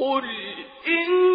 قل إن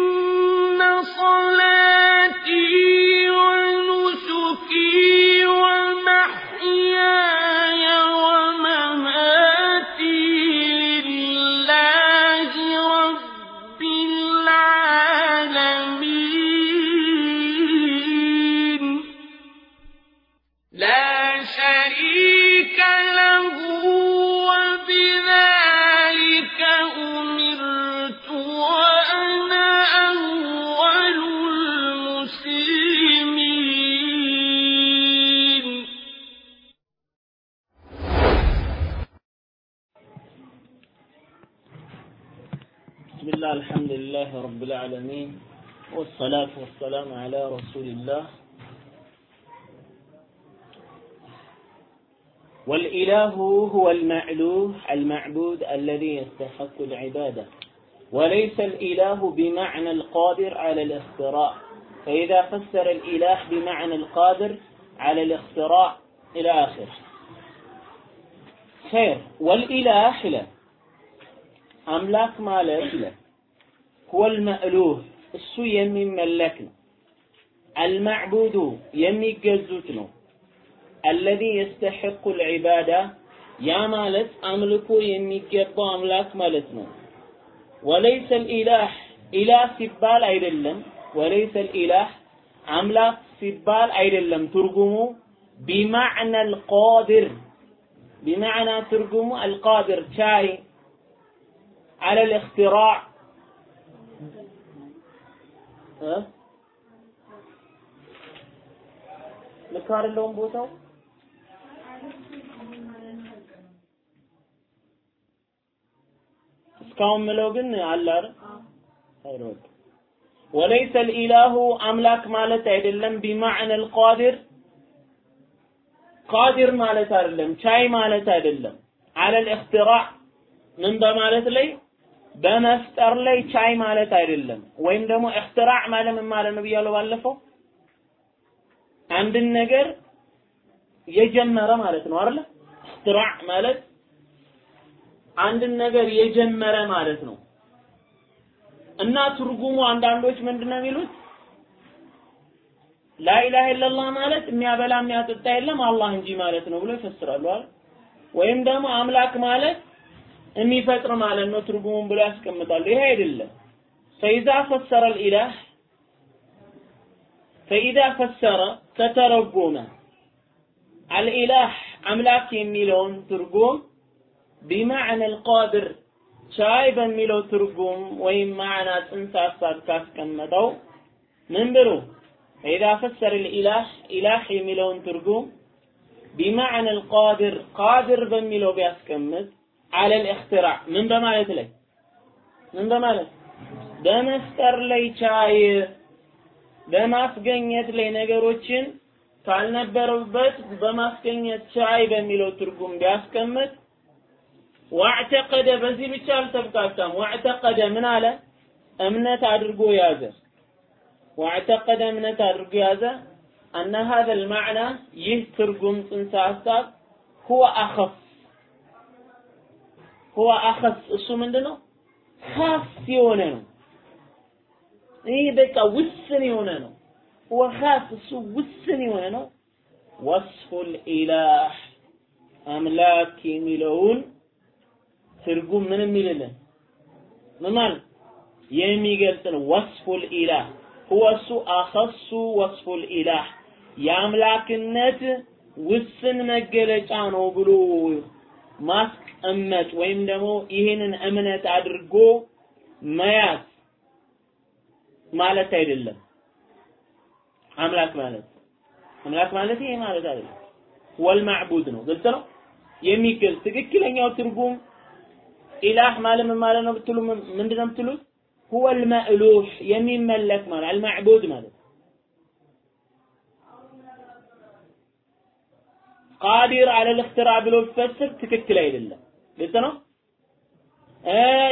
والصلاة والسلام على رسول الله. والإله هو المعلوم المعبود الذي يستحق العبادة. وليس الإله بمعنى القادر على الاختراع. فإذا فسر الإله بمعنى القادر على الاختراع إلى آخره. خير والإله له أملاك ما له هو المألوه. السو يمي ملكنا المعبود يمي جزوتنا الذي يستحق العبادة يا مالت أملكو يمي جبو أملاك مالتنا وليس الإله إله سبال عيد اللم وليس الإله أملاك سبال عيد اللم ترقمو بمعنى القادر بمعنى ترقمو القادر شاي على الاختراع ልክ አይደለውም ቦታው እስካሁን ምለው ግን አለ አይደል አይሮድ وليس الاله አምላክ ማለት አይደለም بمعنى القادر ቃዲር ማለት አይደለም ቻይ ማለት አይደለም على الاختراع ምን በማለት ላይ በመፍጠር ላይ ቻይ ማለት አይደለም። ወይም ደግሞ እክትራዕ ማለት ምን ማለት ነው ብያለሁ ባለፈው። አንድን ነገር የጀመረ ማለት ነው አይደለ? እክትራዕ ማለት አንድን ነገር የጀመረ ማለት ነው። እና ትርጉሙ አንዳንዶች ምንድነው የሚሉት ላኢላሃ ኢለላህ ማለት የሚያበላ የሚያጠጣ የለም አላህ እንጂ ማለት ነው ብሎ ይፈስራሉ አይደል? ወይም ደግሞ አምላክ ማለት أمي فترة ما على النوت ربوم بلاس كم طال هي فإذا فسر الإله فإذا فسر تترجمة الإله أملاك ميلون ترجم بمعنى القادر شايبا ميلو ترجم وين معنى انسى صار كاس كم من برو فإذا فسر الإله إله ميلون ترجم بمعنى القادر قادر بميلو بيس كمد አለል እክትራዕ ምን በማለት ላይ ምን በማለት በመፍጠር ላይ ቻይ በማስገኘት ላይ ነገሮችን ካልነበረበት በማስገኘት ቻይ በሚለው ትርጉም ቢያስቀምጥ ዋዕተቀደ በዚህ ብቻ አልተብቃቃም። ዋዕተቀደ ምን አለ? እምነት አድርጎ ያዘ። ዋዕተቀደ እምነት አድርጎ ያዘ አነ ሀዘል ማዕና ይህ ትርጉም ጽንሰ ሀሳብ ሁወ አኸፍ ሁዋ አኸስ እሱ ምንድነው ኻስ የሆነ ነው። ይህ በቃ ውስን የሆነ ነው። ሁዋ ኻስ እሱ ውስን የሆነ ነው። ወስፉል ኢላህ አምላክ የሚለውን ትርጉም ምን የሚልልን ምን ማለት የሚገልጽ ነው። ወስፉል ኢላህ ሁወ እሱ አኸሱ ወስፉል ኢላህ የአምላክነት ውስን መገለጫ ነው ብሎ ማስቀመጥ ወይም ደግሞ ይህንን እምነት አድርጎ መያዝ ማለት አይደለም። አምላክ ማለት አምላክ ማለት ይሄ ማለት አይደለም። ወል ማዕቡድ ነው። ግልጽ ነው። የሚገልጽ ትክክለኛው ትርጉም ኢላህ ማለት ማለት ነው ብትሉ ምንድን ነው ብትሉት ሁወል መእሉህ የሚመለክ ማለት አልማዕቡድ ማለት ቃዲር አለል እክትራ ብሎ ቢፈስር ትክክል አይደለም። ግልጽ ነው።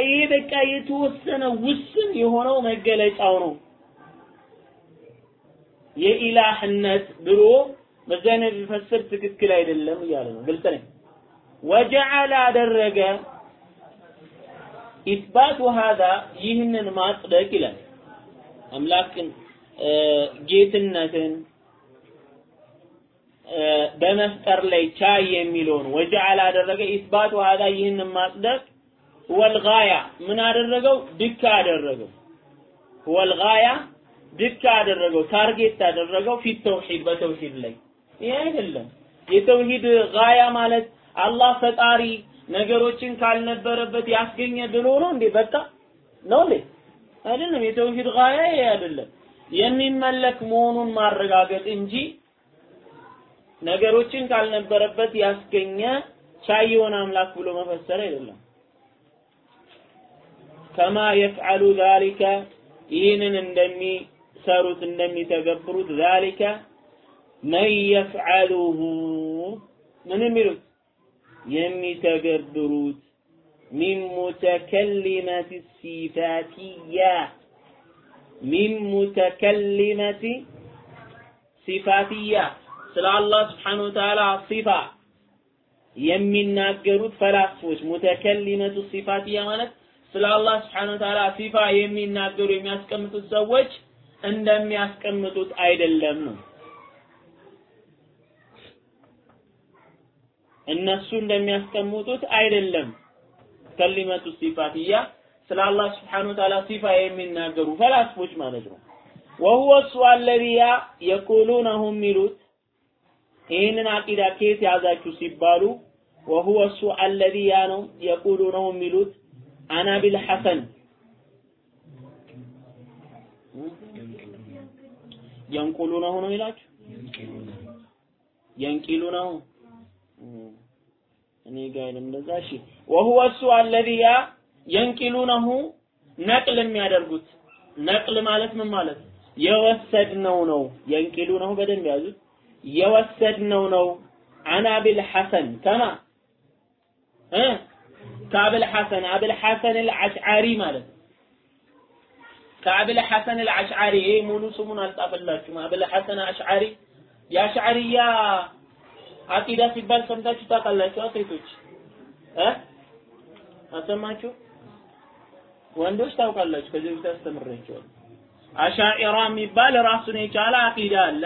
ይህ በቃ የተወሰነ ውስን የሆነው መገለጫው ነው የኢላህነት ብሎ በዚህ ቢፈስር ትክክል አይደለም እያለ ነው። ግልጽ ነው። ወጀዐለ አደረገ ኢስባቱ ሀዛ ይህንን ማጽደቅ ይላል አምላክን ጌትነትን በመፍጠር ላይ ቻይ የሚለውን ወጀዓል አደረገ። ኢስባቱ ሀዛ ይህንን ማጽደቅ ወልጋያ ምን አደረገው? ድካ አደረገው። والغاية ድካ አደረገው። target አደረገው። في التوحيد በተውሂድ ላይ ይሄ አይደለም። የተውሂድ غاية ማለት አላህ ፈጣሪ ነገሮችን ካልነበረበት ያስገኘ ብሎ ነው እንዴ? በቃ ነው እንዴ? አይደለም። የተውሂድ غاية አይደለም። የሚመለክ መሆኑን ማረጋገጥ እንጂ ነገሮችን ካልነበረበት ያስገኘ ቻይ የሆነ አምላክ ብሎ መፈሰር አይደለም። ከማ የፍዓሉ ዛሊከ ይህንን እንደሚሰሩት እንደሚተገብሩት ዛሊከ መን የፍዓሉሁ ምን የሚሉት? የሚተገብሩት ሚን ሙተከሊመት ሲፋትያ ሚን ሙተከሊመት ሲፋትያ ስለ አላህ ስብሓነሁ ወተዓላ ሲፋ የሚናገሩት ፈላስፎች ሙተከሊመቱ ሲፋትያ ማለት ስለ አላህ ስብሓነሁ ወተዓላ ሲፋ የሚናገሩ የሚያስቀምጡት ሰዎች እንደሚያስቀምጡት አይደለም ነው። እነሱ እንደሚያስቀምጡት አይደለም። ከሊመቱ ሲፋትያ ስለ አላህ ስብሓነሁ ወተዓላ ሲፋ የሚናገሩ ፈላስፎች ማለት ነው። ወሁወ እሱ የቁሉነሁ የሚሉት ይህንን አቂዳ ከየት ያዛችሁ ሲባሉ ወሁወ እሱ አለዚያ ነው የቁሉነሁ የሚሉት አና ቢል ሐሰን የንቁሉነሁ ነው ይላችሁ? የንቂሉነሁ እኔ ጋር እንደዛ። እሺ። ወሁወ እሱ አለዚያ የንቂሉነሁ ነቅል የሚያደርጉት። ነቅል ማለት ምን ማለት? የወሰድነው ነው። የንቂሉነሁ በደንብ ያዙት የወሰድነው ነው አና ቢል ሐሰን ከማ እ ከአብል ሐሰን አብል ሐሰን አልአሽዓሪ ማለት ከአብል ሐሰን አልአሽዓሪ ይሄ ሙሉ ስሙን አልጻፈላችሁም። አብል ሐሰን አሽዓሪ የአሽዓሪያ አቂዳ ሲባል ሰምታችሁ ታውቃላችሁ? ሴቶች እ አሰማችሁ? ወንዶች ታውቃላችሁ? ከዚህ በፊት አስተምሬያችኋለሁ። አሻኢራ የሚባል ራሱን የቻለ አቂዳ አለ።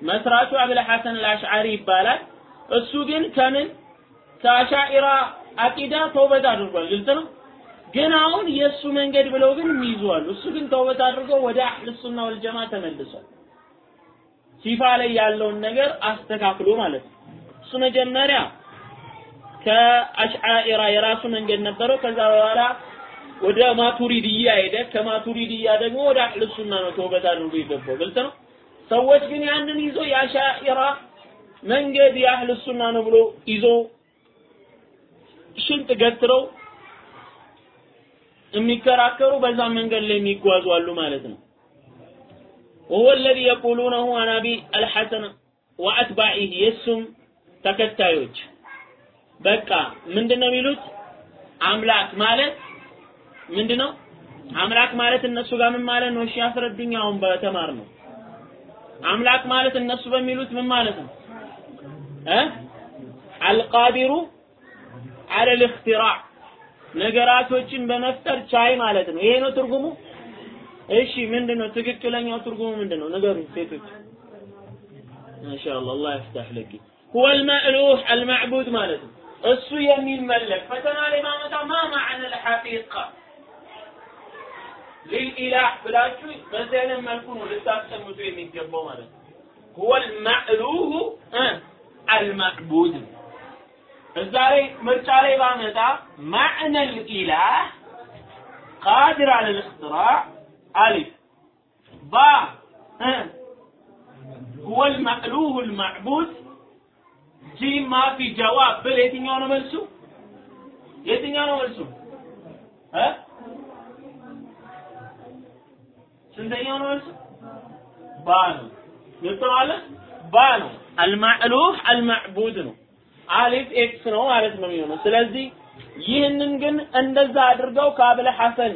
መስራቹ አብል ሐሰን አልአሽዓሪ ይባላል። እሱ ግን ከምን ከአሻኢራ አቂዳ ተውበት አድርጓል። ግልጽ ነው። ግን አሁን የእሱ መንገድ ብለው ግን ይይዙዋል። እሱ ግን ተውበት አድርጎ ወደ አህል ሱና ወልጀማ ተመልሷል። ሲፋ ላይ ያለውን ነገር አስተካክሎ ማለት ነው። እሱ መጀመሪያ ከአሽዓኢራ የራሱ መንገድ ነበረው። ከዛ በኋላ ወደ ማቱሪድያ ሄደ። ከማቱሪድያ ደግሞ ወደ አህል ሱና ነው ተውበት አድርጎ የገባው። ግልጽ ነው። ሰዎች ግን ያንን ይዞ የአሻኢራ መንገድ የአህል ሱና ነው ብሎ ይዞ ሽንጥ ገትረው የሚከራከሩ በዛ መንገድ ላይ የሚጓዙ አሉ ማለት ነው። وهو الذي يقولونه عن ابي الحسن واتباعه የሱም ተከታዮች በቃ ምንድነው የሚሉት አምላክ ማለት ምንድነው አምላክ ማለት እነሱ ጋር ምን ማለት ነው እሺ ያስረዱኝ አሁን በተማር ነው አምላክ ማለት እነሱ በሚሉት ምን ማለት ነው እ አልቃዲሩ አለል እክትራዕ ነገራቶችን በመፍጠር ቻይ ማለት ነው። ይሄ ነው ትርጉሙ። እሺ ምንድነው ትክክለኛው ትርጉሙ ምንድነው? ንገሩኝ ሴቶች። ማሻአላህ አላህ ይፍታህ ለኪ هو المألوح المعبود ማለት ነው። እሱ የሚመለክ ፈተና ላይ ማመጣ ማ معنى الحقيقة للإله ብላችሁ በዚህ አይነት መልኩ ነው ልታስቀምጡ የሚገባው ማለት ነው። هو المألوه المعبود እዛ ላይ ምርጫ ላይ ባመጣ ማዕነ ልኢላህ ቃድር አለ ልእክትራዕ አሊፍ ባ هو المألوه المعبود ጂም ማ ፊ ጀዋብ ብል የትኛው ነው መልሱ? የትኛው ነው መልሱ? እ ስንተኛው ነው መልሱ? ባ ነው። ይጥራለ ባ ነው። አልማዕሉህ አልማዕቡድ ነው። አሊፍ ኤክስ ነው ማለት ነው የሚሆነው። ስለዚህ ይህንን ግን እንደዛ አድርገው ከአብል ሐሰን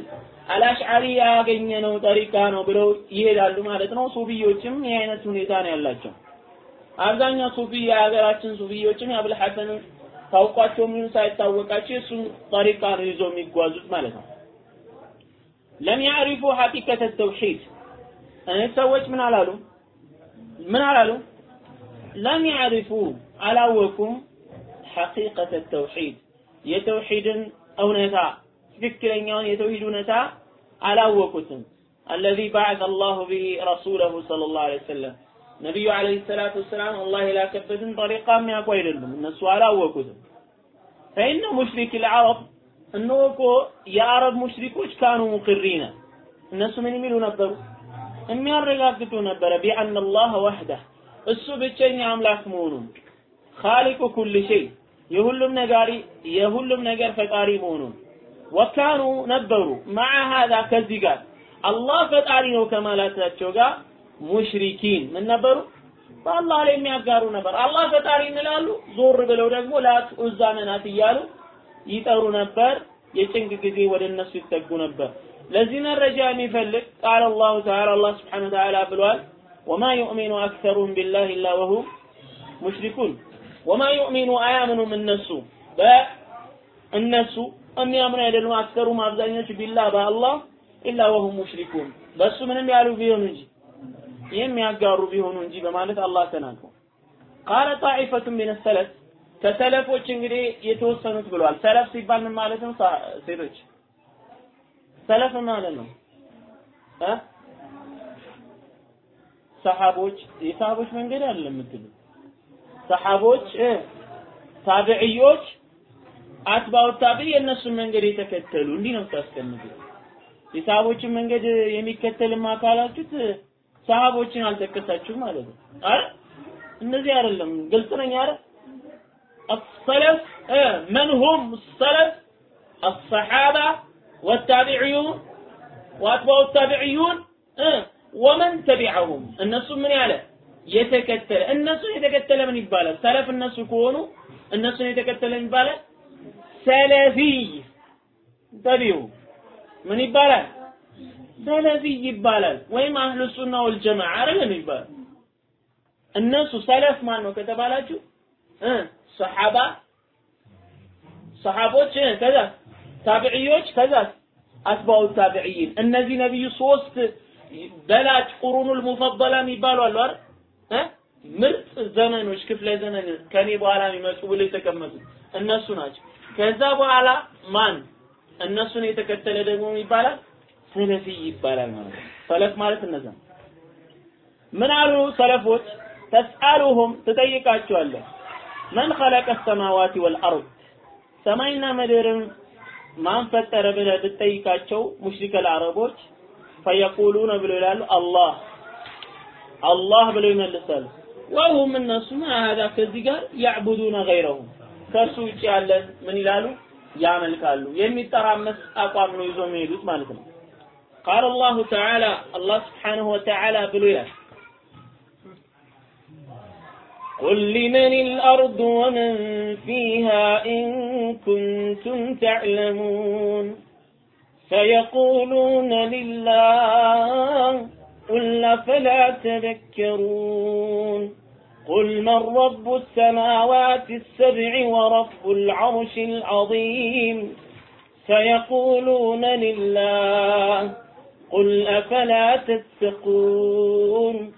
አልአሽዓሪ ያገኘነው ጠሪቃ ነው ብለው ይሄዳሉ ማለት ነው። ሱፊዮችም ይህ አይነት ሁኔታ ነው ያላቸው። አብዛኛው ሱፊ የሀገራችን ሱፊዮችም የአብል ታውቋቸው ምን ሳይታወቃቸው እሱን ጠሪቃ ነው ይዞ የሚጓዙት ማለት ነው። لم يعرفوا حقيقة التوحيد ሰዎች ምን አላሉ? ምን አላሉ? ለም ያዕሪፉ አላወቁም ሐቂቀተ ተውሂድ የተውሂድን እውነታ ትክክለኛውን የተውሂድ እውነታ አላወቁትም። አለዚ በዐሰ አላሁ ቢሂ ረሱለሁ ሰለላሁ ዐለይሂ ወሰለም ነቢዩ ዐለይሂ ሰላቱ ወሰላም አላህ የላከበትን ጠሪቃ የሚያውቁ አይደሉም። እነሱ አላወቁትም። ፈኢነ ሙሽሪክ ልዓረብ እነሆ እኮ የአረብ ሙሽሪኮች ካኑ ሙቅሪነ እነሱ ምን የሚሉ ነበሩ? የሚያረጋግጡ ነበረ ቢአን አላህ ወሕደህ እሱ ብቸኛ አምላክ መሆኑን ኻሊቁ ኩል ሸይ የሁሉም ነጋሪ የሁሉም ነገር ፈጣሪ መሆኑን ወካኑ ነበሩ መዓ ሀዛ ከዚህ ጋር አላህ ፈጣሪ ነው ከማለታቸው ጋር ሙሽሪኪን ምን ነበሩ? በአላህ ላይ የሚያጋሩ ነበር። አላህ ፈጣሪ እንላሉ፣ ዞር ብለው ደግሞ ላት ዑዛ መናት እያሉ ይጠሩ ነበር። የጭንቅ ጊዜ ወደ እነሱ ይጠጉ ነበር። ለዚህ መረጃ የሚፈልግ قال الله تعالى አላህ سبحانه وتعالى ብሏል፣ وما يؤمن أكثرهم بالله إلا وهم مشركون። وما يؤمن አያምኑም እነሱ በእነሱ የሚያምኑ አይደሉም። أكثرهم አብዛኞቹ بالله በአላህ إلا وهم مشركون በእሱ ምንም ያሉ ቢሆኑ እንጂ የሚያጋሩ ቢሆኑ እንጂ በማለት አላህ ተናግሯል። ቃለ ጣኢፈቱን ሚነ ሰለፍ ከሰለፎች እንግዲህ የተወሰኑት ብለዋል። ሰለፍ ሲባል ምን ማለት ነው? ሴቶች ሰለፍ ማለት ነው እ ሰሃቦች የሰሃቦች መንገድ አይደለም የምትሉ ሰሃቦች ታቢዕዮች አትባው ታቢዕ የእነሱን መንገድ የተከተሉ እንዲህ ነው ታስቀምጡ። የሰሃቦችን መንገድ የሚከተልማ ካላችሁት ሰሃቦችን አልጠቀሳችሁም ማለት ነው። አረ እነዚህ አይደለም ግልጽ ነኝ አይደል? السلف من هم السلف الصحابة والتابعيون وأتباع التابعيون ومن تبعهم الناس من يعلم يتكتل الناس يتكتل من يبالا سلف الناس يكونوا الناس يتكتل من يبالا سلفي انتبهوا من يبالا سلفي يبالا وإما أهل السنة والجماعة عرلا يبالا الناس سلف ما أنه كتبالاته ሰሐባ ሰሐቦች ከዛ ታቢዕዮች ከዛ አትባኡ ታቢዕይን። እነዚህ ነብዩ ሶስት በላጭ ቁሩኑል ሙፈደላ የሚባሉ አሉ አይደል? እ? ምርጥ ዘመኖች ክፍለ ዘመን ከኔ በኋላ የሚመጡ ብሎ የተቀመጡ እነሱ ናቸው። ከዛ በኋላ ማን? እነሱን የተከተለ ደግሞ ይባላል? ሰለፊ ይባላል ማለት ነው። ሰለፍ ማለት እነዛ ምን አሉ ሰለፎች? ተስአሉሁም ትጠይቃቸዋለህ መን ኸለቀ ሰማዋቲ ወልአርድ ሰማይና ምድርን ማን ፈጠረ ብለህ ብትጠይቃቸው ሙሽሪከል አረቦች ፈየቁሉነ ብለው ይላሉ አላህ አላህ ብለው ይመልሳሉ። ወሁም እነሱ ማዳ ከዚህ ጋር ያዕቡዱነ ገይረሁም ከእሱ ውጭ ያለን ምን ይላሉ ያመልካሉ። የሚጠራመስ አቋም ነው ይዞ የሚሄዱት ማለት ነው። ቃለ አላሁ ተዓላ አላህ ስብሓነሁ ወተዓላ ብሎ ይላል قل لمن الأرض ومن فيها إن كنتم تعلمون سيقولون لله قل أفلا تذكرون قل من رب السماوات السبع ورب العرش العظيم سيقولون لله قل أفلا تتقون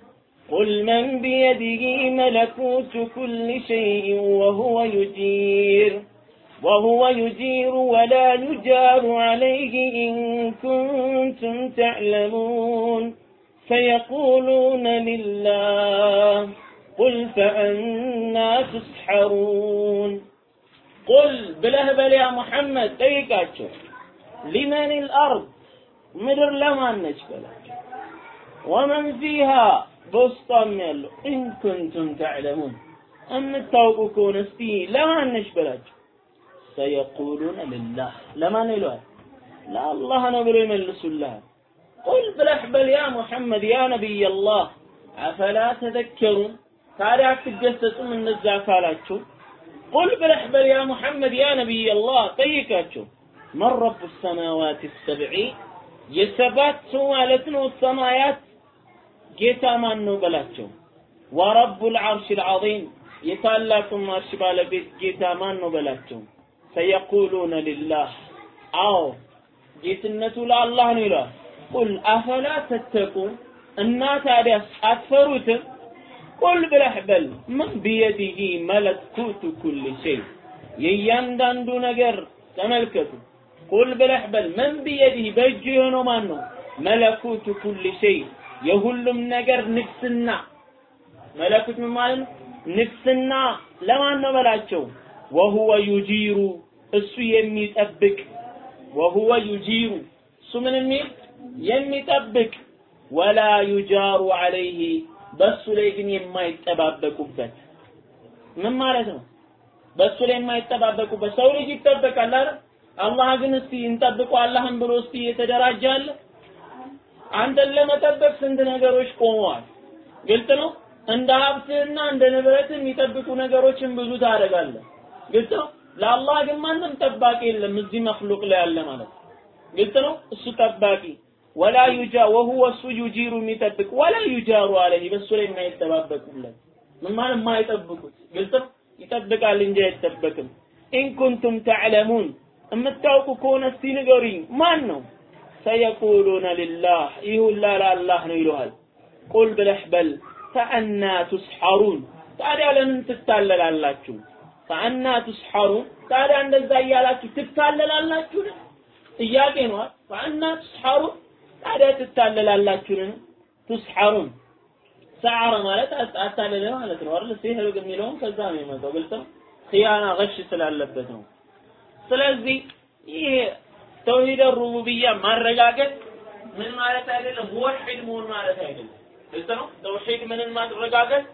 قل من بيده ملكوت كل شيء وهو يجير وهو يجير ولا يجار عليه إن كنتم تعلمون. فيقولون لله قل فأنا تسحرون. قل بلهبل يا محمد تيكاتشو. لمن الأرض؟ مدر لما نجبلاتشو؟ ومن فيها؟ በውስጧም ያለው ኢን ኩንቱም ተዕለሙን የምታውቁ ከሆነ እስቲ ለማን ነች በላቸው። ሰየቁሉነ ልላህ ለማን ይለዋል? ለአላህ ነው ብሎ ይመልሱልሃል። ቁል ብለህ በል ያ ሙሐመድ ያ ነቢይ አላህ አፈላ ተዘከሩን ታዲያ አትገሰጹም እነዛ አካላችሁ ቁል ብለህ በል ያ ሙሐመድ ያ ነቢይ አላህ ጠይቃቸው መን ረቡ ሰማዋት ሰብዒ የሰባቱ ማለት ነው ሰማያት ጌታ ማን ነው በላቸው። ወረቡል ዐርሽ አልዓዚም የታላቁም አርሽ ባለቤት ጌታ ማን ነው በላቸው። ሰየቁሉነ ሊላህ አዎ ጌትነቱ ለአላህ ነው ይለዋል። ቁል አፈላ ተተቁን እና ታዲያስ አትፈሩትም? ቁል ብለህ በል ምን ቢየዲሂ መለኩቱ ኩል ሸይ የእያንዳንዱ ነገር ተመልከቱ። ቁል ብለህ በል ምን ቢየዲሂ በእጁ የሆነው ማን ነው? መለኩቱ ኩል ሸይ የሁሉም ነገር ንግስና መለኩት ምን ማለት ነው? ንግስና ለማን ነው በላቸው። ወሁወ ዩጂሩ እሱ የሚጠብቅ ወሁወ ዩጂሩ እሱ ምን የሚል የሚጠብቅ ወላ ዩጃሩ ዐለይሂ በሱ ላይ ግን የማይጠባበቁበት ምን ማለት ነው? በሱ ላይ የማይጠባበቁበት ሰው ልጅ ይጠበቃል አይደል? አላህ ግን እስቲ እንጠብቀው አላህን ብሎ እስቲ የተደራጀ አለ? አንተን ለመጠበቅ ስንት ነገሮች ቆመዋል። ግልጽ ነው። እንደ ሀብትህና እንደ ንብረትህ የሚጠብቁ ነገሮችን ብዙ ታደርጋለህ። ግልጽ ነው። ለአላህ ግን ማንም ጠባቂ የለም እዚህ مخلوق ላይ ያለ ማለት ነው። ግልጽ ነው። እሱ ጠባቂ ولا يجار وهو እሱ يجير የሚጠብቅ ولا يجار عليه በሱ ላይ የማይጠባበቁለት ምን የማይጠብቁት ግልጽ ነው። ይጠብቃል እንጂ አይጠበቅም። إن تعلمون የምታውቁ ከሆነ እስቲ ንገሩኝ ማን ነው? ሰየቁሉነ ሊላህ ይህ ሁላ ለአላህ ነው ይለዋል። ቁል ብለህ በል ፈአና ቱስሐሩን ታዲያ ለምን ትታለላላችሁ? ፈአና ቱስሐሩን ታዲያ እንደዛ እያላችሁ ትታለላላችሁ? ጥያቄ ነው። ፈአና ቱስሐሩን ታዲያ ትታለላላችሁን? ቱስሐሩን ሰዓረ ማለት አታለለ ማለት ነው አይደል? ሲህር የሚለውም ከዛ ነው የመጣው። ግልጽ ነው። ኺያና ገሽ ስላለበት ነው። ስለዚህ ይሄ ተውሂድ ሩቡብያ ማረጋገጥ ምን ማለት አይደለም፣ ሙወሒድ መሆን ማለት አይደለም። ግልጽ ነው። ተውሂድ ምንን ማረጋገጥ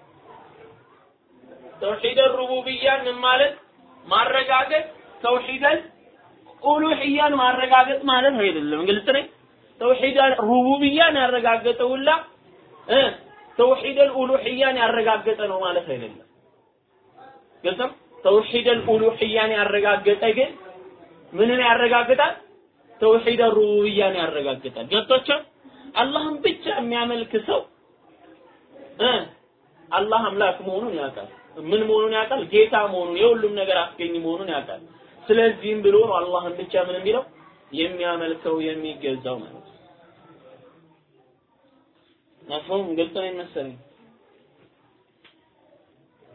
ተውሂድ ሩቡብያን ምን ማለት ማረጋገጥ ተውሂደል ኡሉሂያን ማረጋገጥ ማለት አይደለም። ግልጽ ነው። ተውሂድ ሩቡብያን ያረጋገጠ ሁላ እ ተውሂደል ኡሉሂያን ያረጋገጠ ነው ማለት አይደለም። ግልጽ ነው። ተውሂደል ኡሉሂያን ያረጋገጠ ግን ምንን ያረጋግጣል? ተውሂድ ሩቡብያን ያረጋግጣል። ገብቶቻል? አላህን ብቻ የሚያመልክ ሰው እ አላህ አምላክ መሆኑን ያውቃል። ምን መሆኑን ያውቃል? ጌታ መሆኑን የሁሉም ነገር አስገኝ መሆኑን ያውቃል። ስለዚህም ብሎ ነው አላህን ብቻ ምን የሚለው የሚያመልከው የሚገዛው ማለት ነው። መፍሁም ግልጽ ነው መሰለኝ።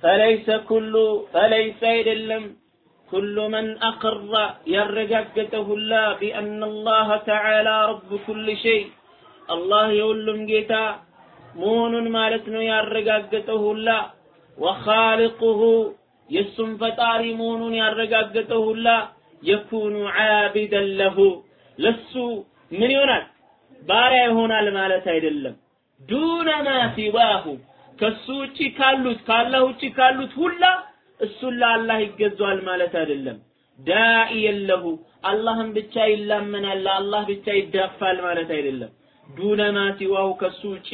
ፈለይሰ ኩሉ ፈለይሰ አይደለም ኩሉ መን አቀረ ያረጋገጠ ሁላ ቢአነ አላህ ተዓላ ረብ ኩል ሸይ አላህ የሁሉም ጌታ መሆኑን ማለት ነው ያረጋገጠ ሁላ ወኻሊቁሁ የእሱም ፈጣሪ መሆኑን ያረጋገጠ ሁላ የኩኑ ዓቢደን ለሁ ለሱ ምን ይሆናል ባሪያ ይሆናል ማለት አይደለም ዱነ ማ ሲዋሁ ከሱ ውጪ ካሉት ካላህ ውጪ ካሉት ሁላ እሱን ለአላህ ይገዛዋል ማለት አይደለም። ዳኢየን ለሁ አላህን ብቻ ይላመናል ለአላህ ብቻ ይዳፋል ማለት አይደለም። ዱነ ማ ሲዋሁ ከሱ ውጪ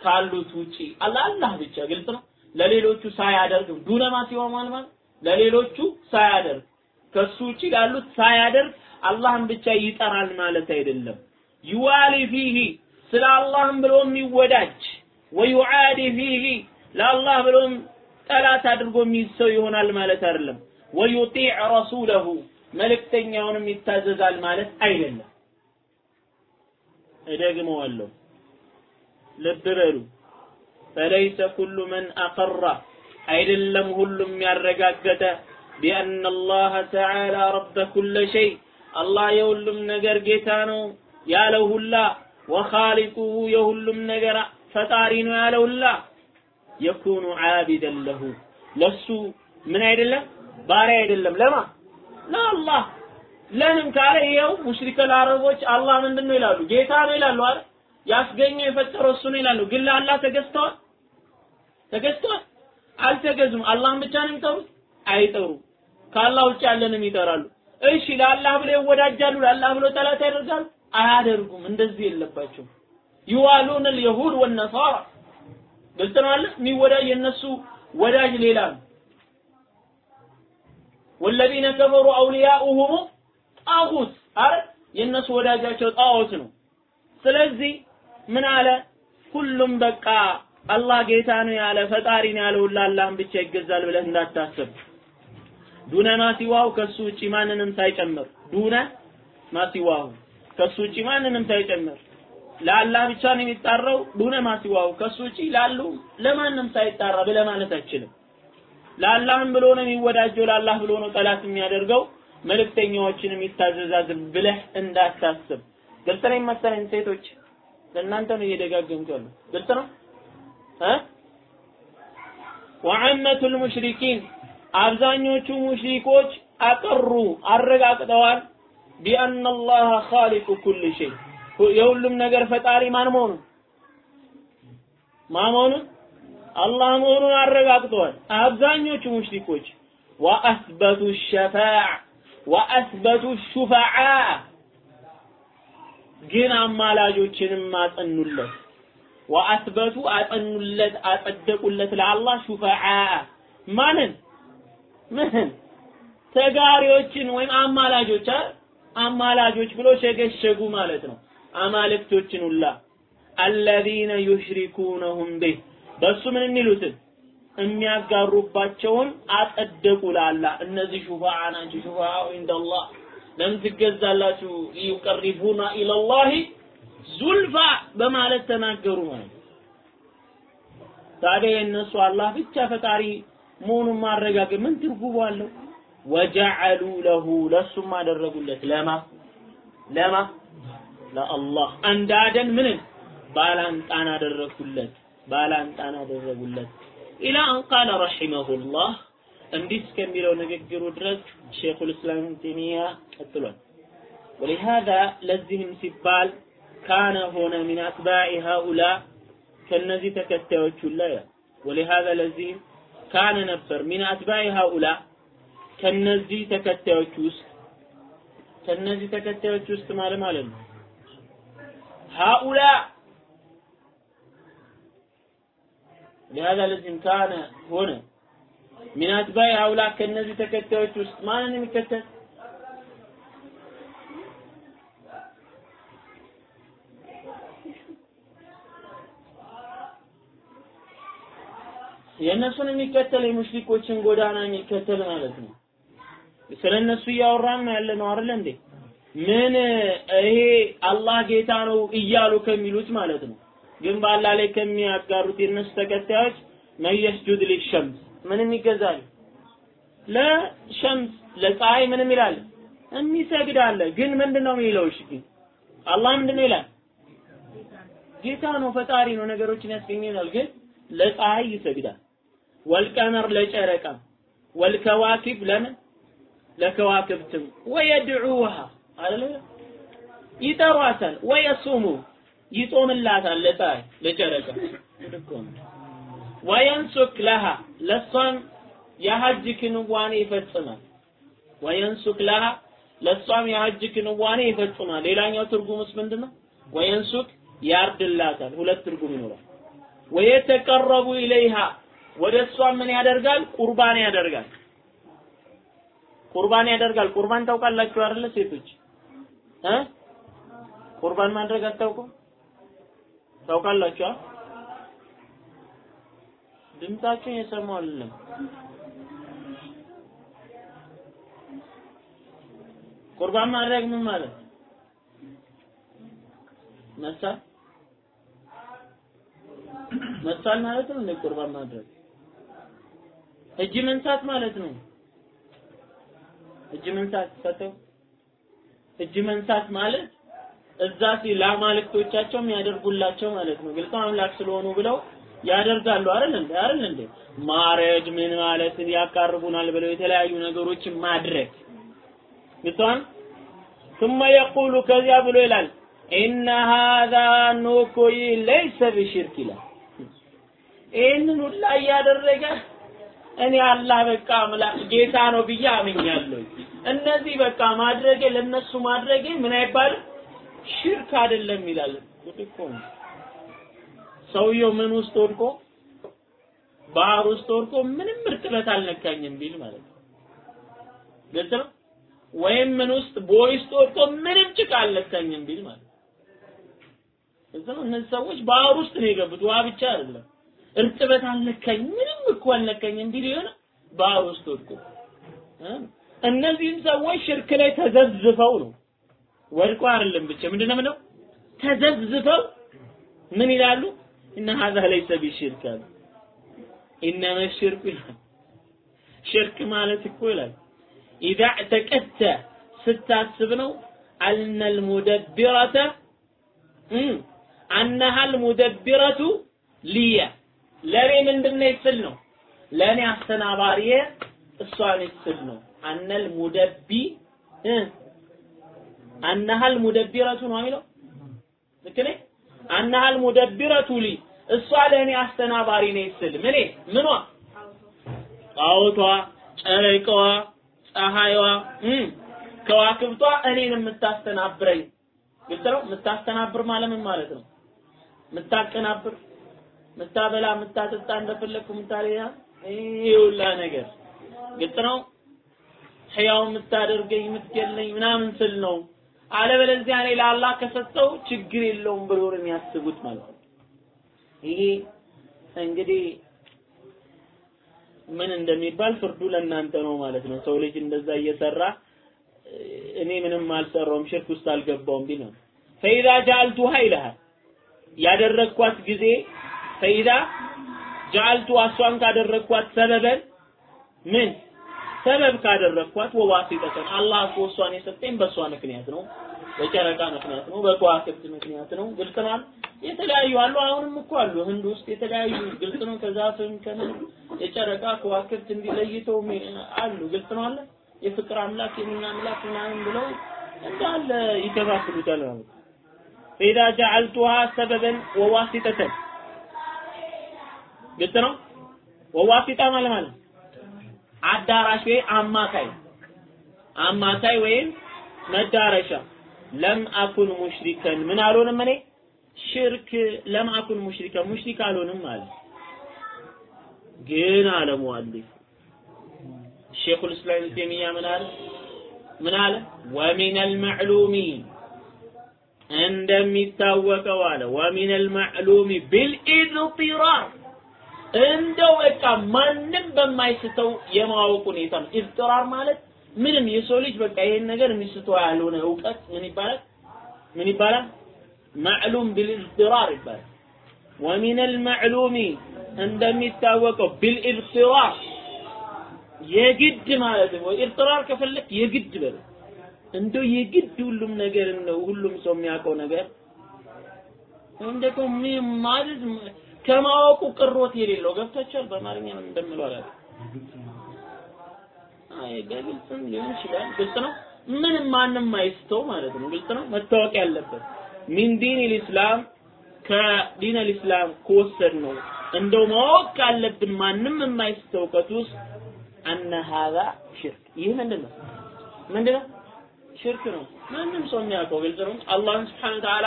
ካሉት ውጪ። አላህ ብቻ ግልጽ ነው። ለሌሎቹ ሳያደርግ ዱነ ማ ሲዋሁ ማለት ለሌሎቹ ሳያደርግ ከሱ ውጪ ላሉት ሳያደርግ አላህን ብቻ ይጠራል ማለት አይደለም። ይዋሊ ፊሂ ስለ አላህም ብሎ የሚወዳጅ ወዩዓዲ ፊሂ ለአላህ ብሎም ጠላት አድርጎ የሚይዝ ሰው ይሆናል ማለት አይደለም። ወዩጢዕ ረሱለሁ መልእክተኛውንም ይታዘዛል ማለት አይደለም። እደግመዋለሁ። ልብ በሉ። ፈለይሰ ኩሉ መን አቀራ አይደለም ሁሉም ያረጋገጠ። ቢአነ አላህ ተዓላ ረበ ኩለ ሸይ አላህ የሁሉም ነገር ጌታ ነው ያለው ሁላ ወኻሊቁሁ የሁሉም ነገር ፈጣሪ ነው ያለው ሁላ የኩኑ ዓቢደን ለሁ ለሱ ምን አይደለም ባሪያ አይደለም ለማ ለአላህ ለምን ካለ ይኸው ሙሽሪከል አረቦች አላህ ምንድን ነው ይላሉ ጌታ ነው ይላሉ አይደል ያስገኘው የፈጠረው እሱ ነው ይላሉ ግን ለአላህ ተገዝተዋል ተገዝተዋል አልተገዙም አላህን ብቻ ነው የሚጠሩት አይጠሩ ከአላህ ውጭ ያለንም ይጠራሉ እሺ ለአላህ ብለው ይወዳጃሉ ለአላህ ብለው ጠላት ያደርጋሉ አያደርጉም እንደዚህ የለባቸው ይዋሉን اليهود والنصارى ግልጽ ነው አለ የሚወዳጅ የነሱ ወዳጅ ሌላ ነው። ወለዚነ ከፈሩ አውሊያኡሁም ጣጉት አረ የነሱ ወዳጃቸው ጣዖት ነው። ስለዚህ ምን አለ? ሁሉም በቃ አላህ ጌታ ነው ያለ ፈጣሪ ነው ያለ ሁላ አላህን ብቻ ይገዛል ብለህ እንዳታስብ። ዱነ ማሲዋው ከሱ ውጪ ማንንም ሳይጨምር። ዱነ ማሲዋው ከሱ ውጪ ማንንም ሳይጨምር። ለአላህ ብቻ ነው የሚጣራው። ዱነ ማሲዋሁ ከሱ ውጪ ላሉ ለማንም ሳይጣራ ብለህ ማለት አይችልም። ለአላህም ብሎ ነው የሚወዳጀው፣ ለአላህ ብሎ ነው ጠላት የሚያደርገው፣ መልእክተኛዎችንም ይታዘዛል ብለህ እንዳታስብ። ግልጽ ነው መሰለኝ ሴቶች፣ ለእናንተ ነው እየደጋገምኩ ያለው። ግልጽ ነው እ ወዐመቱል ሙሽሪኪን አብዛኞቹ ሙሽሪኮች አቀሩ አረጋግጠዋል ቢአነ አላህ ኻሊቁ ኩል ሸይ የሁሉም ነገር ፈጣሪ ማን መሆኑ? ማን መሆኑን አላህ መሆኑን አረጋግጠዋል። አብዛኞቹ ሙሽሪኮች ወአስበቱ ሸፋዕ ወአስበቱ ሹፈዓ ግን አማላጆችንም አጸኑለት ወአስበቱ አጸኑለት አጸደቁለት ለአላህ ሹፈዓ። ማንን? ምን ተጋሪዎችን ወይም አማላጆች አማላጆች ብሎ ሸገሸጉ ማለት ነው አማልክቶችን ሁላ አለዚነ ዩሽሪኩነሁም ቢህ በሱ ምን የሚሉትን የሚያጋሩባቸውን አጸደቁ ለአላህ እነዚህ ሹፋዓ ናቸው። ሹፋዓው ኢንደላህ። ለምን ትገዛላችሁ? ዩቀሪቡና ኢለላሂ ዙልፋ በማለት ተናገሩ ማለት ታዲያ የእነሱ አላህ ብቻ ፈጣሪ መሆኑን ማረጋገጥ ምን ትርጉም አለው? ወጀዐሉ ለሁ ለሱም አደረጉለት። ለማ? ለማ ለአላህ አንዳደን ምንን? ባላንጣን አደረጉለት ባላንጣን አደረጉለት። ኢላ አን ቃለ ረሒመሁላህ። እንዲህ እስከሚለው ንግግሩ ድረስ ሼኹል እስላም ተይሚያ ቀጥሏል። ወሊሃዛ ለዚህም ሲባል ካነ ሆነ ሚን አትባዕ ሃኡላ ከነዚህ ተከታዮች ሁላ ወሊሃዛ ለዚህም ካነ ነበር ሚን አትባዕ ሃኡላ ከነዚህ ተከታዮች ውስጥ ከነዚህ ተከታዮች ውስጥ ማለት ማለት ነው هؤلاء لهذا الذي كان هنا من أتباع هؤلاء كالنزي تكتوت ما أنا مكتت የእነሱን የሚከተል የሙሽሪኮችን ጎዳና የሚከተል ማለት ነው። ስለ እነሱ እያወራን ያለ ነው አይደል እንዴ? ምን ይሄ አላህ ጌታ ነው እያሉ ከሚሉት ማለት ነው። ግን በአላህ ላይ ከሚያጋሩት የእነሱ ተከታዮች መየስጁድ ሊሸምስ ምንም ይገዛል ለሸምስ ለፀሐይ ምንም ይላል የሚሰግድ አለ። ግን ምንድነው የሚለው? እሺ አላህ ምንድነው ይላል? ጌታ ነው ፈጣሪ ነው ነገሮችን ያስገኘናል። ግን ለፀሐይ ይሰግዳል። ወልቀመር ለጨረቃ ወልከዋኪብ ለምን ለከዋክብትም ወየድዑሃ አለ ይጠሯታል። ወየሱሙ ይጾምላታል ለፀሐይ ለጨረቃ። ወየንሱክ ለሃ ለሷም የሐጅ ክንዋኔ ይፈጽማል። ወየንሱክ ለሃ ለሷም የሐጅ ክንዋኔ ይፈጽማል። ሌላኛው ትርጉምስ ምንድነው? ወየንሱክ ያርድላታል። ሁለት ትርጉም ይኖራል። ወየተቀረቡ ኢለይሃ ወደ እሷ ምን ያደርጋል? ቁርባን ያደርጋል። ቁርባን ያደርጋል። ቁርባን ታውቃላችሁ አይደለ ሴቶች ቁርባን ማድረግ አታውቁም? ታውቃላችሁ? ድምጻችሁን የሰማው ቁርባን ማድረግ ምን ማለት? መሳል? መሳል ማለት ነው እንደ ቁርባን ማድረግ? እጅ መንሳት ማለት ነው። እጅ መንሳት ፈተው እጅ መንሳት ማለት እዛ ሲል ለአማልክቶቻቸው የሚያደርጉላቸው ማለት ነው። ግልጽ አምላክ ስለሆኑ ብለው ያደርጋሉ አይደል እንዴ? አይደል እንዴ? ማረድ ምን ማለትን ያቃርቡናል ብለው የተለያዩ ነገሮችን ማድረግ ግልጽዋን ثم يقول ከዚያ ብሎ ይላል ኢነ هذا ኑኩይ ለይሰ ቢሽርክ ይላል። ይህንን ሁላ እያደረገ እኔ አላህ በቃ አምላክ ጌታ ነው ብዬ አምኛለሁ። እነዚህ በቃ ማድረጌ ለነሱ ማድረጌ ምን አይባልም ሽርክ አይደለም ይላል። እኮ ሰውየው ምን ውስጥ ወድቆ ባህር ውስጥ ወድቆ ምንም እርጥበት አልነካኝም ቢል ማለት ነው። ግልጽ ነው። ወይም ምን ውስጥ ቦይ ውስጥ ወድቆ ምንም ጭቃ አልነካኝም ቢል ማለት ነው። እነዚህ ሰዎች ባህር ውስጥ ነው የገቡት። ውሃ ብቻ አይደለም እርጥበት አልነካኝ ምንም እኮ አልነካኝም ቢል የሆነ ባህር ውስጥ ወድቆ እነዚህም ሰዎች ሽርክ ላይ ተዘብዝፈው ነው። ወድቆ አይደለም ብቻ ምንድነው ምነው ተዘብዝፈው ምን ይላሉ? እነ ሀዛ ለይሰ ቢሽርክ አሉ። ኢነመ ሽርኩ ማለት እኮ ይላል ኢዛ እዕተቀድተ ስታስብ ነው አልነል ሙደቢረተ አነሃል ሙደቢረቱ ልየ ለእኔ ምንድነው ይስል ነው? ለእኔ አስተናባሪዬ እሷን ይስል ነው። አነል ሙደቢ አነሃል ሙደቢረቱ ነው የሚለው? ልክ ነኝ? አነሃል ሙደቢረቱ ሊ እሷ ለእኔ አስተናባሪ ነው ይስል ምኔ? ምኗ? ጣዖቷ ጨረቃዋ ፀሐይዋ ከዋክብቷ እኔን የምታስተናብረኝ። ግልጽ ነው? የምታስተናብር ማለት ምን ማለት ነው? የምታቀናብር የምታበላ የምታጠጣ እንደፈለግኩ የምታለያ ይህ ሁላ ነገር ግልጽ ነው? ሕያው የምታደርገኝ የምትገለኝ ምናምን ስል ነው። አለበለዚያ እኔ ለአላህ ከሰጠው ችግር የለውም ብሎ ነው የሚያስቡት ማለት ነው። ይሄ እንግዲህ ምን እንደሚባል ፍርዱ ለእናንተ ነው ማለት ነው። ሰው ልጅ እንደዛ እየሰራ እኔ ምንም አልሰራውም ሽርክ ውስጥ አልገባውም ቢል ነው። ፈኢዛ ጃልቱሃ ይልሃል ያደረግኳት ጊዜ ፈኢዛ ጃልቱ እሷን ካደረግኳት ሰበበን? ምን? ሰበብ ካደረግኳት ወዋሲጠተን አላህ እኮ እሷን የሰጠኝ በእሷ ምክንያት ነው በጨረቃ ምክንያት ነው በከዋክብት ምክንያት ነው። ግልጽ ነው የተለያዩ አሉ አሁንም እኮ አሉ። ህንድ ውስጥ የተለያዩ ግልጽ ነው። ከዛፍም ከምን የጨረቃ ከዋክብት እንዲለይተው አሉ። ግልጽ ነው አለ የፍቅር አምላክ የምን አምላክ ፈኢዛ ጀዐልቱሃ ሰበበን ወዋሲጠተን ግልጽ ነው? ወዋሲጣ ማለት ማለት አዳራሽ ወይ አማካይ? አማካይ ወይም መዳረሻ። ለም አኩን ሙሽሪከን ምን አልሆንም እኔ? ሽርክ ለም አኩን ሙሽሪከን ሙሽሪክ አልሆንም ማለት ግን አለ ሙአሊፍ ሼኹል እስላም ተይሚያ ምን አለ? ምን አለ? ወሚን አልመዕሉሚ እንደሚታወቀው አለ። ወሚን አልመዕሉሚ ቢልኢድጢራር እንደው በቃ ማንም በማይስተው የማወቅ ሁኔታ ነው። ኢድጢራር ማለት ምንም የሰው ልጅ በቃ ይሄን ነገር የሚስተው ያልሆነ እውቀት ምን ይባላል? ምን ይባላል? ማዕሉም ቢልኢድጢራር ይባላል። ወሚን አልመዕሉሚ እንደሚታወቀው ቢልኢድጢራር የግድ ማለት ነው። ኢድጢራር ከፈለክ የግድ በለው እንደው የግድ ሁሉም ነገር ነው ሁሉም ሰው የሚያውቀው ነገር እንደው ምን ማለት ከማወቁ ቅሮት የሌለው ገብታችኋል። በአማርኛ ምን እንደምለው አላውቅም። አይ በግልጽም ሊሆን ይችላል። ግልጽ ነው። ምንም ማንም አይስተው ማለት ነው። ግልጽ ነው። መታወቅ ያለበት ሚን ዲን ልእስላም ከዲን ልእስላም ከወሰድ ነው እንደው ማወቅ ካለብን ማንም የማይስተው ውስጥ አነ ሀዛ ሽርክ ይህ ምንድን ነው? ምንድን ነው? ሽርክ ነው። ማንም ሰው የሚያውቀው ግልጽ ነው። አላህን ስብሐነ ወተዓላ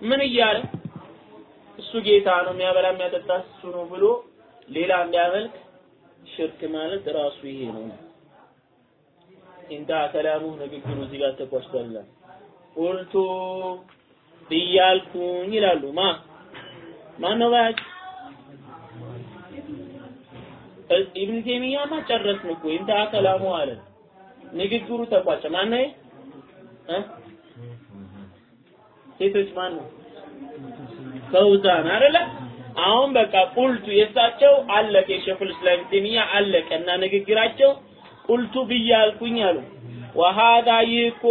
ምን እያለ እሱ ጌታ ነው የሚያበላ የሚያጠጣ እሱ ነው ብሎ ሌላ እንዲያመልክ ሽርክ ማለት ራሱ ይሄ ነው። ኢንታ ከላሙ ንግግሩ እዚህ ጋር ተቆርጧል። ቁልቱ ብያልኩኝ ይላሉ። ማ ማን ነው ባያች ኢብን ተይሚያማ ጨረስን እኮ ኢንታ ከላሙ አለ። ንግግሩ ተቋጨ። ማን ነው ሴቶች ማን ነው? ፈውዛን አይደለ? አሁን በቃ ቁልቱ የእሳቸው አለቀ። የሸኹል እስላም አለቀ እና ንግግራቸው ቁልቱ ብያልኩኝ አሉ። ወሃዳ ይህ እኮ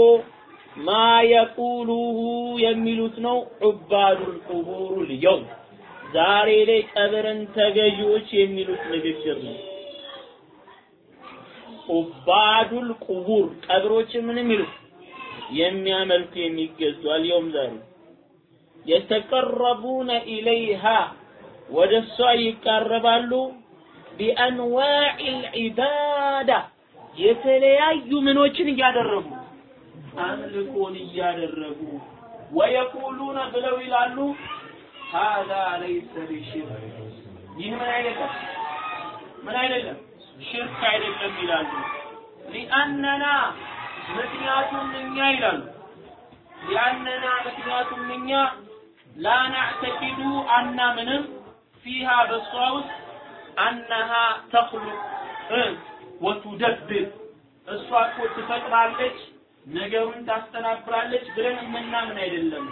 ማ የቁሉሁ የሚሉት ነው ዑባዱል ቁቡር ልየውም ዛሬ ላይ ቀብርን ተገዢዎች የሚሉት ንግግር ነው። ዑባዱል ቁቡር ቀብሮች ምን የሚሉት የሚያመልኩ የሚገዙ አልየውም ዛሬ የተቀረቡነ ኢለይሃ ወደ እሷ ይቃረባሉ። ቢአንዋዒል ዒባዳ የተለያዩ ምኖችን እያደረጉ አምልኮን እያደረጉ ወየቁሉነ ብለው ይላሉ። ሃዛ ለይሰ ቢሽርክ። ይህ ምን አይደለም? ምን አይደለም? ሽርክ አይደለም ይላሉ። ሊአነና ምክንያቱም እኛ ይላሉ። ሊአነና ምክንያቱም እኛ ላ ናዕተቂዱ አናምንም ፊሃ በሷ ውስጥ አነሃ ተኽሉቅ ወቱደብር እሷ እኮ ትፈጥራለች ነገሩን ታስተናብራለች ብለን የምናምን አይደለም።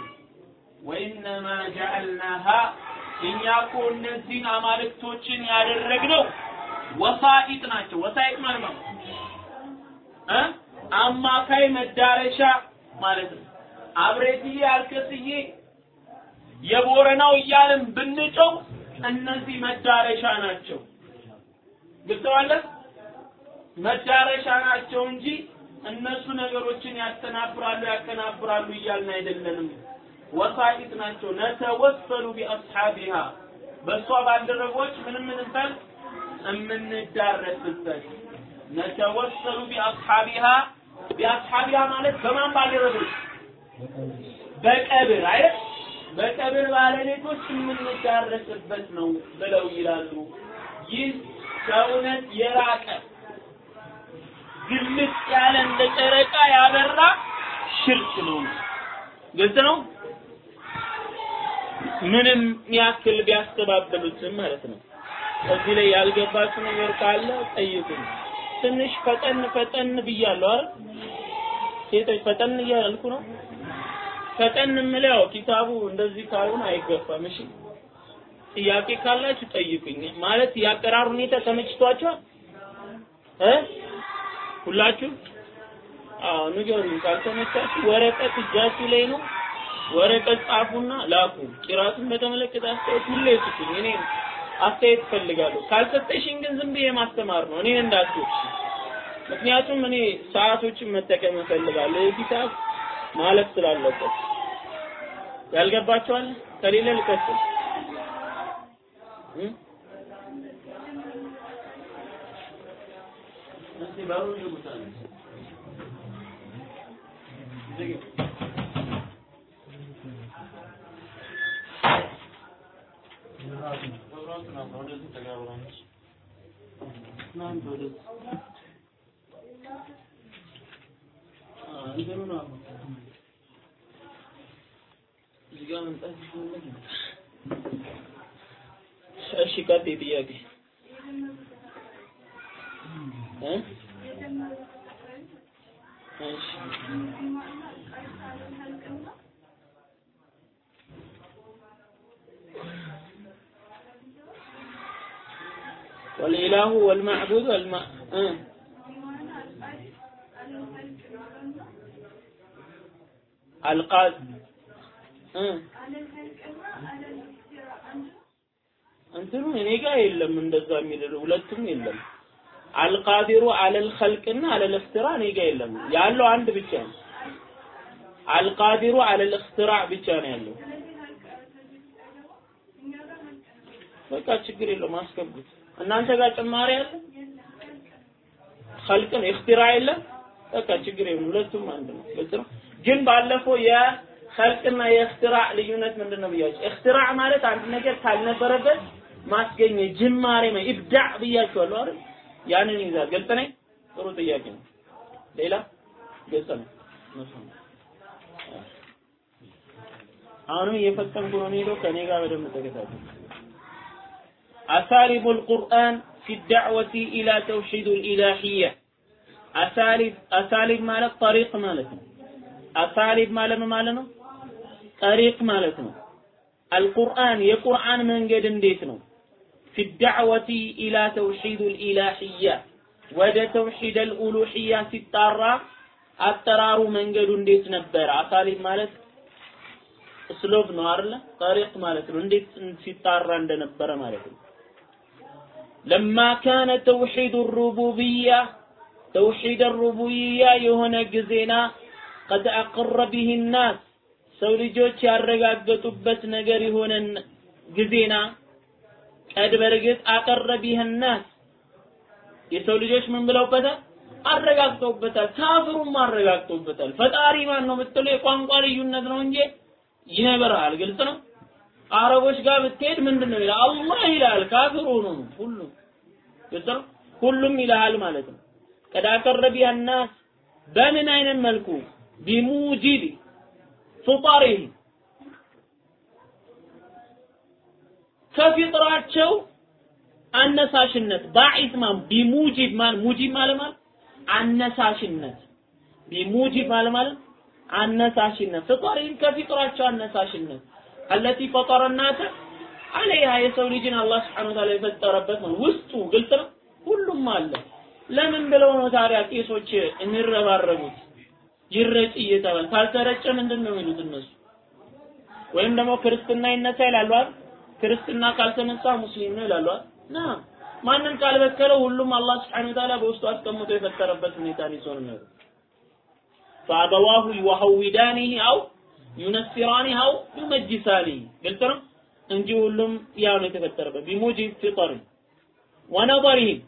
ወኢነማ ጀዐልናሃ እኛ እኮ እነዚህን አማልክቶችን ያደረግነው ወሳኢጥ ናቸው። ወሳኢጥ ማለት ነው አማካይ መዳረሻ ማለት ነው። አብሬትዬ አልከስዬ የቦረናው እያልን ብንጨው እነዚህ መዳረሻ ናቸው። ግልጸዋለህ? መዳረሻ ናቸው እንጂ እነሱ ነገሮችን ያስተናብራሉ ያከናብራሉ እያልን አይደለንም። ወሳኢት ናቸው። ነተወሰሉ ቢአስሓቢሃ በእሷ ባልደረቦች ምንም ምንፈል የምንዳረስበት ነተወሰሉ ቢአስሓቢሃ ቢአስሓቢሃ ማለት በማን ባልደረቦች በቀብር አይደል በቀብር ባለቤቶች የምንዳረስበት ነው ብለው ይላሉ። ይህ ከእውነት የራቀ ግልጽ ያለ እንደ ጨረቃ ያበራ ሽርክ ነው። ግልጽ ነው። ምንም ያክል ቢያስተባብሉትም ማለት ነው። እዚህ ላይ ያልገባችሁ ነገር ካለ ጠይቁኝ። ትንሽ ፈጠን ፈጠን ብያለሁ አይደል? ሴቶች ፈጠን እያልኩ ነው። ፈጠን የምለው ኪታቡ እንደዚህ ካልሆነ አይገፋም። እሺ ጥያቄ ካላችሁ ጠይቁኝ። ማለት የአቀራር ሁኔታ ተመችቷችኋል እ ሁላችሁ አዎ ንገሩኝ። ካልተመቻችሁ ወረቀት እጃችሁ ላይ ነው። ወረቀት ጻፉና ላኩ። ቂራቱን በተመለከተ አስተያየት ሁሌ ስጡኝ። እኔ አስተያየት እፈልጋለሁ። ካልሰጠሽኝ ግን ዝም ብዬ ማስተማር ነው። እኔን እንዳትወቅሽ። ምክንያቱም እኔ ሰዓቶችን መጠቀም እፈልጋለሁ። የሂሳብ ማለት ስላለበት። ያልገባቸዋል። ከሌለ ልቀጥል እ እስቲ والإله هو المعبود والمعبود آه. አልቃል እንትኑ እኔ ጋር የለም እንደዛ የሚል ሁለቱም የለም። አልቃዲሩ አለል ኸልቅና አለል እኽትራ እኔ ጋር የለም። ያለው አንድ ብቻ ነው። አልቃዲሩ አለል እኽትራ ብቻ ነው ያለው። በቃ ችግር የለውም አስገቡት። እናንተ ጋር ጭማሪ አለ? ኸልቅ ነው፣ እኽትራ የለም። በቃ ችግር የለም። ሁለቱም አንድ ነው። ግልጽ ግን ባለፈው የኸልቅና የእክትራ ልዩነት ምንድን ነው ብያቸው። እክትራ ማለት አንድ ነገር ካልነበረበት ማስገኘት ጅማሬ ነው። ኢብዳዕ ብያቸዋለሁ አይደል? ያንን ይዛል። ግልጽ ነኝ። ጥሩ ጥያቄ ነው። ሌላ ግልጽ ነው። አሁንም እየፈጠንኩ ነው የምሄደው። ከኔ ጋር በደንብ ተከታተሉ። أساليب القرآن في الدعوة إلى توحيد الإلهية أساليب أساليب مالت طريق مالتنا أساليب مالنا مالنا طريق مالتنا القرآن የቁርአን መንገድ እንዴት ነው في الدعوة إلى توحيد الإلهية ወደ ተውሂድ الألوهية ሲጣራ አጠራሩ መንገዱ እንዴት ነበር አሳሊብ ማለት እስሎብ ነው አይደለ ታሪክ ማለት ነው እንዴት ሲጣራ እንደነበረ ማለት ነው لما كان توحيد الربوبية توحيد الربوبية የሆነ ጊዜና ቀድ አቀረ ቢህ ናስ ሰው ልጆች ያረጋገጡበት ነገር የሆነን ጊዜና ቀድ በርግጥ አቀረ ቢህ ናስ የሰው ልጆች ምን ብለውበታል? አረጋግጠውበታል። ካፍሩም አረጋግጠውበታል። ፈጣሪ ማን ነው የምትለው የቋንቋ ልዩነት ነው እንጂ ይነግርሃል። ግልጽ ነው። አረቦች ጋር ብትሄድ ምንድን ነው ይላል? አላህ ይላል። ካፍሩ ነው ሁሉም። ግልጽ ነው። ሁሉም ይልሃል ማለት ነው። ቀድ አቀረ ቢህ ናስ በምን አይነት መልኩ ቢሙጂብ ፍጣሪህ ከፊጥራቸው አነሳሽነት ባዒት ማን? ቢሙጂብ ማን? ሙጂብ ማለት ማለት አነሳሽነት። ቢሙጂብ ማለት ማለት አነሳሽነት። ፍጧሪን ከፊጥራቸው አነሳሽነት። አለቲ ፈጠረ ናተ አለይሃ የሰው ልጅን አላህ ስብሐነ ወተዓላ የፈጠረበት ነው። ውስጡ ግልጽ ነው፣ ሁሉም አለ። ለምን ብለው ነው ታዲያ ቄሶች የሚረባረቡት? ይረጭ እየተባለ ካልተረጨ ምንድን ነው የሚሉት እነሱ? ወይም ደግሞ ክርስትና ይነሳ ይላሉ አይደል? ክርስትና ካልተነሳ ሙስሊም ነው ይላሉ አይደል? ና ማንም ካልበከለው ሁሉም አላህ ስብሐነ ወተዓላ በውስጡ አስቀምጦ የፈጠረበት ሁኔታ ይዞ ነው። فأبواه يوهودانه أو ينصرانه أو يمجسانه قلت ነው እንጂ ሁሉም ያው ነው የተፈጠረበት ቢሙጂብ ፍጠር ወነظرهم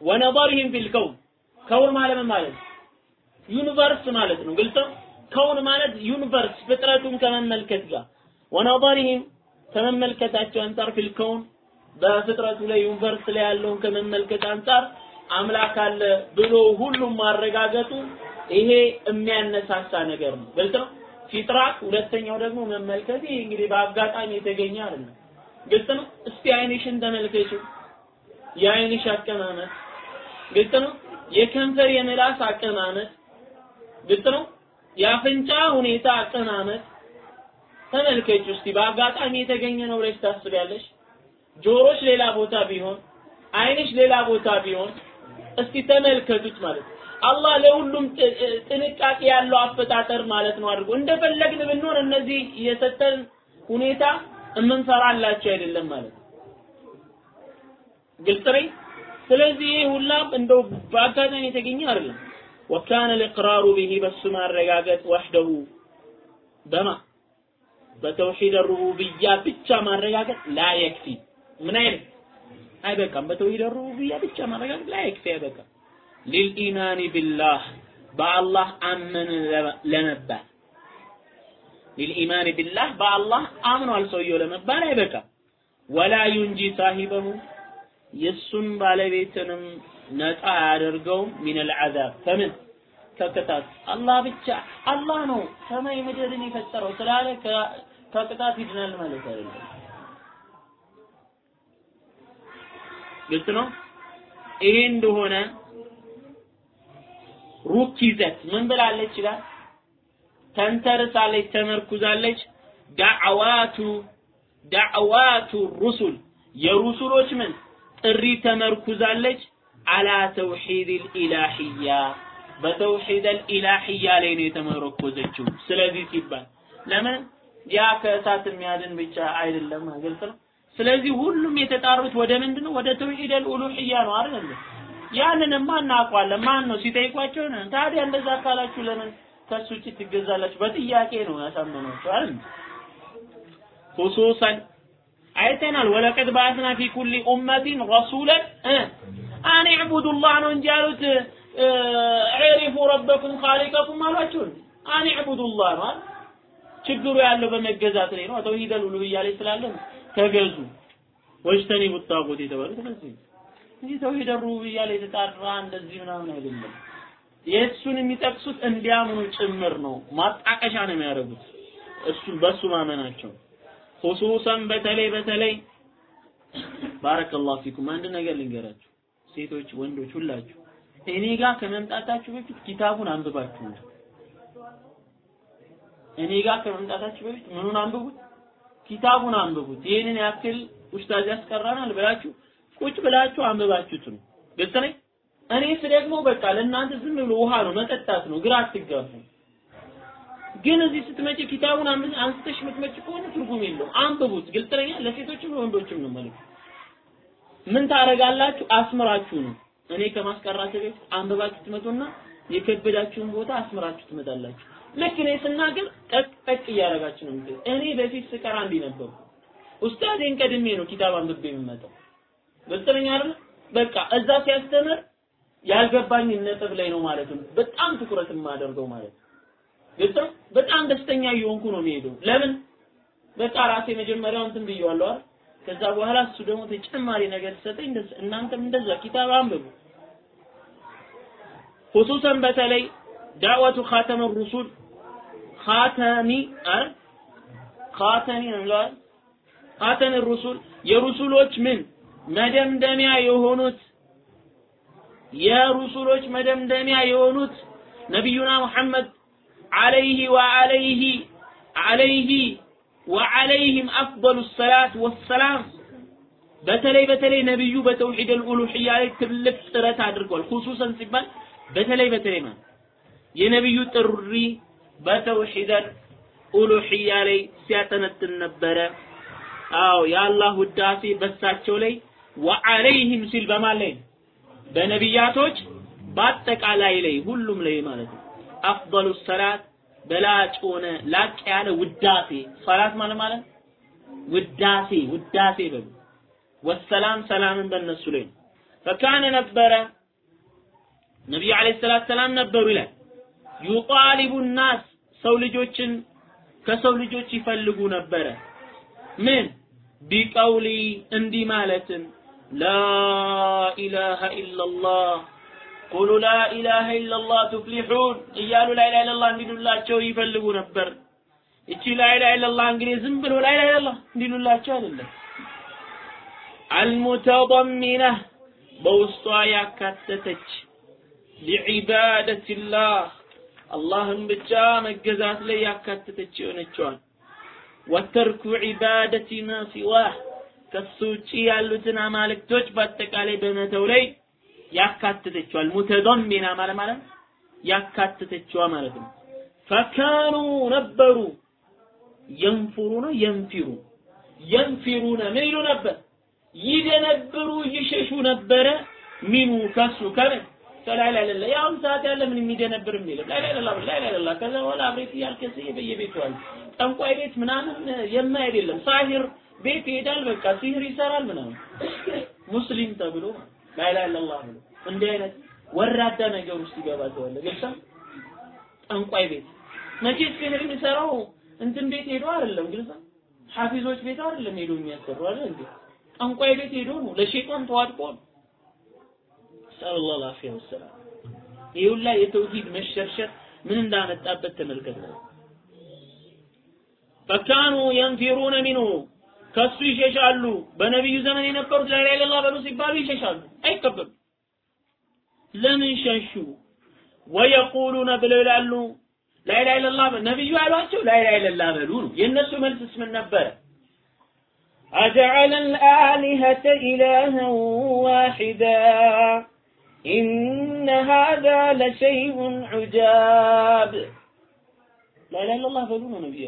ወነظرهم في الكون كون ማለት ዩኒቨርስ ማለት ነው። ግልጽ ነው። ከውን ማለት ዩኒቨርስ ፍጥረቱን ከመመልከት ጋር ወነظرهم ከመመልከታቸው አንጻር ፊል ከውን በፍጥረቱ ላይ ዩኒቨርስ ላይ ያለውን ከመመልከት አንጻር አምላክ አለ ብሎ ሁሉም ማረጋገጡ ይሄ የሚያነሳሳ ነገር ነው። ግልጽ ነው። ፊጥራት ሁለተኛው ደግሞ መመልከት ይሄ እንግዲህ በአጋጣሚ የተገኘ አይደለም። ግልጽ ነው። እስቲ አይንሽን ተመልከቺ። የአይንሽ አቀማመጥ ግልጽ ነው። የከንፈር የምላስ አቀማመጥ ግልጽ ነው። የአፍንጫ ሁኔታ አቀማመጥ ተመልከች እስቲ በአጋጣሚ የተገኘ ነው ብለሽ ታስቢያለሽ? ጆሮሽ ሌላ ቦታ ቢሆን አይንሽ ሌላ ቦታ ቢሆን እስቲ ተመልከቱት ማለት ነው። አላህ ለሁሉም ጥንቃቄ ያለው አፈጣጠር ማለት ነው አድርጎ እንደፈለግን ብንሆን እነዚህ የሰጠን ሁኔታ እምንፈራላቸው አይደለም ማለት ነው። ግልጽ ነኝ። ስለዚህ ይህ ሁላ እንደው በአጋጣሚ የተገኘ አይደለም። ወካነ ልቅራሩ ብሂ በሱ ማረጋገጥ ወሕደሁ በማ በተውሂድ ሩቡብያ ብቻ ማረጋገጥ ላ የክፊ ምን አይልም አይበቃም። በተውሂድ ሩቡብያ ብቻ ማረጋገጥ ላ የክፊ አይበቃም። ሊልኢማን ቢላህ በአላህ አመን ለመባል ሊልኢማን ቢላህ በአላህ አምኗል ሰውየው ለመባል አይበቃም። ወላ ዩንጂ ሳሂበሁ የእሱን ባለቤትንም ነፃ አያደርገውም ሚነል ዐዛብ። ከምን? ከቅጣት። አላህ ብቻ አላህ ነው ሰማይ ምድርን የፈጠረው ስላለ ከቅጣት ይድናል ማለት አይደለም። ግልጽ ነው። ይሄ እንደሆነ ሩኪዘት ምን ብላለች ይላል? ተንተርሳለች ተመርኩዛለች። ዳዕዋቱ ዳዕዋቱ ሩሱል። የሩሱሎች ምን? ጥሪ ተመርኩዛለች አላ ተውሂድ ልኢላህያ በተውሂድ ልኢላህያ ላይ ነው የተመረኮዘችው ስለዚህ ሲባል ለምን ያ ከእሳት የሚያድን ብቻ አይደለም ግልጽ ነው ስለዚህ ሁሉም የተጣሩት ወደ ምንድን ነው ወደ ተውሂድ ልኡሉህያ ነው አይደል ያንንማ እናውቀዋለን። ማን ነው ሲጠይቋቸው ታዲያ እንደዛ ካላችሁ ለምን ከሱ ውጭ ትገዛላችሁ? በጥያቄ ነው ያሳመኗቸው አይደል? ሁሱሰን አይተናል። ወለቀድ በአትና ፊ ኩሊ ኡመቲን ረሱለን አን ዕቡዱ ላህ ነው እንጂ ያሉት ዕሪፉ ረበኩም ኻሊቀኩም አሏቸው። አን ዕቡዱ ላህ ነው? ችግሩ ያለው በመገዛት ላይ ነው። ተውሂደል ኡሉህያ ላይ ስላለ ተገዙ ወጅተኒቡ ጣጉት የተባሉት ለዚህ እንጂ ተውሂድ ሩቡብያ ላይ የተጣራ እንደዚህ ምናምን አይደለም። የእሱን የሚጠቅሱት እንዲያምኑ ጭምር ነው። ማጣቀሻ ነው የሚያደርጉት እሱን በሱ ማመናቸው። ሁሱሰን በተለይ በተለይ ባረከላሁ ፊኩም አንድ ነገር ልንገራችሁ፣ ሴቶች፣ ወንዶች ሁላችሁ እኔ ጋር ከመምጣታችሁ በፊት ኪታቡን አንብባችሁ እኔ ጋር ከመምጣታችሁ በፊት ምኑን አንብቡት? ኪታቡን አንብቡት። ይህንን ያክል ኡስታዝ ያስቀራናል ብላችሁ ቁጭ ብላችሁ አንብባችሁት ነው። ግልጽ ነኝ። እኔስ ደግሞ በቃ ለእናንተ ዝም ብሎ ውሃ ነው መጠጣት ነው፣ ግራ አትጋቡ። ግን እዚህ ስትመጪ ኪታቡን አንስተሽ የምትመጪ ከሆነ ትርጉም የለውም። አንብቡት። ግልጽ ነኝ። ለሴቶችም ለወንዶችም ነው ማለት ምን ታረጋላችሁ? አስምራችሁ ነው። እኔ ከማስቀራት በፊት አንብባችሁ ትመጡና የከበዳችሁን ቦታ አስምራችሁ ትመጣላችሁ። ልክ እኔ ስናገር ጠቅ ጠቅ እያደረጋችሁ ነው የምትሄዱ። እኔ በፊት ስቀራ እንዲህ ነበርኩ። ኡስታዜን ቀድሜ ነው ኪታብ አንብቤ ግልጽ ነኝ አይደል? በቃ እዛ ሲያስተምር ያልገባኝ ነጥብ ላይ ነው ማለት ነው። በጣም ትኩረት የማደርገው ማለት ነው። በጣም ደስተኛ እየሆንኩ ነው የሚሄደው። ለምን? በቃ ራሴ መጀመሪያው እንትን ብየዋለሁ አይደል? ከዛ በኋላ እሱ ደግሞ ተጨማሪ ነገር ሲሰጠኝ እናንተም እንደዛ ኪታብ አንብቡ። ሁሱሰን በተለይ ዳዕወቱ ኻተመ ሩሱል ኻተሚ አይደል? ኻተሚ የሚለው ኻተም ሩሱል የሩሱሎች ምን መደምደሚያ የሆኑት የሩሱሎች መደምደሚያ የሆኑት ነቢዩና ሙሐመድ አለይህ ወአለይህ አለይህ ወአለይህም አፍضሉ ሰላት ወሰላም በተለይ በተለይ ነብዩ በተውሂድ አልኡሉሂያ ላይ ትልቅ ጥረት አድርጓል። ሁሱሰን ሲባል በተለይ በተለይ ማለት የነብዩ ጥሪ በተውሂድ አልኡሉሂያ ላይ ሲያጠነጥን ነበረ። አዎ የአላህ ውዳሴ በሳቸው ላይ ወአለይህም ሲል በማን ላይ በነቢያቶች በአጠቃላይ ላይ ሁሉም ላይ ማለት ነው። አፍضሉ ሰላት በላጭ ሆነ ላቅ ያለ ውዳሴ። ሰላት ማለት ማለት? ውዳሴ ውዳሴ በሉ። ወሰላም ሰላምን በእነሱ ላይ ነው። فكان ነበረ ነቢዩ عليه الصلاة السلام ነበሩ ይላል። يطالب الناس ሰው ልጆችን ከሰው ልጆች ይፈልጉ ነበረ። ምን? بقول እንዲህ ማለትን لا إله إلا الله قولوا لا إله إلا الله تفلحون እያሉ لا إله እንዲሉላቸው ይፈልጉ ነበር። እቺ لا إله እንግዲህ ዝም ብሎ لا إله إلا الله እንዲሉላቸው አይደለም። አልሙተضሚና በውስጧ ያካተተች ሊዒባደቲላህ አላህን ብቻ መገዛት ላይ ያካተተች የሆነችዋን ወተርኩ ዒባደቲ ማ ሲዋህ ከሱ ውጭ ያሉትን አማልክቶች በአጠቃላይ በመተው ላይ ያካተተችዋል። ሙተضሚና ማለት ማለት ያካተተችዋ ማለት ነው። ፈካኑ ነበሩ የንፉሩነ የንፊሩ የንፊሩነ ምን ይሉ ነበር? ይደነብሩ ይሸሹ ነበረ። ሚኑ ከሱ ከምን? ከላይ ያው ሰዓት ያለ ምን የሚደነብር የሚልም ላይ ለላ ለላ ከዛ በኋላ አብሬት እያልከስ በየቤቱ አለ። ጠንቋይ ቤት ምናምን የማይሄድ የለም ሳሂር ቤት ይሄዳል በቃ ሲህር ይሰራል ምናምን። ሙስሊም ተብሎ ላይ ላይ ለላ ብሎ እንዲህ አይነት ወራዳ ነገር ውስጥ ይገባል ተወለ ግልጽ ጠንቋይ ቤት። መቼስ ሲህር የሚሰራው እንትን ቤት ሄዶ አይደለም። ግልጽ? ሐፊዞች ቤት አይደለም ሄዶ የሚያሰሩ አይደል እንዴ? ጠንቋይ ቤት ሄዶ ነው። ለሸይጣን ተዋድቆ ነው። ሰለላሁ ዐለይሂ ወሰለም። ይህ ሁላ የተውሂድ መሸርሸር ምን እንዳመጣበት ተመልከት። ፈካኑ የንፊሩነ ሚንሁ ከሱ ይሸሻሉ በነቢዩ ዘመን የነበሩት ላ ኢላሃ ኢለላህ በሉ ሲባሉ ይሸሻሉ አይቀበሉ ለምን ሸሹ ወየቁሉነ ብለው ይላሉ ላ ኢላሃ ኢለላህ ነቢዩ ያሏቸው ላ ኢላሃ ኢለላህ በሉ ነው የእነሱ መልስስ ምን ነበረ أجعل الآلهة إلها واحدا إن هذا لشيء عجاب لا إله إلا الله በሉ ነው ነብዩ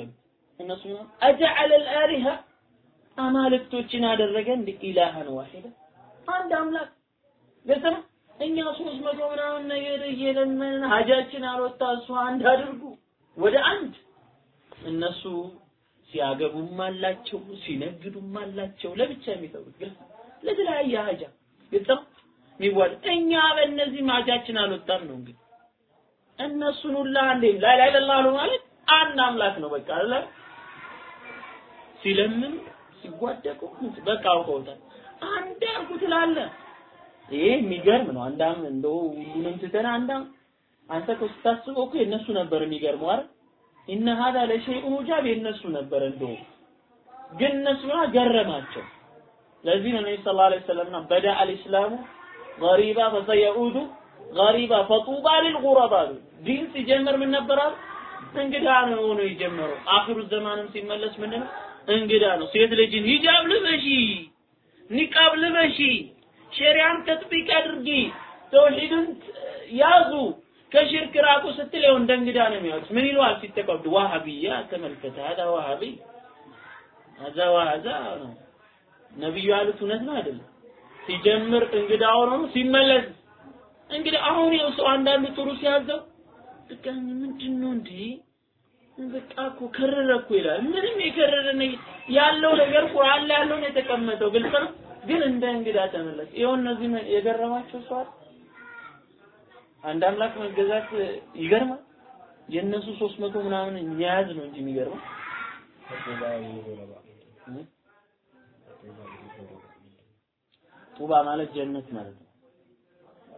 እነሱ أجعل الآلهة አማልክቶችን አደረገ? እንደ ኢላሃን ዋሂዳ አንድ አምላክ ግልጽ ነው እኛ ሶስት መቶ ምናምን ነገር እየለመንን ሀጃችን አልወጣ እሱ አንድ አድርጉ ወደ አንድ። እነሱ ሲያገቡም አላቸው ሲነግዱም አላቸው ለብቻ የሚተውት ግልጽ ለተለያየ ሀጃ። ግልጽ ነው? የሚዋል እኛ በእነዚህ ሀጃችን አልወጣም ነው እንግዲህ። እነሱን ሁላ አንዴ ላ ኢላሃ ኢለላህ ማለት አንድ አምላክ ነው በቃ አለ ሲለምን ሲጓደቁ በቃ አውቀውታል። አንድ ያልኩ ትላለህ። ይሄ የሚገርም ነው። አንዳም እንደው ሁሉንም ትተን አንዳም አንተ እኮ ስታስበው እኮ የእነሱ ነበር የሚገርመው አይደል? ኢነ ሀዛ ለሸይኡን ኡጃብ የእነሱ ነበር እንደው። ግን እነሱ ገረማቸው። ለዚህ ነው ነቢ ሰለላሁ ዐለይሂ ወሰለም በዳ አልኢስላሙ ገሪባ ፈሰየዑዱ ገሪባ ፈጡባ ሊልጉረባ ዲን ሲጀምር ምን ነበራል እንግዳ ነው ሆኖ የጀመረው። አኺሩ ዘማንም ሲመለስ ምንድን ነው እንግዳ ነው። ሴት ልጅን ሂጃብ ልበሺ፣ ኒቃብ ልበሺ፣ ሸሪያን ተጥቢቅ አድርጊ፣ ተውሂድን ያዙ፣ ከሽርክ ራቁ ስትል ያው እንደ እንግዳ ነው የሚያዩት። ምን ይለዋል ሲተቀብዱ? ዋሃቢያ ተመልከተ፣ ሀዛ ዋሃቢ ሀዛ ዋዛ ነው። ነብዩ ያሉት እውነት ነው አይደለም? ሲጀምር እንግዳ ሆኖ ሲመለስ እንግዲህ አሁን ይኸው ሰው አንዳንዱ ጥሩ ሲያዘው ድጋሚ ምንድን ነው እንዲህ በቃ እኮ ከረረ እኮ ይላል። ምንም የከረረ ያለው ነገር ቁርአን ላይ ያለው የተቀመጠው ግልጽ ነው። ግን እንደ እንግዳ ተመለስ። ይኸው እነዚህ የገረማቸው ሰው አንድ አምላክ መገዛት ይገርማል? የእነሱ ሶስት መቶ ምናምን የሚያዝ ነው እንጂ የሚገርመው። ጡባ ማለት ጀነት ማለት ነው።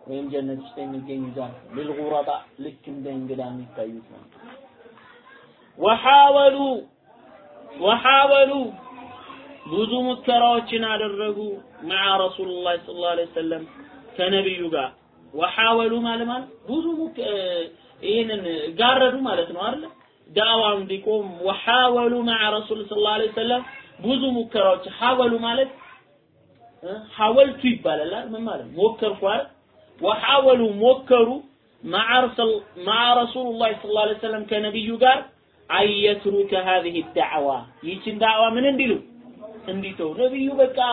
ወይም ጀነት ውስጥ የሚገኝ ዛፍ ልልጉረባ ልክ እንደ እንግዳ የሚታዩት ነው ወሐወሉ ወሐወሉ ብዙ ሙከራዎችን አደረጉ መዓ ረሱሉላህ ሰለላሁ ዐለይሂ ወሰለም ከነብዩ ጋር። ወሐወሉ ማለት ማለት ብዙ ይህንን ጋረዱ ማለት ነው አይደል ዳዋ እንዲቆም ወሐወሉ መዓ ረሱል ሰለላሁ ዐለይሂ ወሰለም ብዙ ሙከራዎች። ሐወሉ ማለት ሐወልቱ ይባላል አይደል? ምን ማለት ሞከርኩ አይደል? ወሐወሉ ሞከሩ መዓ ረሱሉላህ ሰለላሁ ዐለይሂ ወሰለም ከነብዩ ጋር أن يترك هذه الدعوة. يجن دعوة من اندلو انديتو نبي يبقى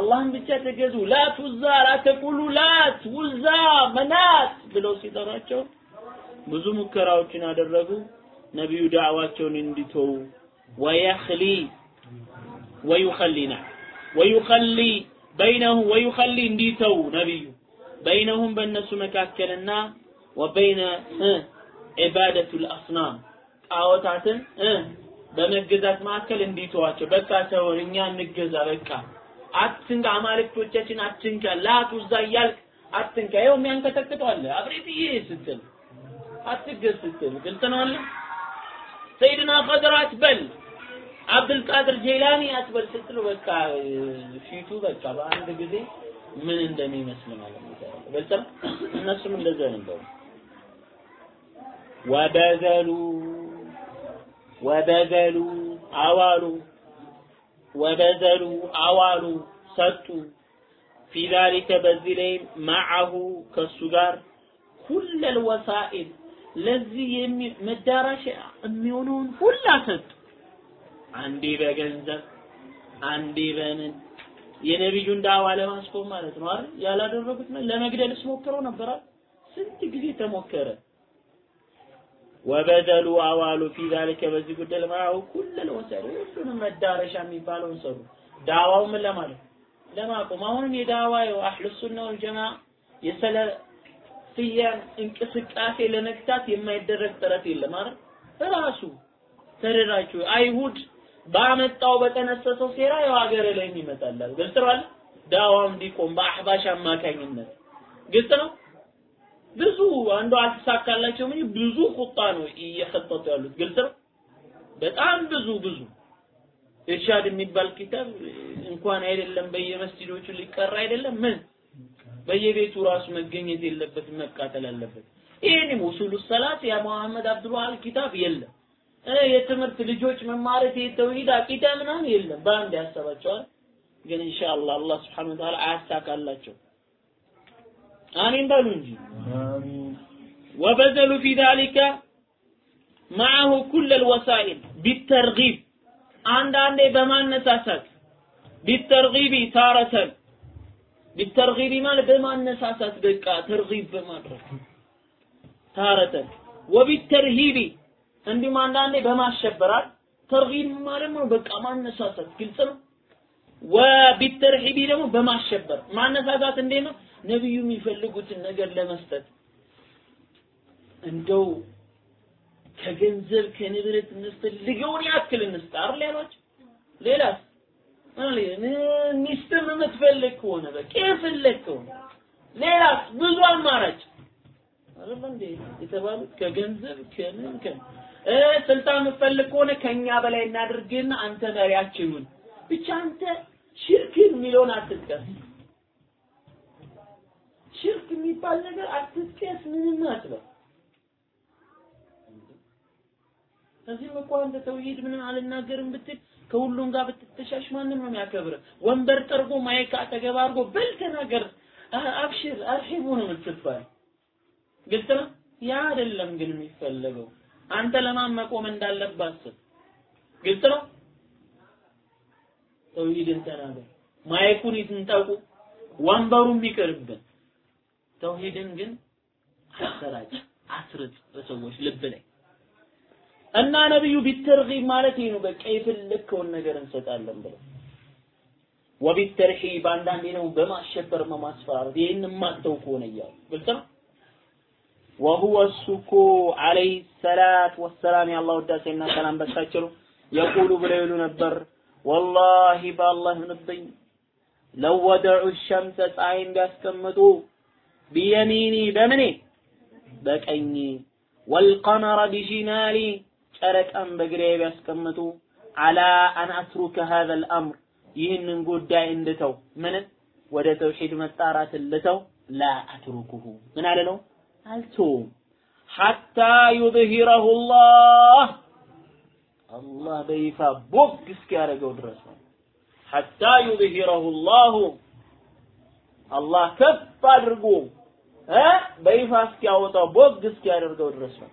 اللهم بيشات جزو لا توزا لا تقولوا لا توزا منات بلو سيدراتشو بزمو كراوتنا درقو نبي دعواتشو انديتو ويخلي ويخلينا ويخلي بينه ويخلي انديتو نبي بينهم بالنسو مكاكلنا وبين عبادة الأصنام ጣዖታትን በመገዛት መካከል እንዲተዋቸው። በቃ ተውን እኛ እንገዛ በቃ አትንካ አማልክቶቻችን አትንካ ላት ውዛ እያልክ አትንካ። ይኸው አለ። አብሬትዬ ስትል አትገዝ ስትል ግልጽ ነው አለ። ሰይድና ቀድር አትበል አብዱልቃድር ጄላኒ አትበል ስትሉ በቃ ፊቱ በቃ በአንድ ጊዜ ምን እንደሚመስል ማለት ነው። ግልጽ እነሱም እንደዛ ነበሩ። ወበዘሉ ወበዘሉ አዋሉ ወበዘሉ አዋሉ ሰጡ ፊ በዚህ ላይ ማዐሁ ከሱ ጋር ኩለል ወሳኢል ለዚህ መዳረሻ የሚሆነውን ሁላ ሰጡ። አንዴ በገንዘብ አንዴ በምን የነቢዩን ዳዋ ለማስቆም ማለት ነው አይደል? ያላደረጉት ለመግደልስ ሞክረው ነበር ስንት ጊዜ ተሞከረ። ወበደሉ አዋሉ ፊ ዛሊከ በዚህ ጉዳይ ለማው ኩለል ወሰዱ ሁሉንም መዳረሻ የሚባለውን ሰሩ። ዳዋው ምን ለማለት ለማቆም አሁንም የዳዋው አህሉ ሱና ወል ጀማ የሰለፊያን እንቅስቃሴ ለመግታት የማይደረግ ጥረት የለም አይደል? ራሱ ተደራችሁ አይሁድ ባመጣው በጠነሰሰው ሴራ ያው ሀገር ላይ ይመጣላል። ግልጽ ነው? ዳዋው እንዲቆም በአህባሽ አማካኝነት ግልጽ ነው። ብዙ አንዱ አልተሳካላቸውም እንጂ ብዙ ቁጣ ነው እየከተቱ ያሉት ግልጽ ነው። በጣም ብዙ ብዙ ኢርሻድ የሚባል ኪታብ እንኳን አይደለም በየመስጂዶቹ ሊቀራ አይደለም ምን በየቤቱ ራሱ መገኘት የለበትም መቃጠል አለበት። ይሄንም ውሱሉ ሰላት ያ መሐመድ አብዱል ኪታብ የለም። የትምህርት ልጆች መማረት የተውሂድ አቂዳ ምናምን የለም። በአንድ ያሰባቸዋል። ግን ኢንሻአላህ አላህ Wa Ta'ala አያሳካላቸው። አሚን በሉ እንጂ ወበዘሉ ፊ ذلك معه كل الوسائل بالترغيب አንዳንዴ በማነሳሳት ቢተርጊቢ ታረተን ቢተርጊቢ ማለት በማነሳሳት በቃ ተርጊብ በማድረግ ታረተን ወቢተርሂቢ እንዲሁም አንዳንዴ በማሸበራል ተርጊብ ማለት ነው በቃ ማነሳሳት ግልጽ ነው ወቢተርሂቢ ደግሞ በማሸበር ማነሳሳት እንዴት ነው ነብዩ የሚፈልጉትን ነገር ለመስጠት እንደው ከገንዘብ ከንብረት እንስፈልገውን ያክል እንስጥ አይደል ያሏቸው? ሌላስ? ሚስትም የምትፈልግ ከሆነ በቃ የፈለግከው ሌላስ? ብዙ አማራጭ አይደል እንዴ? የተባሉት ከገንዘብ ከምን ከምን ስልጣን የምትፈልግ ከሆነ ከኛ በላይ እናድርግና አንተ መሪያችንን ብቻ አንተ ሽርክን የሚለውን አትጥቀስ ሽርክ የሚባል ነገር አትጥቀስ ምንም አትበል ከዚህም እኮ አንተ ተውሂድ ምንም አልናገርም ብትል ከሁሉም ጋር ብትተሻሽ ማንም ነው የሚያከብር። ወንበር ጠርጎ mic አጠገብ አድርጎ በል ተናገር፣ አብሽር፣ አርሂቡ ነው የምትባል። ግልጽ ነው። ያ አይደለም ግን የሚፈለገው አንተ ለማን መቆም አስብ። ግልጽ ነው። ተውሂድን ተናገር፣ ማይኩን ይስንጠቁ፣ ወንበሩም ይቅርብን። ተውሂድን ግን አሰራጭ፣ አስርጥ በሰዎች ልብ ላይ። እና ነብዩ ቢተርጊብ ማለት ይሄ ነው። በቃ የፈለግከውን ነገር እንሰጣለን ብለው። ወቢተርሂብ አንዳንዴ ደግሞ በማሸበር በማስፈራራት ይህን የማትተው ከሆነ እያሉ ግልጽ ነው። ወሁወ እሱ እኮ አለይሂ ሰላት ወሰላም። የአላህ ውዳሴና ሰላም በሳቸው የቁሉ ብለው ይሉ ነበር። ወላሂ በአላህ ይሁንብኝ ለው ወደዑ ሸምሰ ፀሐይን ቢያስቀምጡ ቢየሚኒ በምኔ በቀኝ ወልቀመረ ቢሺማሊ ጨረቃን በግራዬ ቢያስቀምጡ። አላ አን አትሩከ ሀዘ ልአምር ይህንን ጉዳይ እንድተው። ምን? ወደ ተውሂድ መጣራትን ልተው። ላ አትሩኩሁ። ምን አለ ነው አልተውም። ሐታ ዩظሂረሁ ላህ። አላህ በይፋ ቦግ እስኪያደርገው ድረስ ነው። ሐታ ዩظሂረሁ ላሁ። አላህ ከፍ አድርጎ እ በይፋ እስኪያወጣው ቦግ እስኪያደርገው ድረስ ነው።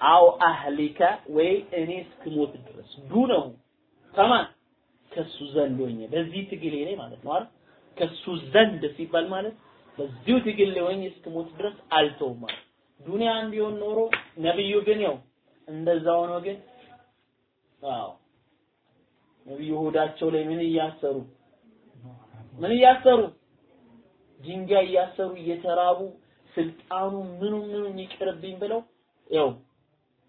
አው አህሊከ ወይ እኔ እስክሞት ድረስ ዱነሁ ከማን ከሱ ዘንድ ሆኜ በዚህ ትግሌ ላይ ማለት ነው አይደል? ከሱ ዘንድ ሲባል ማለት በዚሁ ትግል ላይ ሆኜ እስክሞት ድረስ አልተውም ማለት ዱንያን ቢሆን ኖሮ ነብዩ ግን ያው እንደዛ ሆኖ ግን አዎ። ነብዩ ሆዳቸው ላይ ምን እያሰሩ? ምን እያሰሩ ድንጋይ እያሰሩ እየተራቡ ስልጣኑ ምኑ ምኑ ይቅርብኝ ብለው ያው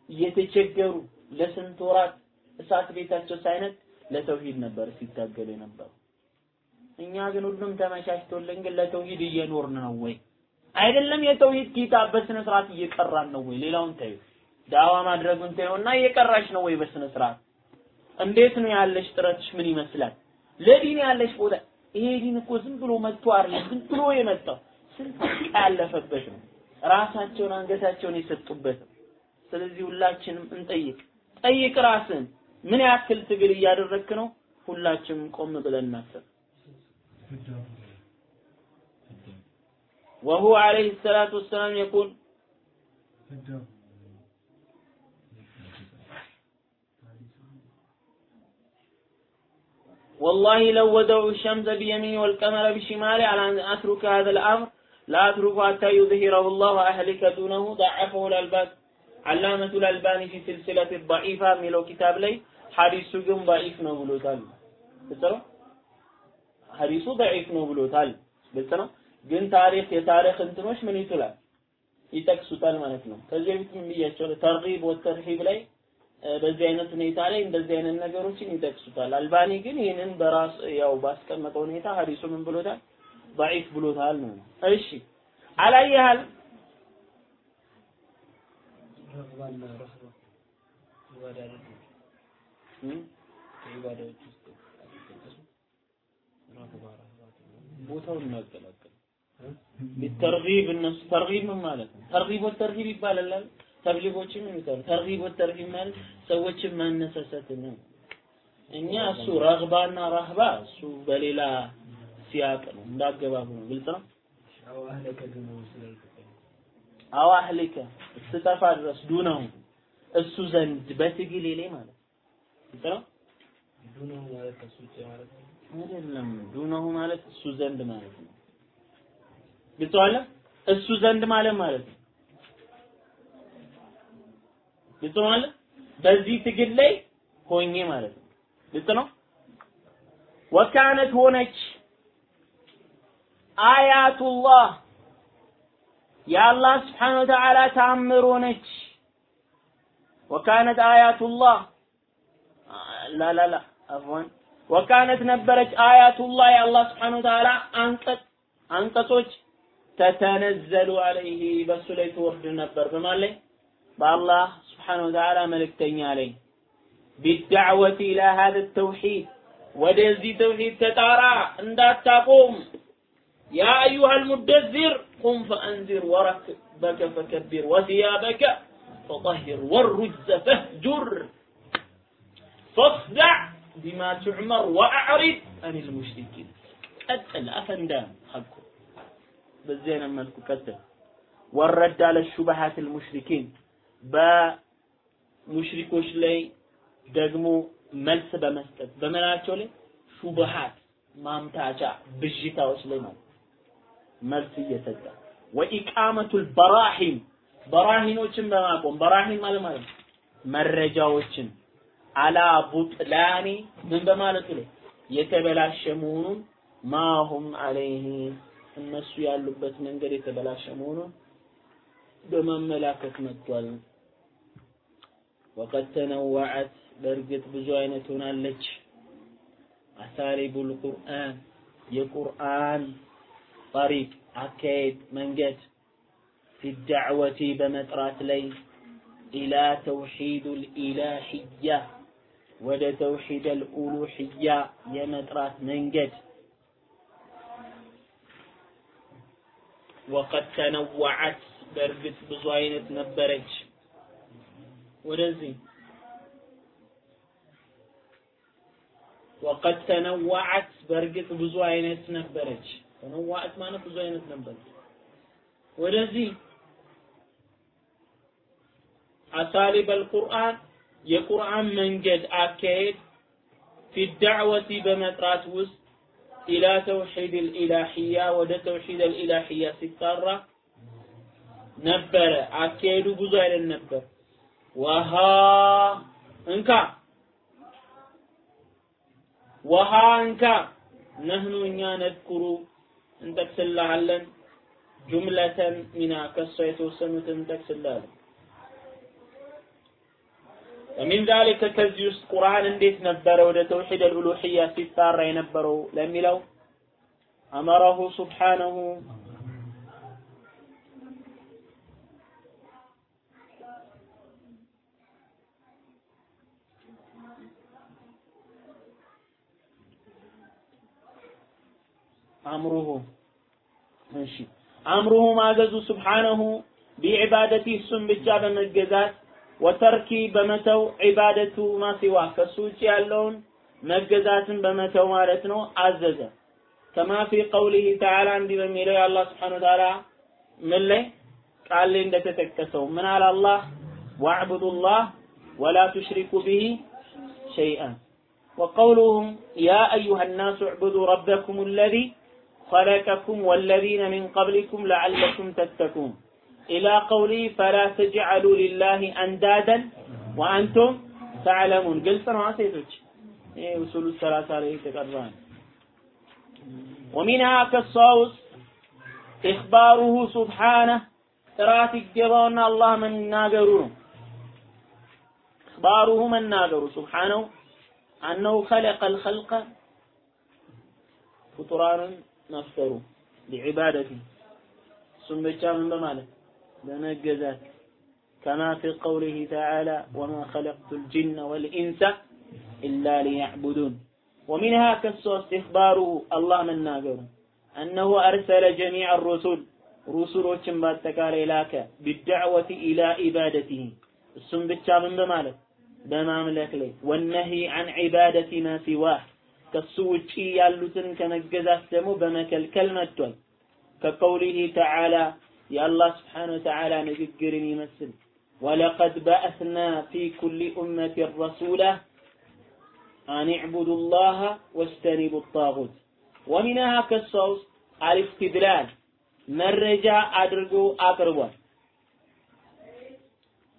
እየተቸገሩ ለስንት ወራት እሳት ቤታቸው ሳይነድ ለተውሂድ ነበር ሲታገሉ የነበሩ። እኛ ግን ሁሉም ተመቻችቶልን ግን ለተውሂድ እየኖርን ነው ወይ? አይደለም የተውሂድ ኪታብ በስነ ስርዓት እየቀራን ነው ወይ? ሌላውን ታዩ ዳዋ ማድረጉን ታዩና እየቀራሽ ነው ወይ በስነ ስርዓት? እንዴት ነው ያለሽ ጥረትሽ ምን ይመስላል? ለዲን ያለሽ ቦታ ይሄ ዲን እኮ ዝም ብሎ መጥቶ አይደለም ዝም ብሎ የመጣው ስንት ያለፈበት ነው። ራሳቸውን አንገታቸውን የሰጡበት ነው። ስለዚህ ሁላችንም እንጠይቅ። ጠይቅ ራስን ምን ያክል ትግል እያደረግክ ነው? ሁላችንም ቆም ብለን እናስብ። وهو عليه الصلاة والسلام يقول والله لو وضعوا الشمس بيميني والقمر بشمالي على أن أترك هذا الأمر لا أتركه حتى يظهره الله وأهلك دونه ضعفه الألباب علامة الألباني في سلسلة الضعيفة ميلو كتاب لي حديث ግን ضعيف ነው ብሎታል ግልጽ ነው ሐዲሱ ضعيف ነው ብሎታል ግልጽ ነው ግን ታሪክ የታሪክ እንትኖች ምን ይችላል ይጠቅሱታል ማለት ነው ከዚህ በፊት ምን ብያቸው ተርጊብ ወተርሂብ ላይ በዚህ አይነት ሁኔታ ላይ እንደዚህ አይነት ነገሮችን ይጠቅሱታል አልባኒ ግን ይህንን በራስ ያው ባስቀመጠው ሁኔታ ሐዲሱ ምን ብሎታል ضعيف ብሎታል ነው እሺ አላየሃል ረህባና ረህባ ኢባዳ አይደለም ከኢባዳዎች ውስጥ አይጠቀሱ ረህባ ረህባ ቦታውን እናገላግል ቢተርጊብ እነሱ ተርጊብ ምን ማለት ነው? ተርጊብ ወተርሂብ ይባላል አይደል? ተብሊጎችም ይባላል። ተርጊብ ወተርሂብ ማለት ሰዎችን ማነሳሳት ነው። እኛ እሱ ረግባና ረህባ እሱ በሌላ ሲያቅ ነው እንዳገባቡ ነው። ግልጽ ነው። አው አህሊከ እስከጠፋ ድረስ ዱነው እሱ ዘንድ በትግሌ ላይ ማለት ግልጽ ነው። ዱኑ ማለት ውጭ ማለት አይደለም ዱነሁ ማለት እሱ ዘንድ ማለት ነው። ግልጽ አለ እሱ ዘንድ ማለት ማለት ነው። ግልጽ ነው አለ በዚህ ትግል ላይ ሆኜ ማለት ነው። ግልጽ ነው። ወካነት ሆነች አያቱላህ። የአላህ ስብሓነ ወተዓላ ተአምር ሆነች። ወካነት አያቱላህ። ላ ላ ላ አፍዋን። ወካነት ነበረች አያቱላህ። የአላህ ስብሓነ ወተዓላ አንቀጽ አንቀጾች ተተነዘሉ አለይህ። በሱ ላይ ትወርድ ነበር በማን ላይ? በአላህ سبحانه وتعالى ملكتني عليه. بالدعوة إلى هذا التوحيد. ودزي توحيد تتارى عند تقوم يا أيها المدزر قم فأنذر وركبك فكبر وثيابك فطهر والرجز فهجر فاصدع بما تعمر وأعرض عن المشركين. أدخل أفندام حقه بزينا ملك كذب والرد على الشبهات المشركين. በሙሽሪኮች ላይ ደግሞ መልስ በመስጠት በመላቸው ላይ ሹብሃት ማምታቻ ብዥታዎች ላይ ማለት መልስ እየሰጠ ወኢቃመቱል በራሂም በራሂኖችን በማቆም በራሂም ማለት ማለት ነው መረጃዎችን አላ ቡጥላኒ ምን በማለቱ ላይ የተበላሸ መሆኑን ማሁም አለይህ እነሱ ያሉበት መንገድ የተበላሸ መሆኑን በማመላከት መጥቷል። ወቀድ ተነወዐት በእርግጥ ብዙ አይነት ሆናለች። አሳሪቡል ቁርአን የቁርአን ጠሪቅ አካሄድ መንገድ ፊ ዳዕወቲ በመጥራት ላይ ኢላ ተውሒዱል ኢላሂያ ወደ ተውሂድ አልኡሉሂያ የመጥራት መንገድ ወቀድ ተነወዐት በእርግጥ ብዙ አይነት ነበረች ወደዚህ ወቀድ ተነወዐት በእርግጥ ብዙ አይነት ነበረች ተነወዐት ማለት ብዙ አይነት ነበረች ወደዚህ አሳሊብ አልቁርአን የቁርአን መንገድ አካሄድ ፊ ዳዕወቲ በመጥራት ውስጥ ኢላ ተውሒድ ልኢላሕያ ወደ ተውሒድ ልኢላሕያ ሲጠራ ነበረ። አካሄዱ ብዙ አይነት ነበር። ወሃ እንካ ወሃ እንካ ነህኑ እኛ ነድኩሩ እንጠቅስልሃለን ጁምለተን ሚና ከሷ የተወሰኑትን እንጠቅስልሃለን። ومن ذلك ከዚህ ውስጥ ቁርአን እንዴት ነበረ ወደ ተውሂድ አልኡሉሂያ ሲጣራ የነበረው ለሚለው አመረሁ ሱብሓነሁ አምሩሁ እሺ አምሩሁ ማዘዙ ሱብሓነሁ ቢዒባደቲ እሱን ብቻ በመገዛት ወተርኪ በመተው ዒባደቱ ማሲዋ ከሱ ውጭ ያለውን መገዛትን በመተው ማለት ነው አዘዘ ከማ ፊ ቀውሊህ ተዓላ እንዲህ በሚለው የአላህ ስብሓን ወተዓላ ምን ላይ ቃል ላይ እንደተጠቀሰው ምን አለ አላህ ዋዕቡዱ ላህ ወላ ቱሽሪኩ ብሂ ሸይአን وقولهم يا أيها الناس اعبدوا ربكم الذي خلقكم والذين من قبلكم لعلكم تتقون. إلى قوله فلا تجعلوا لله أندادا. وأنتم تعلمون. قلت أنا سيدوش. إيه وصول الثلاثة عليه تقربان. ومنها كالصوص. إخباره سبحانه. ترات الجبان الله من ناقرون إخباره من ناقر سبحانه. أنه خلق الخلق. فطرانا مفتروا لعبادته ثم من بمالك በመገዛት ከማ ፊ ቀውሊህ ተዓላ ወማ ኸለቅቱ ልጅነ ወልኢንሰ ኢላ ሊያዕቡዱን ወሚንሃ ከሷ ውስጥ ኢኽባሩሁ አላህ መናገሩ أنه أرسل جميع الرسل ሩሱሎችን በአጠቃላይ ላከ ቢዳዕወቲ ኢላ ኢባደቲህ እሱም ብቻ ምን በማለት በማምለክ ላይ ወነሂ አን ዒባደቲ ማ ሲዋህ ከሱ ውጪ ያሉትን ከመገዛት ደግሞ በመከልከል መጥቷል ከቀውሊህ ተዓላ የአላህ ስብሓነ ወተዓላ ንግግርን ይመስል ወለቀድ በአስና ፊ ኩሊ ኡመት ረሱላ አን ዕቡዱ ላህ ወስተኒቡ ጣጉት ወሚንሃ ከሷ ውስጥ አልስትድላል መረጃ አድርጎ አቅርቧል።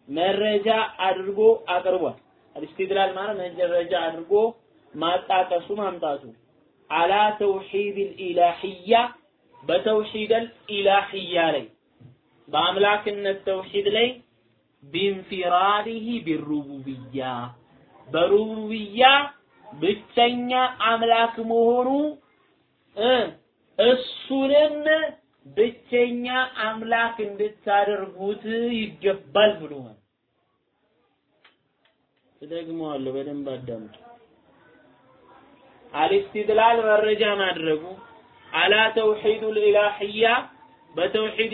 መረጃ አድርጎ አቅርቧል። አልስትድላል ማለት መረጃ አድርጎ ማጣቀሱ ማምጣቱ አላ ተውሂድ ልኢላሕያ በተውሂድ ልኢላሕያ ላይ በአምላክነት ተውሂድ ላይ ቢንፊራዲህ ቢሩቡብያ በሩቡብያ ብቸኛ አምላክ መሆኑ እሱንም ብቸኛ አምላክ እንድታደርጉት ይገባል ብሎሃል። እደግመዋለሁ፣ በደንብ አዳምጡ። አልስትድላል መረጃ ማድረጉ። አላ ተውሂዱል ኢላህያ በተውሂድ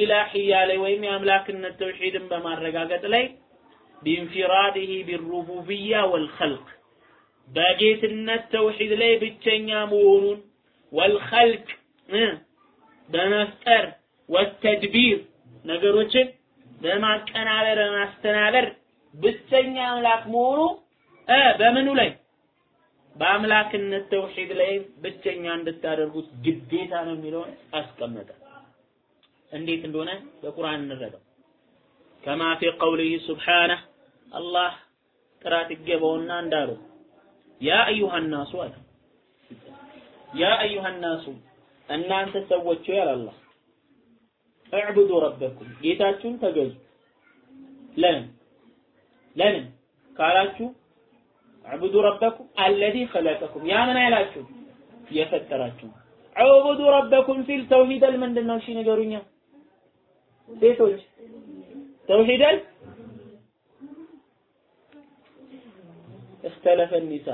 ኢላህያ ላይ ወይም የአምላክነት ተውሂድን በማረጋገጥ ላይ ቢንፊራዲህ ቢሩቡብያ ወልኸልቅ በጌትነት ተውሂድ ላይ ብቸኛ መሆኑን ወልኸልቅ በመፍጠር ወተድቢር ነገሮችን በማቀናበር በማስተናበር ብቸኛ አምላክ መሆኑ በምኑ ላይ በአምላክነት ተውሂድ ላይ ብቸኛ እንድታደርጉት ግዴታ ነው የሚለውን አስቀመጠ። እንዴት እንደሆነ በቁርአን እንረዳው። ከማ ፊ ቀውሊሂ ሱብሓነህ አላህ ጥራት ይገባውና እንዳለው ያ አዩሃ ናሱ አለ ያ አዩሃ ናሱ እናንተ ሰዎች ሆይ አላህ እዕቡዱ ረበኩም ጌታችሁን ተገዙ። ለምን ለምን ካላችሁ አዕቡዱ ረበኩም አለዚ ኸለቀኩም። ያምን አይላችሁ? የፈጠራችሁ። አዕቡዱ ረበኩም ፊል ተውሂደል ምንድነው? እሺ ንገሩኛ። ሴቶች ተውሂደል? እክተለፈ ኒሳ።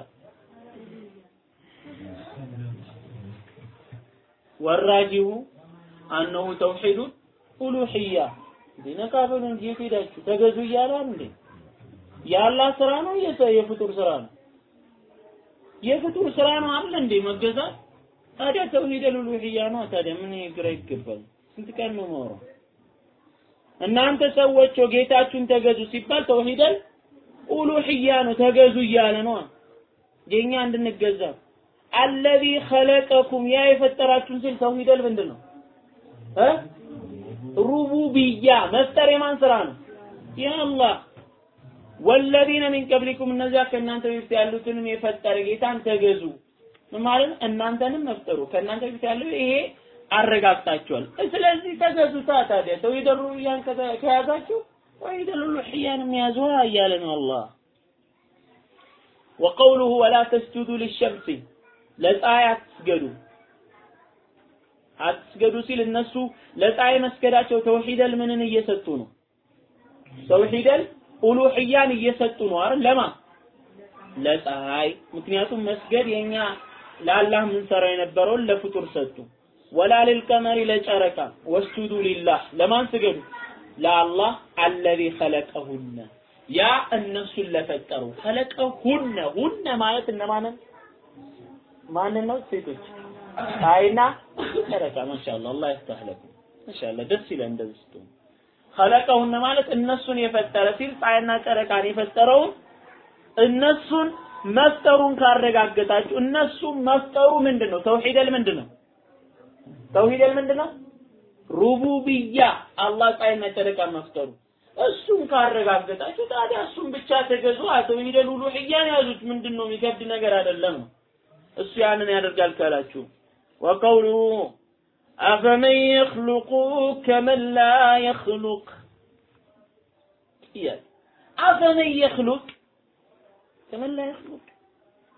ወራጂሁ አነሁ ተውሂዱ ኡሉሂያ እንዴ ነቃ ተገዙ እያለ እንዴ? የአላህ ስራ ነው የፍጡር ስራ ነው? የፍጡር ስራ ነው አለ እንዴ መገዛት? ታዲያ ተውሂድ ኡሉሂያ ነው? ታዲያ ምን ግራ ይገባል? ስንት ቀን ነው ማውራው እናንተ ሰዎች ጌታችሁን ተገዙ ሲባል ተውሂደል ኡሉሂያ ነው ተገዙ እያለ ነው የኛ እንድንገዛ። አለዚ ኸለቀኩም ያ የፈጠራችሁን ሲል ተውሂደል ምንድን ነው? እ? ሩቡብያ መፍጠር የማን ስራ ነው? የአላህ ወለዚነ ሚን ቀብሊኩም እነዚያ ከእናንተ በፊት ያሉትንም የፈጠረ ጌታን ተገዙ ማለት እናንተንም መፍጠሩ ከእናንተ በፊት ያለው ይሄ አረጋግጣቸዋል። ስለዚህ ተገዙታ ታዲያ ተውሂደ ሩብያን ከያዛችሁ ተውሂደ ሉሉሕያን ያዙ እያለ ነው አላህ። ወቀውሉሁ ወላ ተስጁዱ ሊሸምሲ ለፀሐይ አትስገዱ አትስገዱ ሲል እነሱ ለጣይ መስገዳቸው ተውሂደል ምንን እየሰጡ ነው? ተውሂደል ኡሉሂያን እየሰጡ ነው አይደል? ለማ? ለፀሐይ። ምክንያቱም መስገድ የኛ ለአላህ የምንሰራው የነበረውን ለፍጡር ሰጡ። ወላ ልልቀመሪ ለጨረቃ ወስጁዱ ሊላህ። ለማን ስገዱ? ለአላህ አለዚ ኸለቀሁነ። ያ እነሱን ለፈጠሩ። ኸለቀሁነ። ሁነ ማለት እነማንን? ማንን ነው? ሴቶች። ፀሐይና ጨረቃ። ማሻአላ አላህ ይፍታህ ለኩም። ማሻአላ ደስ ይላል እንደዚህ ስትሆን ኸለቀሁነ ማለት እነሱን የፈጠረ ሲል ፀሐይና ጨረቃን የፈጠረውን እነሱን መፍጠሩን ካረጋገጣችሁ እነሱ መፍጠሩ ምንድን ነው ተውሂደል ምንድን ነው ተውሂደል ምንድን ነው ሩቡብያ አላህ ፀሐይና ጨረቃን መፍጠሩ። እሱን ካረጋገጣችሁ ታዲያ እሱን ብቻ ተገዙ። ተውሂደል ኡሉሂያን ያዙት። ምንድን ነው የሚከብድ ነገር አይደለም። እሱ ያንን ያደርጋል ካላችሁ። ወቀውሉ አፈመን የኽሉቁ ከመን ላ የኽሉቅ እያለ አፈመን የኽሉቅ ከመን ላ የኽሉቅ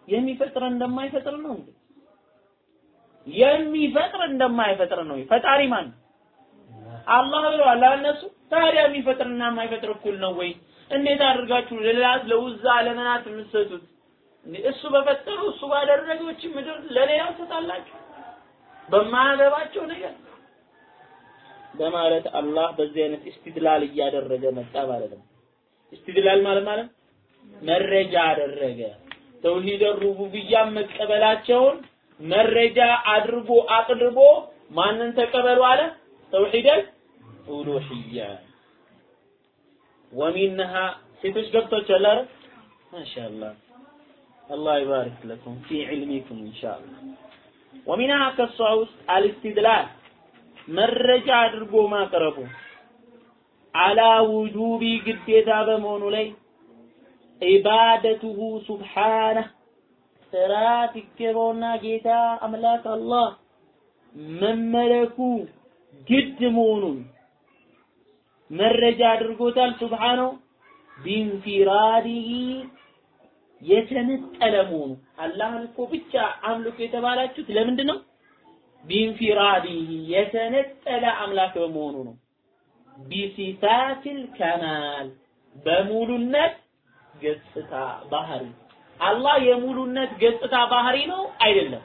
የሚፈጥር እንደማይፈጥር ነው እንዴ? የሚፈጥር እንደማይፈጥር ነው። ፈጣሪ ማን? አላህ ብለዋል። እነሱ ታዲያ የሚፈጥርና የማይፈጥር እኩል ነው ወይ? እንዴት አድርጋችሁ ለላት ለውዛ ለመናት የምትሰጡት? እሱ በፈጠረው እሱ ባደረገች ምድር ለሌላ ትሰጣላችሁ በማያገባቸው ነገር በማለት አላህ በዚህ አይነት እስትድላል እያደረገ መጣ ማለት ነው። እስትድላል ማለት ማለት መረጃ አደረገ። ተውሂድ ሩቡብያ መቀበላቸውን መረጃ አድርጎ አቅርቦ ማንን ተቀበሉ አለ? ተውሂደል ኡሉሂያ ወሚንሃ ሴቶች ገብቷቸዋል አይደል? ማሻአላህ አላህ ይባርክ ለኩም ፊ ዒልሚኩም ኢንሻአላህ ወሚና ከሷ ውስጥ አልስትድላል መረጃ አድርጎ ማቅረቡ አላ ውጁቢ ግዴታ በመሆኑ ላይ ኢባደቱሁ ሱብሓነህ ጥራት ይገባውና ጌታ አምላክ አላህ መመለኩ ግድ መሆኑን መረጃ አድርጎታል። سبحانه بانفراده የተነጠለ መሆኑ አላህን እኮ ብቻ አምልኩ የተባላችሁት ለምንድን ነው? بانفراده የተነጠለ አምላክ በመሆኑ ነው። بصفات الكمال በሙሉነት ገጽታ ባህሪ አላህ የሙሉነት ገጽታ ባህሪ ነው አይደለም?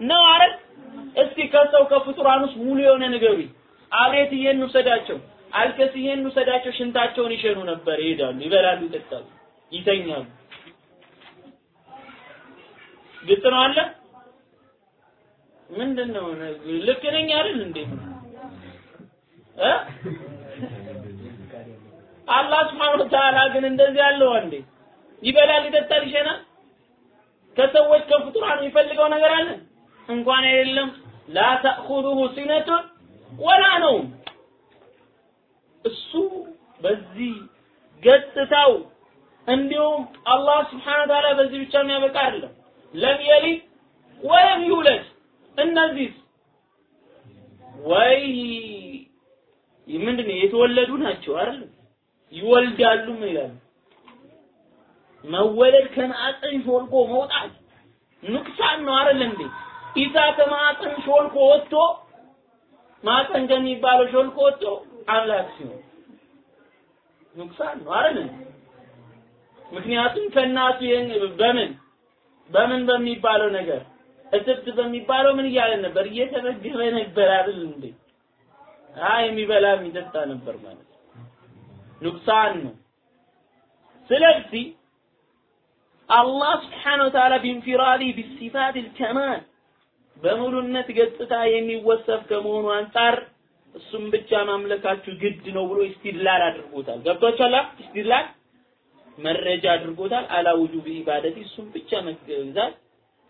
ነው አይደል? እስቲ ከሰው ከፍጡራን ውስጥ ሙሉ የሆነ ንገሩኝ። አብሬት ይሄን ውሰዳቸው፣ አልከስ ይሄን ውሰዳቸው፣ ሽንታቸውን ይሸኑ ነበር፣ ይሄዳሉ፣ ይበላሉ፣ ይጠጣሉ፣ ይተኛሉ። ግልጽ ነው አለ? ምንድን ነው ልክ ነኝ አይደል እንዴ? እ? አላህ Subhanahu Wa ግን እንደዚህ ያለው እንዴ? ይበላል ይጠጣል ይሸናል? ከሰዎች ከፍጡራን የሚፈልገው ነገር አለ? እንኳን አይደለም። ላ ተእኹዙሁ ሲነቱን ወላ ነውም። እሱ በዚህ ገጽታው እንዲሁም አላህ Subhanahu Wa በዚህ ብቻ የሚያበቃ አይደለም ለም የሊድ ወለም ይውለድ። እነዚህ ወይ ምንድነው የተወለዱ ናቸው አይደል? ይወልዳሉም ይላሉ። መወለድ ከማዕፀን ሾልኮ መውጣት ኑቅሳን ነው አይደል እንዴ? ኢሳ ከማዕፀን ሾልኮ ወጥቶ ማዕፀን ከሚባለው ሾልኮ ወጥቶ አምላክ ሲሆን ኑቅሳን ነው አይደል? ምክንያቱም ከእናቱ በምን በምን በሚባለው ነገር እትብት በሚባለው ምን እያለ ነበር? እየተመገበ ነበር አይደል እንዴ? አይ የሚበላ የሚጠጣ ነበር ማለት ነው። نقصان ነው። ስለዚህ አላህ سبحانه وتعالى بانفراده بصفات الكمال በሙሉነት ገጽታ የሚወሰፍ ከመሆኑ አንጻር እሱም ብቻ ማምለካችሁ ግድ ነው ብሎ استدلال አድርጎታል። ገብቷችኋል? ኢስቲድላል መረጃ አድርጎታል። አላ ውጁብ እሱም ብቻ መገዛት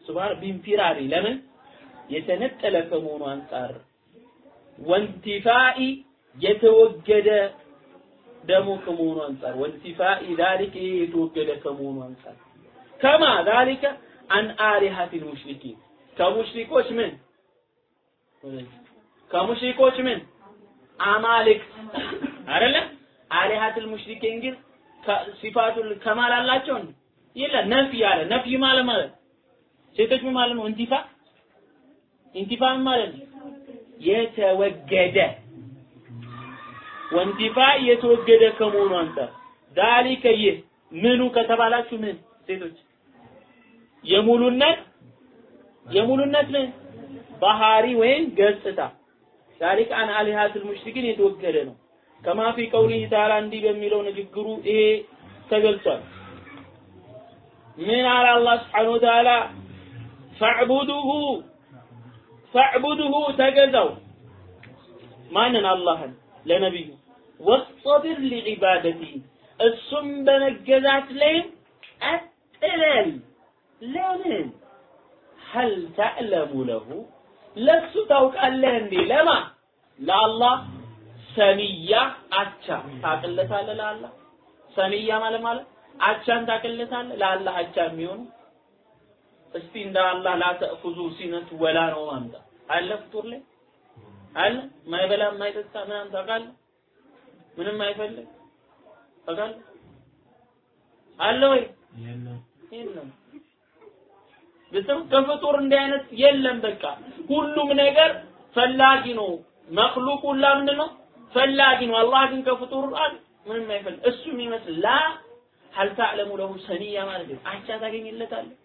ሱብሃን ቢንፊራሪ ለምን? የተነጠለ ከመሆኑ አንጻር። ወንቲፋኢ የተወገደ ደግሞ ከመሆኑ አንጻር። ወንቲፋኢ ይሄ የተወገደ ከመሆኑ አንጻር። ከማ? ዛሊከ አን አሊሀቲል ሙሽሪኪን። ከሙሽሪኮች ምን? ከሙሽሪኮች ምን? አማልክት። አይደለ አሊሀትል ሙሽሪኪን ግን ሲፋቱል ከማል አላቸው እንዴ? የለ ነፊ ያለ ነፊ ማለት ማለት ሴቶች ምን ማለት ነው? እንቲፋ? እንቲፋ ማለት የተወገደ። ወንቲፋ የተወገደ ከመሆኑ አንጻር ዳሊከ ይህ ምኑ ከተባላችሁ ምን? ሴቶች። የሙሉነት? የሙሉነት ምን? ባህሪ ወይም ገጽታ። ዛሊከ አን አሊሃቱል ሙሽሪኪን የተወገደ ነው ከማ ፊ ቀውሊህ ተዓላ እንዲህ በሚለው ንግግሩ ይሄ ተገልጿል። ምን አለ አላህ ስብሓነሁ ወተዓላ? ፈዕቡዱሁ ፈዕቡዱሁ ተገዛው። ማንን? አላህን ለነቢዩ። ወስጠብር ሊዒባደቲ እሱም በመገዛት ላይም ቀጥለል። ለምን? ሀል ተዕለሙ ለሁ ለሱ ታውቃለህ እንዴ? ለማ? ለአላህ ሰሚያ አቻ ታቅለታለህ ለአላህ ሰሚያ ማለት ማለት አቻን ታቅለታለህ ለአላህ አቻ የሚሆኑ እስቲ እንደ አላህ ላተእኹዙ ሲነቱ ወላ ነው ማምጣ አለ ፍጡር ላይ? አለ ማይበላ ማይጠጣ ምናምን ታውቃለህ? ምንም አይፈልግ ታውቃለህ? አለ ወይ? የለም። ብትም ከፍጡር እንዲህ አይነት የለም በቃ። ሁሉም ነገር ፈላጊ ነው። መክሉቅ ሁላ ምንድን ነው ፈላጊ ነው። አላህ ግን ከፍጡራን ምንም አይፈልግ። እሱ የሚመስል ላ ሀል ተዕለሙ ለሁ ሰኒያ ማለት ነው። አቻ ታገኝለታለህ።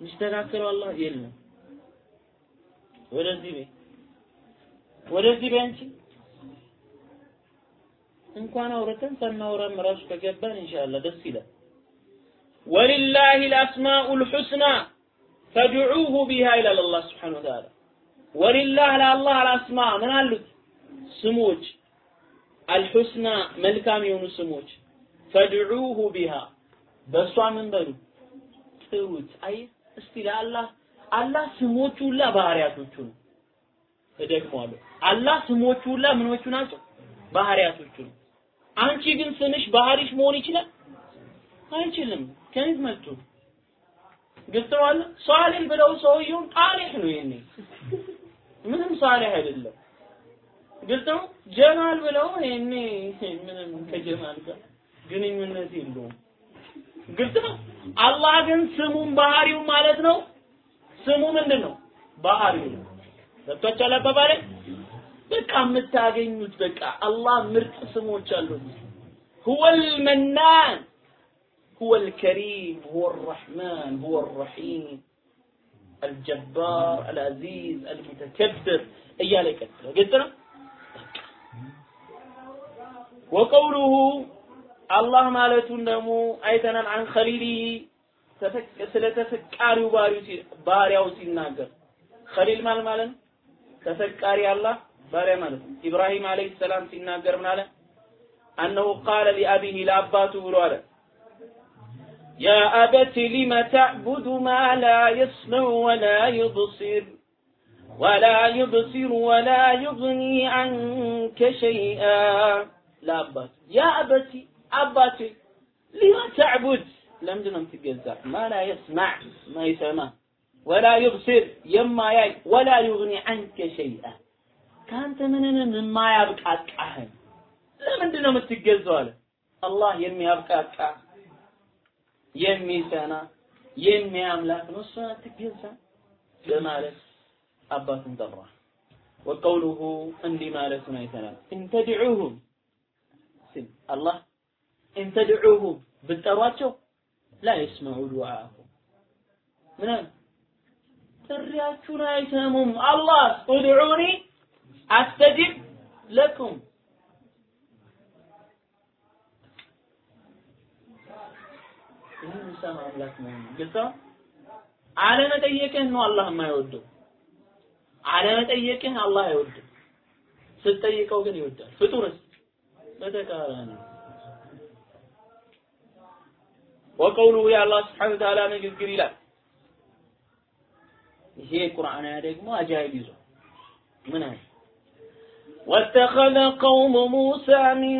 ሚስተካከለው አላህ የለም። ወደዚህ በይ ወደዚህ በይ አንቺ እንኳን አውርተን ሳናወራም ራሱ ከገባን ኢንሻአላህ ደስ ይላል። ወሊላሂ ልአስማኡል ሑስና ፈድዑሁ ቢሃ ይላል አላህ ስብሓነ ወተዓላ። ወሊላህ ለአላህ አልአስማ ምን አሉት? ስሞች አልሑስና መልካም የሆኑ ስሞች ፈድዑሁ ቢሃ በእሷ ምን በሉ? ጥሩት አይ እስቲ ለአላህ አላህ ስሞቹ ሁላ ባህሪያቶቹ ነው። እደግመዋለሁ አላህ ስሞቹ ሁላ ምኖቹ ናቸው? ባህሪያቶቹ ነው። አንቺ ግን ስምሽ ባህሪሽ መሆን ይችላል? አይችልም። ከየት መጡ? ገብተዋል? ሷሊህ ብለው ሰውየውን ጣሊህ ነው ይሄኔ። ምንም ሳሊህ አይደለም ግልጽ ነው። ጀማል ብለው እኔ ምንም ከጀማል ጋር ግንኙነት የለውም። ግልጽ ነው። አላህ ግን ስሙን ባህሪው ማለት ነው። ስሙ ምንድን ነው? ባህሪው ነው። ገብቷችኋል አባባሌ? በቃ የምታገኙት በቃ አላህ ምርጥ ስሞች አሉት። ሁወል መናን ሁወል ከሪም ሁወል ረሕማን ሁወል ረሒም አልጀባር አልአዚዝ አልሙተከብር እያለ ይቀጥላል። ግልጽ ነው። ወቀውሉሁ አላህ ማለቱን ደግሞ አይተናል አን ኸሊሊሂ ስለ ተፈቃሪው ባሪያው ሲናገር ኸሊል ማል ማለት ተፈቃሪ አላህ ባሪያ ማለት ነው። ኢብራሂም አለይሂ ሰላም ሲናገር ምን አለ? አነሁ ቃለ ሊአቢሂ ለአባቱ ብሎ አለ ያ አበት ሊመ ተዕቡዱ ማ ላ የስመዑ ወላ ዩብሲር ወላ يبصر ولا يغني عنك شيئا ለአባት يا أبت አባቴ لم تعبد ለምንድን ነው የምትገዛ ما لا يسمع ማይሰማ ولا يبصر የማያይ ولا يغني عنك شيئا። ከአንተ ምንንም የማያብቃቃህን ለምንድን ነው የምትገዛው አለ። አላህ የሚያብቃቃ የሚሰና የሚያምላክ ነው። እሱን አትገዛ በማለት አባትን ጠራ ወቀውሉሁ እንዲህ ማለቱን አይተናል። እንተድዑሁም ሲል አላህ እንተድዑሁም ብትጠሯቸው ላ የስመዑ ዱዓአኩም ምን? ጥሪያችሁን አይሰሙም። አላህ ኡድዑኒ አስተጅብ ለኩም ይህ የሚሰማ አምላክ ነው። አላህ የማይወደው። አለመጠየቅህ አላህ አይወድም። ስትጠይቀው ግን ይወዳል። ፍጡርስ በተቃራኒ ወቀውሉሁ የአላህ ስብሐነ ወተዓላ ንግግር ይላል። ይሄ ቁርአን ደግሞ አጃይብ ይዟል። ምን አለ? واتخذ قوم موسى من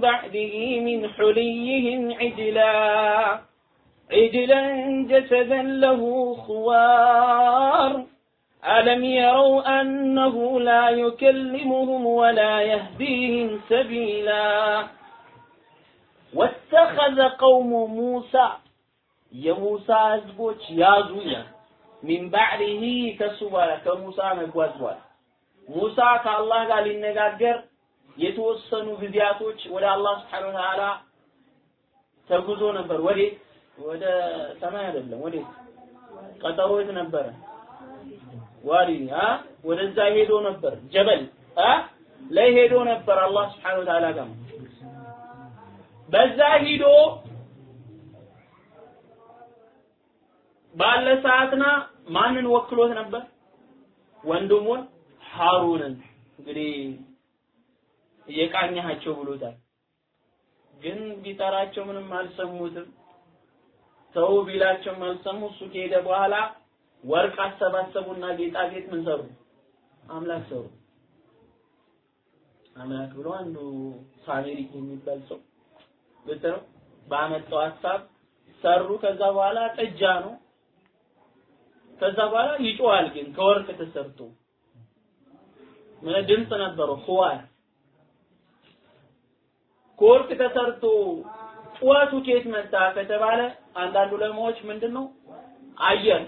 بعده من حليهم عجلا عجلا جسدا له خوار ألم يروا أنه لا يكلمهم ولا يهديهم سبيلا ወተኸዘ ቀውሙ ሙሳ የሙሳ ህዝቦች ያዙ ይላል። ሚን ባዕድህ ከሱ በኋላ ከሙሳ መጓዝ በኋላ ሙሳ ከአላህ ጋር ሊነጋገር የተወሰኑ ጊዜያቶች ወደ አላህ ስብሐነ ወተዓላ ተጉዞ ነበር። ወዴት? ወደ ሰማይ አይደለም። ወዴት? ቀጠሮ የት ነበረ? ዋዲ አ ወደዛ ሄዶ ነበር። ጀበል ላይ ሄዶ ነበር አላህ ስብሐነ ወተዓላ ጋር በዛ ሂዶ ባለ ሰዓትና ማንን ወክሎት ነበር? ወንድሙን ሃሩንን እንግዲህ እየቃኘሃቸው ብሎታል። ግን ቢጠራቸው ምንም አልሰሙትም። ተው ቢላቸውም አልሰሙ። እሱ ከሄደ በኋላ ወርቅ አሰባሰቡና ጌጣጌጥ ምን ሰሩ? አምላክ ሰሩ። አምላክ ብሎ አንዱ ሳሜሪ የሚባል ሰው ግልጽ ባመጣው ሀሳብ ሰሩ። ከዛ በኋላ ጥጃ ነው። ከዛ በኋላ ይጮሃል። ግን ከወርቅ ተሰርቶ ምን ድምፅ ነበረው? ኹዋር ከወርቅ ተሰርቶ ጩኸቱ ከየት መጣ ከተባለ አንዳንድ ዑለማዎች ምንድነው አየር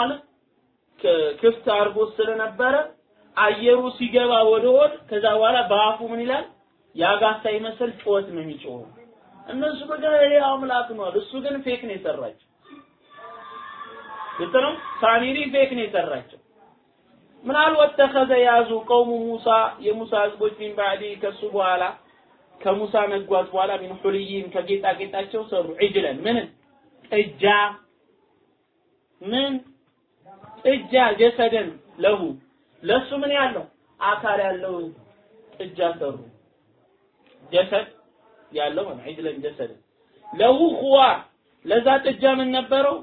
አለ ክፍት አድርጎ ስለነበረ አየሩ ሲገባ ወደ ሆድ ከዛ በኋላ በአፉ ምን ይላል ያጋሳ ይመስል ጩኸት ነው የሚጮኸው። እነሱ በቃ አምላክ ነው እሱ ግን fake ነው የሰራቸው። ግልጽ ነው። ሳሚሪ fake ነው የሰራቸው። ምን واتخذ ያዙ قوم موسى የሙሳ ህዝቦች من بعده ከሱ በኋላ ከሙሳ መጓዝ በኋላ من حليهم ከጌጣጌጣቸው ሰሩ عجلا ምን ጥጃ ምን? ጥጃ جسدا ለሁ ለሱ ምን ያለው አካል ያለው ጥጃ ሰሩ ጀሰድ ያለው ማለት ዒጅለን ጀሰድ። ለሁ ኹዋር ለዛ ጥጃ ምን ነበረው?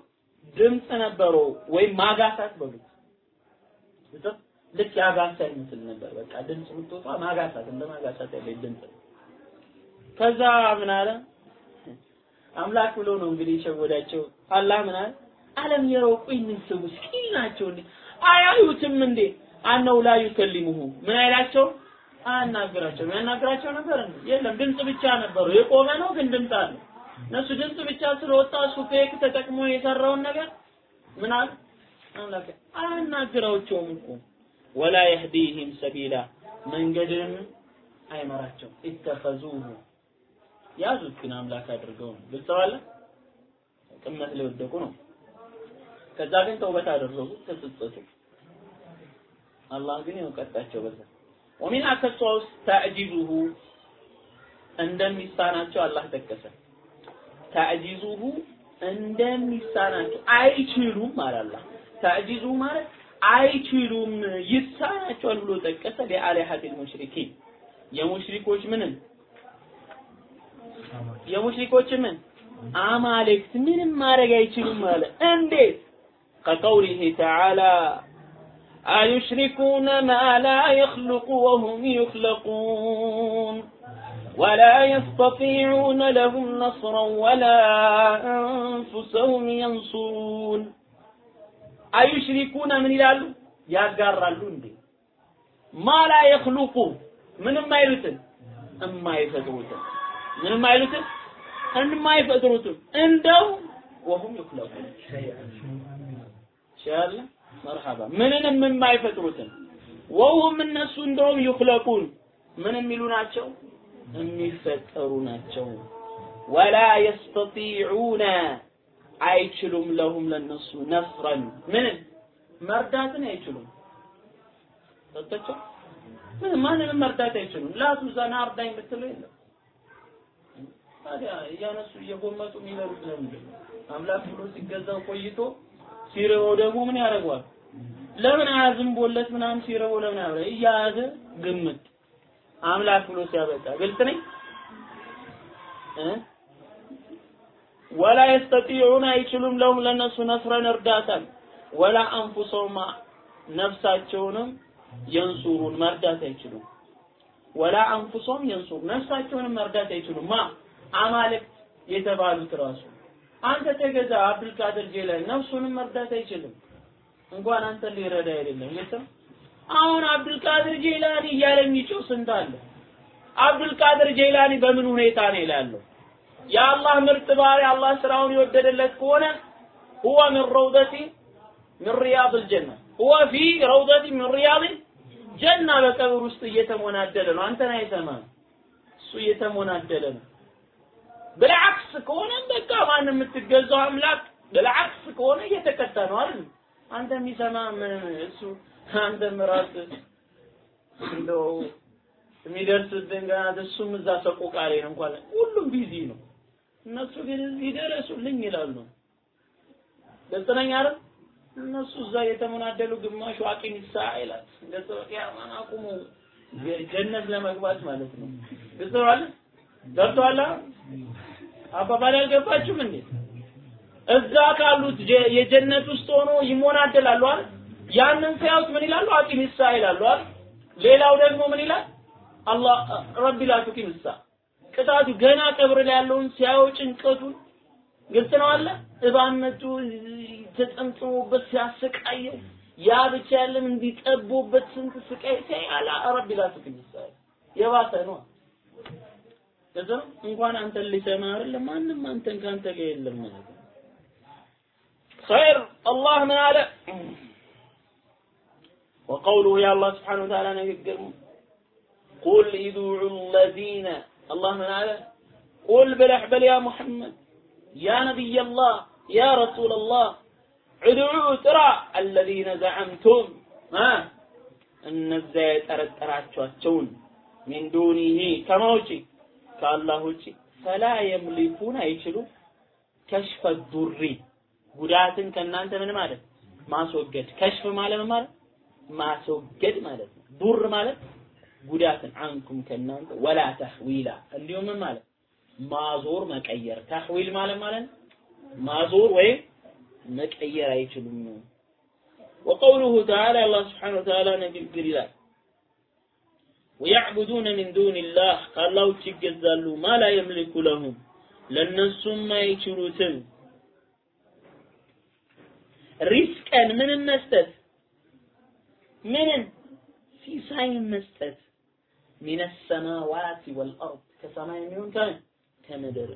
ድምፅ ነበረው ወይም ማጋሳት በሉት። ልክ ያጋሳ ይመስል ነበር። በቃ ድምፅ የምትወጣ ማጋሳት እንደ ማጋሳት ያለ ድምፅ ከዛ ምን አለ? አምላክ ብሎ ነው እንግዲህ የሸወዳቸው። አላህ ምን አለ የረው ቆይ ምን ሰው ናቸው አያዩትም እንዴ? አነው ላ ዩከሊሙሁ። ምን አይላቸው? አናግራቸው። ያናግራቸው ነበር እንዴ? የለም ድምፅ ብቻ ነበሩ። የቆመ ነው ግን ድምፅ አለ። እነሱ ድምፅ ብቻ ስለወጣ እሱ ፌክ ተጠቅሞ የሰራውን ነገር ምን አለ? አምላክ እኮ። ወላ የህዲህም ሰቢላ። መንገድን አይመራቸው ኢተኸዙሁ። ያዙት ግን አምላክ አድርገው ነው። ግልጽ አለ? ቅመት ላይ ወደቁ ነው ከዛ ግን ተውበት አደረጉ ተጸጸቱ። አላህ ግን ያው በዛ። ወሚን አከሷ ውስጥ እንደሚሳናቸው አላህ ጠቀሰ። ተዕጂዙሁ እንደሚሳናቸው አይችሉም አላህ። ተዕጂዙ ማለት አይችሉም ይሳናቸዋል ብሎ ጠቀሰ ሊአሊሀቲል ሙሽሪኪን። የሙሽሪኮች ምንም? የሙሽሪኮች ምን? አማልክት ምንም ማድረግ አይችሉም ማለት እንዴት كقوله تعالى أيشركون ما لا يخلق وهم يخلقون؟ ولا يستطيعون لهم نصرا ولا أنفسهم ينصرون. أيشركون من يلالو يا جرالون ما لا يخلق من ما يلتن أما يفتروتن من ما يلتن أما ما يفتروتن عندهم وهم يخلقون ሻለ መርሐባ ምንንም የማይፈጥሩትን ወሁም እነሱ እንደውም ይኽለቁን ምን የሚሉ ናቸው? የሚፈጠሩ ናቸው። ወላ የስተጢዑነ አይችሉም ለሁም ለነሱ ነስረን ምን መርዳትን አይችሉም። ሰጠቸው ምን ማንንም መርዳት አይችሉም። ላቱ ዘና አርዳኝ ብትለው የለም። ታዲያ እያነሱ እየጎመጡ የሚበሉት ለምንድን አምላክ ብሎ ሲገዛው ቆይቶ ሲርበው ደግሞ ምን ያደርገዋል? ለምን አያዝንቦለት ምናምን ሲርበው ለምን ያበላ እያያዘ ግምት። አምላክ ብሎ ሲያበቃ ግልጽ ነኝ? ወላ የስተጢዑን አይችሉም። ለሁም ለነሱ ነስረን እርዳታን። ወላ አንፉሰውማ ነፍሳቸውንም የንሱሩን መርዳት አይችሉም። ወላ አንፉሰውም የንሱር ነፍሳቸውንም መርዳት አይችሉም። ማ? አማልክት የተባሉት ራሱ አንተ ተገዛ አብዱልቃድር ጄላኒ ነፍሱንም መርዳት አይችልም። እንኳን አንተ ሊረዳ አይደለም የትም አሁን አብዱልቃድር ጄላኒ እያለ የሚጮህ ስንት አለ? አብዱልቃድር ጀላኒ በምን ሁኔታ ነው ይላለው የአላህ ምርጥ ባሪ አላህ ስራውን የወደደለት ከሆነ هو من روضة من رياض الجنة هو في روضة من رياض الجنة በቀብር ውስጥ እየተሞናደለ ነው። አንተን አይሰማም። እሱ እየተሞናደለ ነው። بالعكس ከሆነ በቃ ማን የምትገዛው አምላክ بالعكس ከሆነ እየተቀጣ ነው አይደል አንተ የሚሰማ ምን እሱ አንተ ምራት እንደው የሚደርስብን ገና እሱም እዛ ሰቆቃ ላይ ነው እንኳን ሁሉም ቢዚ ነው እነሱ ግን እዚህ ደረሱልኝ ይላሉ ግልጽ ነኝ አይደል እነሱ እዛ የተመናደሉ ግማሹ አቂም ሰዓ ይላል ገጽ ቂያማን አቁሙ ጀነት ለመግባት ማለት ነው ግልጽ ነው አይደል ገብቶሃል አባባል አልገባችሁም እንዴ? እዛ ካሉት የጀነት ውስጥ ሆኖ ይሞናደላሉ አይደል? ያንን ሲያዩት ምን ይላሉ? አቂም ሰዓ ይላሉ አይደል? ሌላው ደግሞ ምን ይላል? አላህ ረቢ ላ ቱቂም ሳ ቅጣቱ ገና ቀብር ላይ ያለውን ሲያየው ጭንቀቱን ግልጽ ነው አለ እባነቱ ተጠምጥሞበት ሲያሰቃየው ያ ብቻ ያለም እንዲጠቦበት ስንት ስቃይ ሲያይ አላ ረቢ ላ ቱቂም ሳ የባሰ ነው ግልጽ ነው እንኳን አንተን ሊሰማ አይደለም ማንም አንተን ካንተ ጋር የለም ማለት ነው خير الله من على وقوله يا الله سبحانه وتعالى نقدر قل ادعوا الذين الله من على قل بالأحبل يا محمد يا نبي الله يا رسول الله ادعوا ترى الذين زعمتم ها እነዚያ የጠረጠራችኋቸውን ሚን ዱኒሂ ከማ ውጪ ከአላህ ውጪ ፈላ የምሊኩን አይችሉም። ከሽፈ ዱሪ ጉዳትን ከእናንተ ምን ማለት? ማስወገድ። ከሽፍ ማለት ማለት? ማስወገድ ማለት ነው። ዱር ማለት ጉዳትን አንኩም ከእናንተ ወላ ተህዊላ። እንዲሁም ማለት? ማዞር መቀየር። ተህዊል ማለት ማለት ማዞር ወይም መቀየር አይችሉም። ወቀውሉሁ ተዓላ አላህ ስብሓነ ወተዓላ ንግግር ይላል። ወያዕቡዱነ ሚን ዱንላህ ከአላህ ውጭ ይገዛሉ። ማላ የምልኩ ለሁም ለእነሱም አይችሉትም። ሪስቀን ምንም መስጠት? ምንን? ሲሳይን መስጠት። ሚነ ሰማዋት ወልአርድ ከሰማይ የሚሆን ከምድር።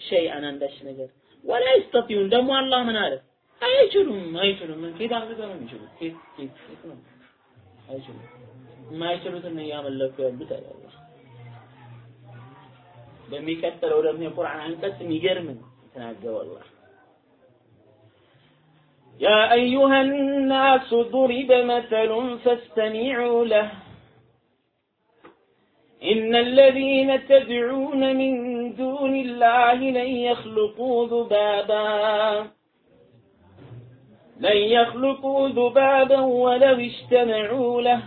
ሸይአን አንዳች ነገር። ወላ ይስተጢዩን ደግሞ አላህ ምን አለ? አይችሉም አይችሉም። ኬት አድርገው ነው የሚችሉት? ኬት ኬት ነው? አይችሉም። የማይችሉትን እያመለኩ ያሉት አለ አላህ በሚቀጥለው ደግሞ የቁርአን አንቀጽ የሚገርም ተናገረው አላህ يا أيها الناس ضرب مثل فاستمعوا له إن الذين تدعون من دون الله لن يخلقوا ذبابا لن يخلقوا ذبابا ولو اجتمعوا له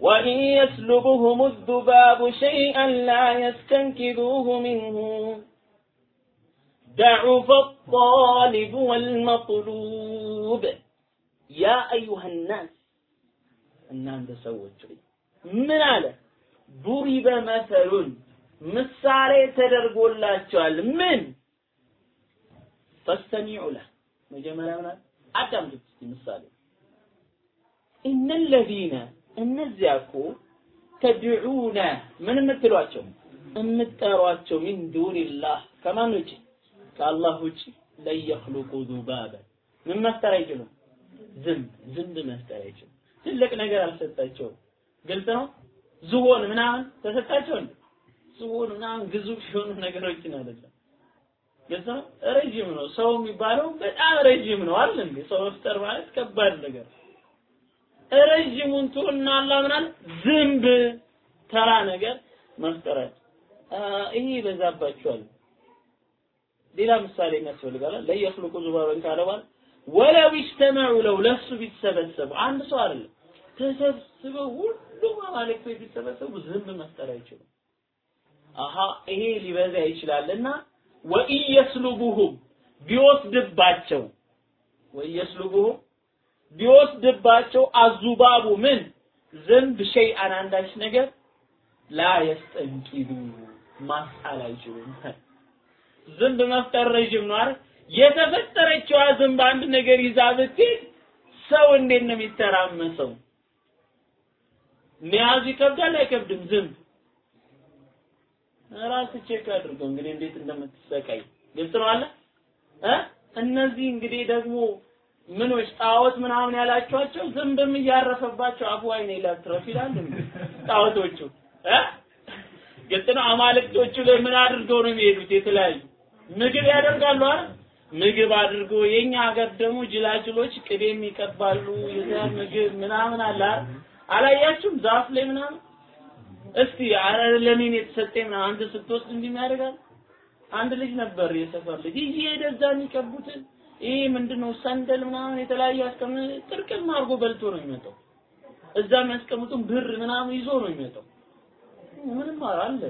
وإن يسلبهم الذباب شيئا لا يستنكذوه منه ضعف الطالب والمطلوب يا أيها الناس እናንተ ሰዎች ሆይ ምን አለ ዱሪበ መሰሉን ምሳሌ ተደርጎላቸዋል ምን ፈስተሚዑ ለህ መጀመሪያ ምን አለ አዳምጡት እስቲ ምሳሌ እነ ለዚነ እነዚያ እኮ ተድዑነ ምን የምትሏቸው የምትጠሯቸው ሚን ዱንላህ ከማን ውጭ ከአላህ ውጭ ለየኽሉቁ ዙባበ ምን መፍጠር አይችሉም ዝንብ ዝንብ መፍጠር አይችሉም ትልቅ ነገር አልሰጣቸውም ግልጽ ነው ዝሆን ምናምን ተሰጣቸው እንዴ ዝሆን ምናምን ግዙፍ የሆኑ ነገሮችን አይደለም። ግልጽ ነው። ረጅም ነው። ሰው የሚባለው በጣም ረጅም ነው አይደል እንዴ? ሰው መፍጠር ማለት ከባድ ነገር። ረጅሙን ትሁንና አላህ ምናል ዝንብ ተራ ነገር መፍጠራል። ይሄ ይበዛባቸዋል። ሌላ ምሳሌ የሚያስፈልጋል። ለየኽልቁ ዙባበን ካለ ወለው ይስተመዑ ለው ለሱ ቢሰበሰቡ አንድ ሰው አይደለም ተሰብስበው ሁሉም አማልክቶች ቢሰበሰቡ ዝንብ መፍጠር አይችሉም። አሃ ይሄ ሊበዛ ይችላልና ወኢየስሉቡሁም ቢወስድባቸው ወኢየስሉቡሁም ቢወስድባቸው አዙባቡ ምን ዝንብ ሸይአን አንዳች ነገር لا يستنقذوه ማስጣል ዝንብ መፍጠር ረዥም ነው አይደል? የተፈጠረችዋ ዝንብ አንድ ነገር ይዛ ብትሄድ ሰው እንዴት ነው የሚተራመሰው? መያዝ ይከብዳል አይከብድም? ዝንብ ራስ check አድርገው እንግዲህ እንዴት እንደምትሰቃይ ግልጽ ነው አለ እነዚህ እንግዲህ ደግሞ ምኖች ጣዖት ምናምን ያላችኋቸው ዝንብም እያረፈባቸው አፉ አይኔ ላትረፍ ይላል ጣዖቶቹ? እ? ነው አማልክቶቹ ላይ ምን አድርገው ነው የሚሄዱት? የተለያዩ ምግብ ያደርጋሉ አይደል? ምግብ አድርጎ የኛ ሀገር ደግሞ ጅላጅሎች ቅቤም ይቀባሉ የዘር ምግብ ምናምን አለ አላያችሁም? ዛፍ ላይ ምናምን? እስቲ አረ ለኔን የተሰጠኝ ምናምን? አንተ ስትወስድ እንዲህ ያደርጋል አንድ ልጅ ነበር የሰፈር ልጅ። እየሄደ እዛ የሚቀቡትን ይሄ ምንድነው? ሰንደል ምናምን የተለያየ አስቀም ጥርቅም አድርጎ በልቶ ነው የሚመጣው። እዛ የሚያስቀምጡን ብር ምናምን ይዞ ነው የሚመጣው። ምንም አለ።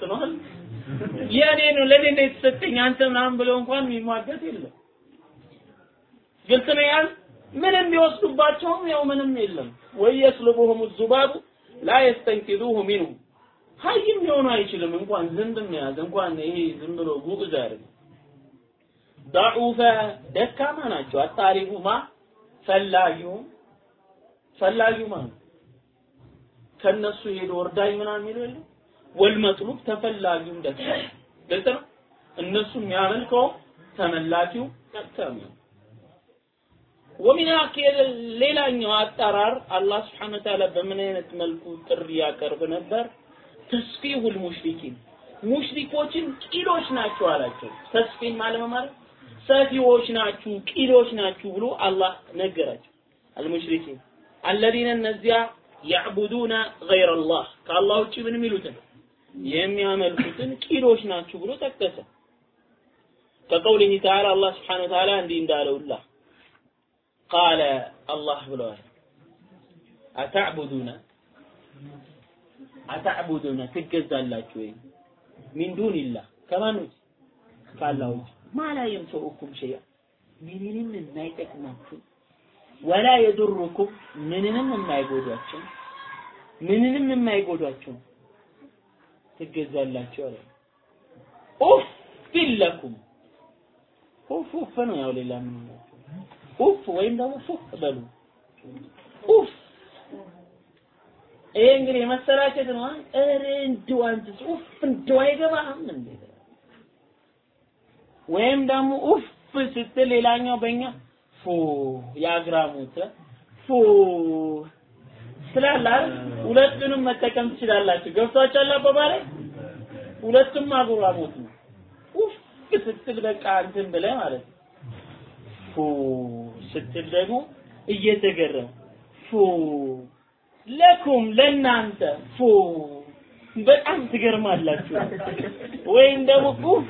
ጥኗል የኔ ነው ለኔ ነው የተሰጠኝ። አንተ ምናምን ብለው እንኳን የሚሟገት የለም። ግልጽ ነው ያል? ምንም ቢወስዱባቸውም ያው ምንም የለም። ወይ የስልቡሁም ዙባቡ ላ የስተንኪዱሁ ሚንሁ። ሀይም ሊሆኑ አይችልም። እንኳን ዝንብ መያዝ እንኳን ይሄ ዝም ብሎ ጉብዝ አይደለም ضعوፈ ደካማ ናቸው። አጣሪሁማ ፈላዩ ፈላዩ ማለት ከነሱ ሄዶ ወርዳኝ ምናምን የሚለው ወልመጥሉብ ተፈላጊውም ደካማ ግልጽ ነው። እነሱ የሚያመልከው ተመላኪው ደካማ ነው። ወሚን አኪል ሌላኛው አጠራር አላህ ስብሐነ ወተዓላ በምን አይነት መልኩ ጥሪ ያቀርብ ነበር? ተስፊሁል ሙሽሪኪን ሙሽሪኮችን ቂሎች ናቸው አላቸው። ተስፊህ ማለት ማለት ሰፊዎች ናችሁ፣ ቂሎች ናችሁ ብሎ አላህ ነገራቸው። አልሙሽሪኪን አለዚነ እነዚያ ያዕቡዱነ ገይረላህ ከአላህ ውጭ ምን የሚሉትን የሚያመልኩትን ቂሎች ናችሁ ብሎ ጠቀሰ። ከቀውሊህ ተዓላ አላህ ስብሐነ ወተዓላ እንዲህ እንዳለውላ ቃለ አላህ ብለዋል አተዕቡዱነ አተዕቡዱነ ትገዛላችሁ ወይ ሚን ዱንላህ ከማን ውጭ ከአላህ ውጭ ማ ላ የንፈዑኩም ሸይአ። ምንንም የማይጠቅማችሁ ወላ የዱሩኩም ምንንም የማይጎዷቸው ምንንም የማይጎዷቸው ትገዛላችሁ አለ። ኡፍ ለኩም። ኡፍ ኡፍ ነው ያው ሌላ ምን ኡፍ ወይም ደግሞ ፉፍ በሉ። ኡፍ ይሄ እንግዲህ መሰላቸት ነው። ኧረ እንደው ኡፍ እንደው አይገባህም እንዴ? ወይም ደግሞ ኡፍ ስትል ሌላኛው በእኛ ፉ የአግራሞት ፉ ስላለ ሁለቱንም መጠቀም ትችላላችሁ። ገብቷችኋል አባባሌ? ሁለቱም አግራሞት ነው። ኡፍ ስትል በቃ እንትን ብለህ ማለት ነው። ፉ ስትል ደግሞ እየተገረመ ፉ ለኩም ለናንተ ፉ በጣም ትገርማላችሁ። ወይም ደግሞ ኡፍ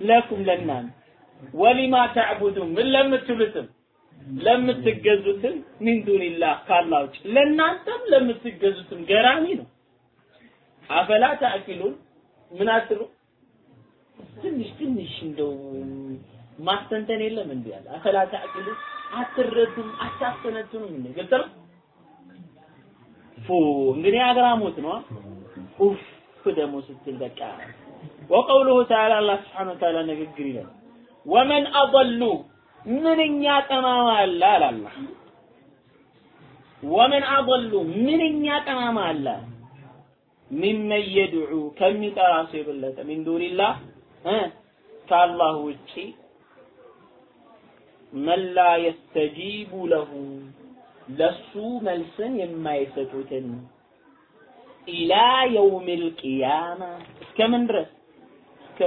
ለኩም ለናንተ ወሊማ ተዕቡዱን ምን ለምትሉትም ለምትገዙትም ሚን ዱንላህ ካላህ ለእናንተም ለምትገዙትም ገራሚ ነው። አፈላ ተአኪሉን ምን አትሉ? ትንሽ ትንሽ እንደው ማስተንተን የለም እንዴ ያለ አፈላ ተአኪሉ አትረዱም አታስተነትኑም እንዴ? ነው? ፉ እንግዲህ አግራሞት ነው። ኡፍ ደግሞ ስትል በቃ ወቀውሉሁ ተዓላ አላህ ስብሐነ ወተዓላ ንግግር ይላል። ወመን አضሉ ምንኛ ጠማማ አለ አለ አላህ። ወመን አضሉ ምንኛ ጠማማ አለ ሚመን የድዑ ከሚጠራ ሰው የበለጠ ሚን ዱኒላህ። ከአላህ ውጪ መን ላ የስተጂቡ ለሁ ለሱ መልስን የማይሰጡትን ኢላ የውሚል ቂያማ እስከምን ድረስ እስከ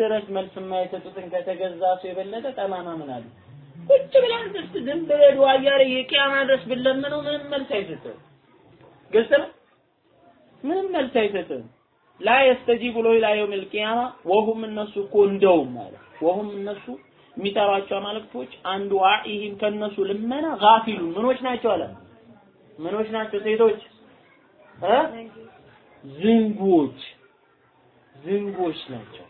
ድረስ መልስ የማይሰጡትን ከተገዛ ሰው የበለጠ ጠማማ ምን አለ? ቁጭ ብለን እስቲ ዝም ብለህ ዱዓ እያደረግህ የቂያማ ድረስ ብለምነው ምንም መልስ አይሰጥም። ግልጽ ምንም መልስ አይሰጥም። ላ የስተጂቡ ለው ኢላ የውሚል ቂያማ ወሁም እነሱ እኮ እንደውም ማለት ወሁም እነሱ የሚጠሯቸው አማልክቶች አንዱ ዋኢህም ከነሱ ልመና ጋፊሉ ምኖች ናቸው አለ ምኖች ናቸው ሴቶች እ ዝንጉዎች ዝንጎች ናቸው።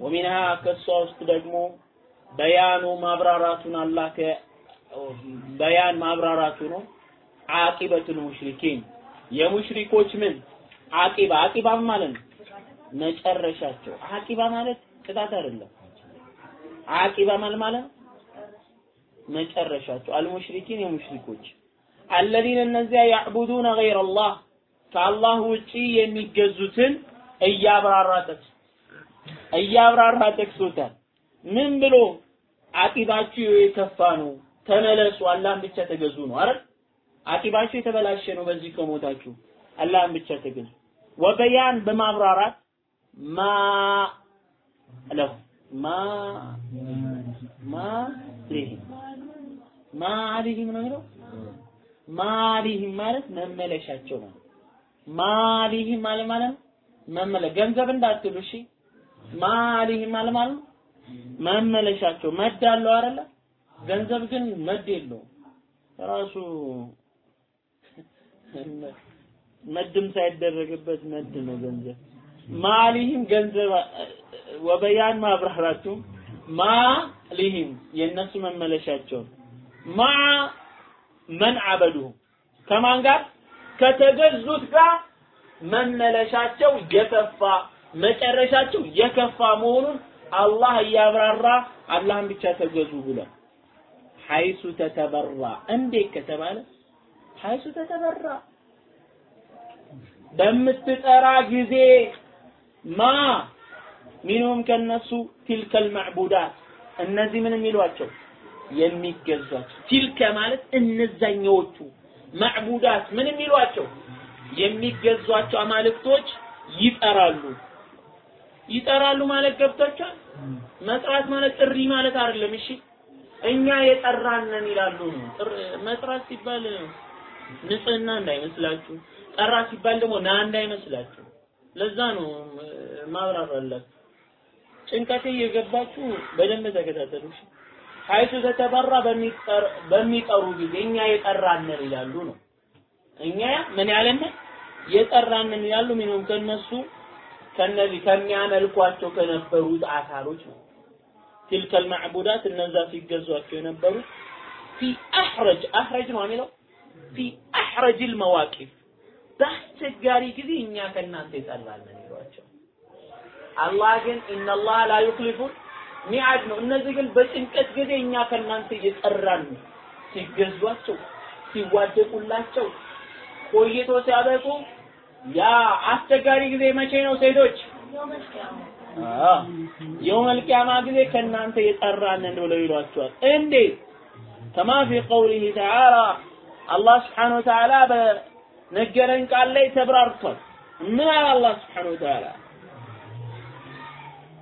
ወሚንሃ ከሷ ውስጥ ደግሞ በያኑ ማብራራቱን አላህ በያን ማብራራቱ ነው። አቂበቱል ሙሽሪኪን የሙሽሪኮች ምን አቂባ አቂባ ማለት ነው መጨረሻቸው። አቂባ ማለት ቅጣት አይደለም። አቂባ ማለት ማለት መጨረሻቸው አልሙሽሪኪን የሙሽሪኮች አለዚነ እነዚያ ያዕቡዱነ ገይረላህ ከአላህ ውጪ የሚገዙትን እያብራራ ጠቅስ እያብራራ ጠቅሶታል። ምን ብሎ አቂባችሁ የከፋ ነው፣ ተመለሱ፣ አላህን ብቻ ተገዙ ነው አይደል? አቂባችሁ የተበላሸ ነው፣ በዚህ ከሞታችሁ አላህን ብቻ ተገዙ። ወበያን በማብራራት ማ ለሁ ማ ማ ሊህም ማ አሊህም ነው የሚለው ማሊህም ማለት መመለሻቸው ነው። ማሊህም ማለት ማለት መመለ ገንዘብ እንዳትሉ እሺ። ማሊህም ማለት ማለት መመለሻቸው መድ አለው አይደለ? ገንዘብ ግን መድ የለውም ራሱ መድም ሳይደረግበት መድ ነው ገንዘብ። ማሊህም ገንዘብ ወበያን ማብራራቱ ማሊህም የእነሱ መመለሻቸው ማ መን አበዱሁ ከማን ጋር ከተገዙት ጋር መመለሻቸው የከፋ መጨረሻቸው የከፋ መሆኑን አላህ እያብራራ አላህን ብቻ ተገዙ ብሏል። ሐይሱ ተተበራ። እንዴት ከተባለ ሐይሱ ተተበራ። በምትጠራ ጊዜ ማ ሚንሁም ከነሱ ቲልከል ማዕቡዳት እነዚህ ምን የሚሏቸው? የሚገዟቸው። ቲልከ ማለት እነዛኛዎቹ ማዕቡዳት ምን የሚሏቸው የሚገዟቸው አማልክቶች ይጠራሉ። ይጠራሉ ማለት ገብቷቸዋል። መጥራት ማለት ጥሪ ማለት አይደለም። እሺ እኛ የጠራነን ይላሉ መጥራት ሲባል ንጽህና እንዳይመስላችሁ፣ ጠራ ሲባል ደግሞ ና እንዳይመስላችሁ። ለዛ ነው ማብራራላችሁ። ጭንቀቴ እየገባችሁ በደንብ ተከታተሉ። እሺ ሀይቱ ተተበራ በሚጠሩ ጊዜ እኛ የጠራነን ይላሉ ነው። እኛ ምን ያለን የጠራንን ይላሉ። ምንም ከነሱ ከነዚህ ከሚያመልኳቸው ከነበሩት አካሎች ነው። تلك المعبودات እነዛ ሲገዟቸው የነበሩት في احرج احرج ነው የሚለው في احرج المواقف በአስቸጋሪ ጊዜ እኛ ከእናንተ የጠራንን ይሏቸው። አላህ ግን ኢነላህ ላ ዩክሊፉ ሚዓድ ነው። እነዚህ ግን በጭንቀት ጊዜ እኛ ከእናንተ እየጠራን ሲገዟቸው ሲዋደቁላቸው ቆይቶ ሲያበቁ ያ አስቸጋሪ ጊዜ መቼ ነው? ሴቶች የውመል ቂያማ ጊዜ ከእናንተ የጠራንን ብለው ይሏቸዋል። እንዴት? ከማ ፊ ቀውሊሂ ተዓላ አላህ ስብሓነ ወተዓላ በነገረን ቃል ላይ ተብራርቷል። ምን አለ አላህ ስብሓነ ወተዓላ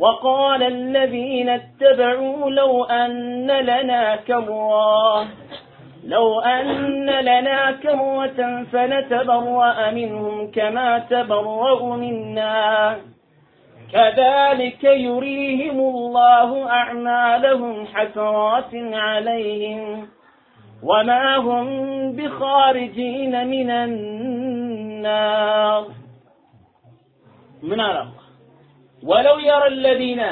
وقال الذين اتبعوا لو أن لنا كرة لو أن لنا كرة فنتبرأ منهم كما تبرأوا منا. كذلك يريهم الله أعمالهم حسرات عليهم. وما هم بخارجين من النار. من الله ወለው የረ ለዚነ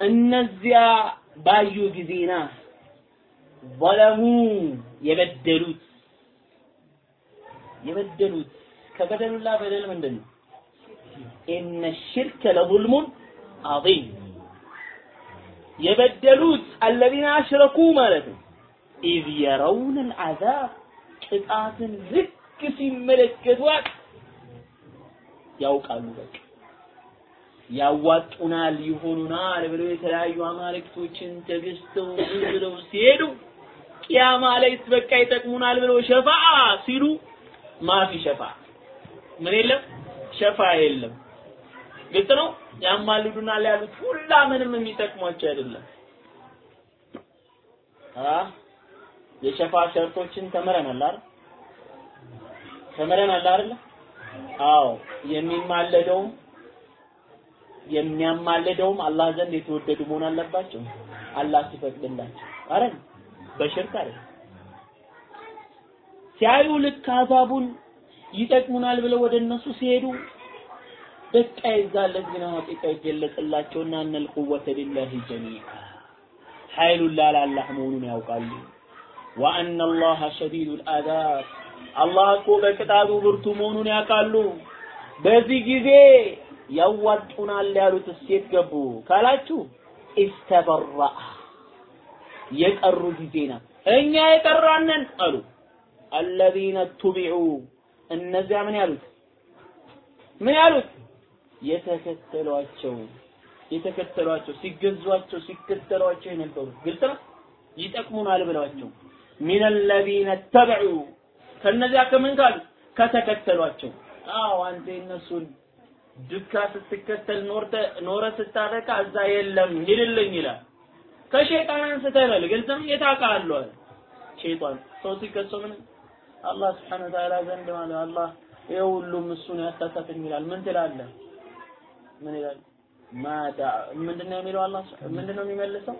እነዚያ ባዩ ጊዜና ዘለሙ የበደሉት የበደሉት ከበደሉላ በደል ምንድን ነው? إن الشرك لظلم عظيم የበደሉት الذين أشركوا ማለት ነው። إذ يرون العذاب ቅጣትን ዝግ ሲመለከቷት ያውቃሉ በቃ ያዋጡናል፣ ይሆኑናል ብለው የተለያዩ አማልክቶችን ተገዝተው ብለው ሲሄዱ ቂያማ ላይ በቃ ይጠቅሙናል ብለው ሸፋዓ ሲሉ ማፊ ሸፋ ምን የለም ሸፋ የለም። ግልጽ ነው። ያማልዱናል ያሉት ሁላ ምንም የሚጠቅሟቸው አይደለም። የሸፋ ሸርጦችን ተምረናል አይደል? ተምረናል አይደል? አዎ የሚማለደውም የሚያማልደውም አላህ ዘንድ የተወደዱ መሆን አለባቸው። አላህ ሲፈቅድላቸው አይደል? በሽርክ አይደል? ሲያዩ ልክ አዛቡን ይጠቅሙናል ብለው ወደ እነሱ ሲሄዱ በቃ ይዛለት ግን ሐቂቃ ይገለጽላቸውና እነል ቁወተ ሊላሂ ጀሚዓ ኃይሉን ላላላህ መሆኑን ያውቃሉ። ወአነ አላህ ሸዲዱል አዛብ አላህ እኮ በቅጣቱ ብርቱ መሆኑን ያውቃሉ። በዚህ ጊዜ ያዋጡናል ያሉት እሴት ገቡ ካላችሁ ኢስተበራ የቀሩ ጊዜ ነው። እኛ የቀራነን አሉ አለዚነ ቱቢዑ እነዚያ ምን ያሉት ምን ያሉት የተከተሏቸው የተከተሏቸው ሲገዟቸው ሲከተሏቸው የነበሩት ግልጽ ነው። ይጠቅሙናል ብለዋቸው ሚን አለዚነ ተበዑ ከነዚያ ከምን ካሉ ከተከተሏቸው። አዎ አንተ እነሱን ዱካ ስትከተል ኖርተ ኖረ ስታበቃ እዛ የለም ሂድልኝ ይላል። ከሸይጣን አንስተህ በል ነው። የታውቃለህ አለ ሸይጣን ሰው ሲከሰው ምን አላህ ስብሐነ ወተዓላ ዘንድ ማለት አላህ ይሄ ሁሉም እሱን ያሳሳተኝ ይላል። ምን ትላለህ? ምን ይላል? ማዳ ምንድነው የሚለው አላህ ምንድነው የሚመልሰው?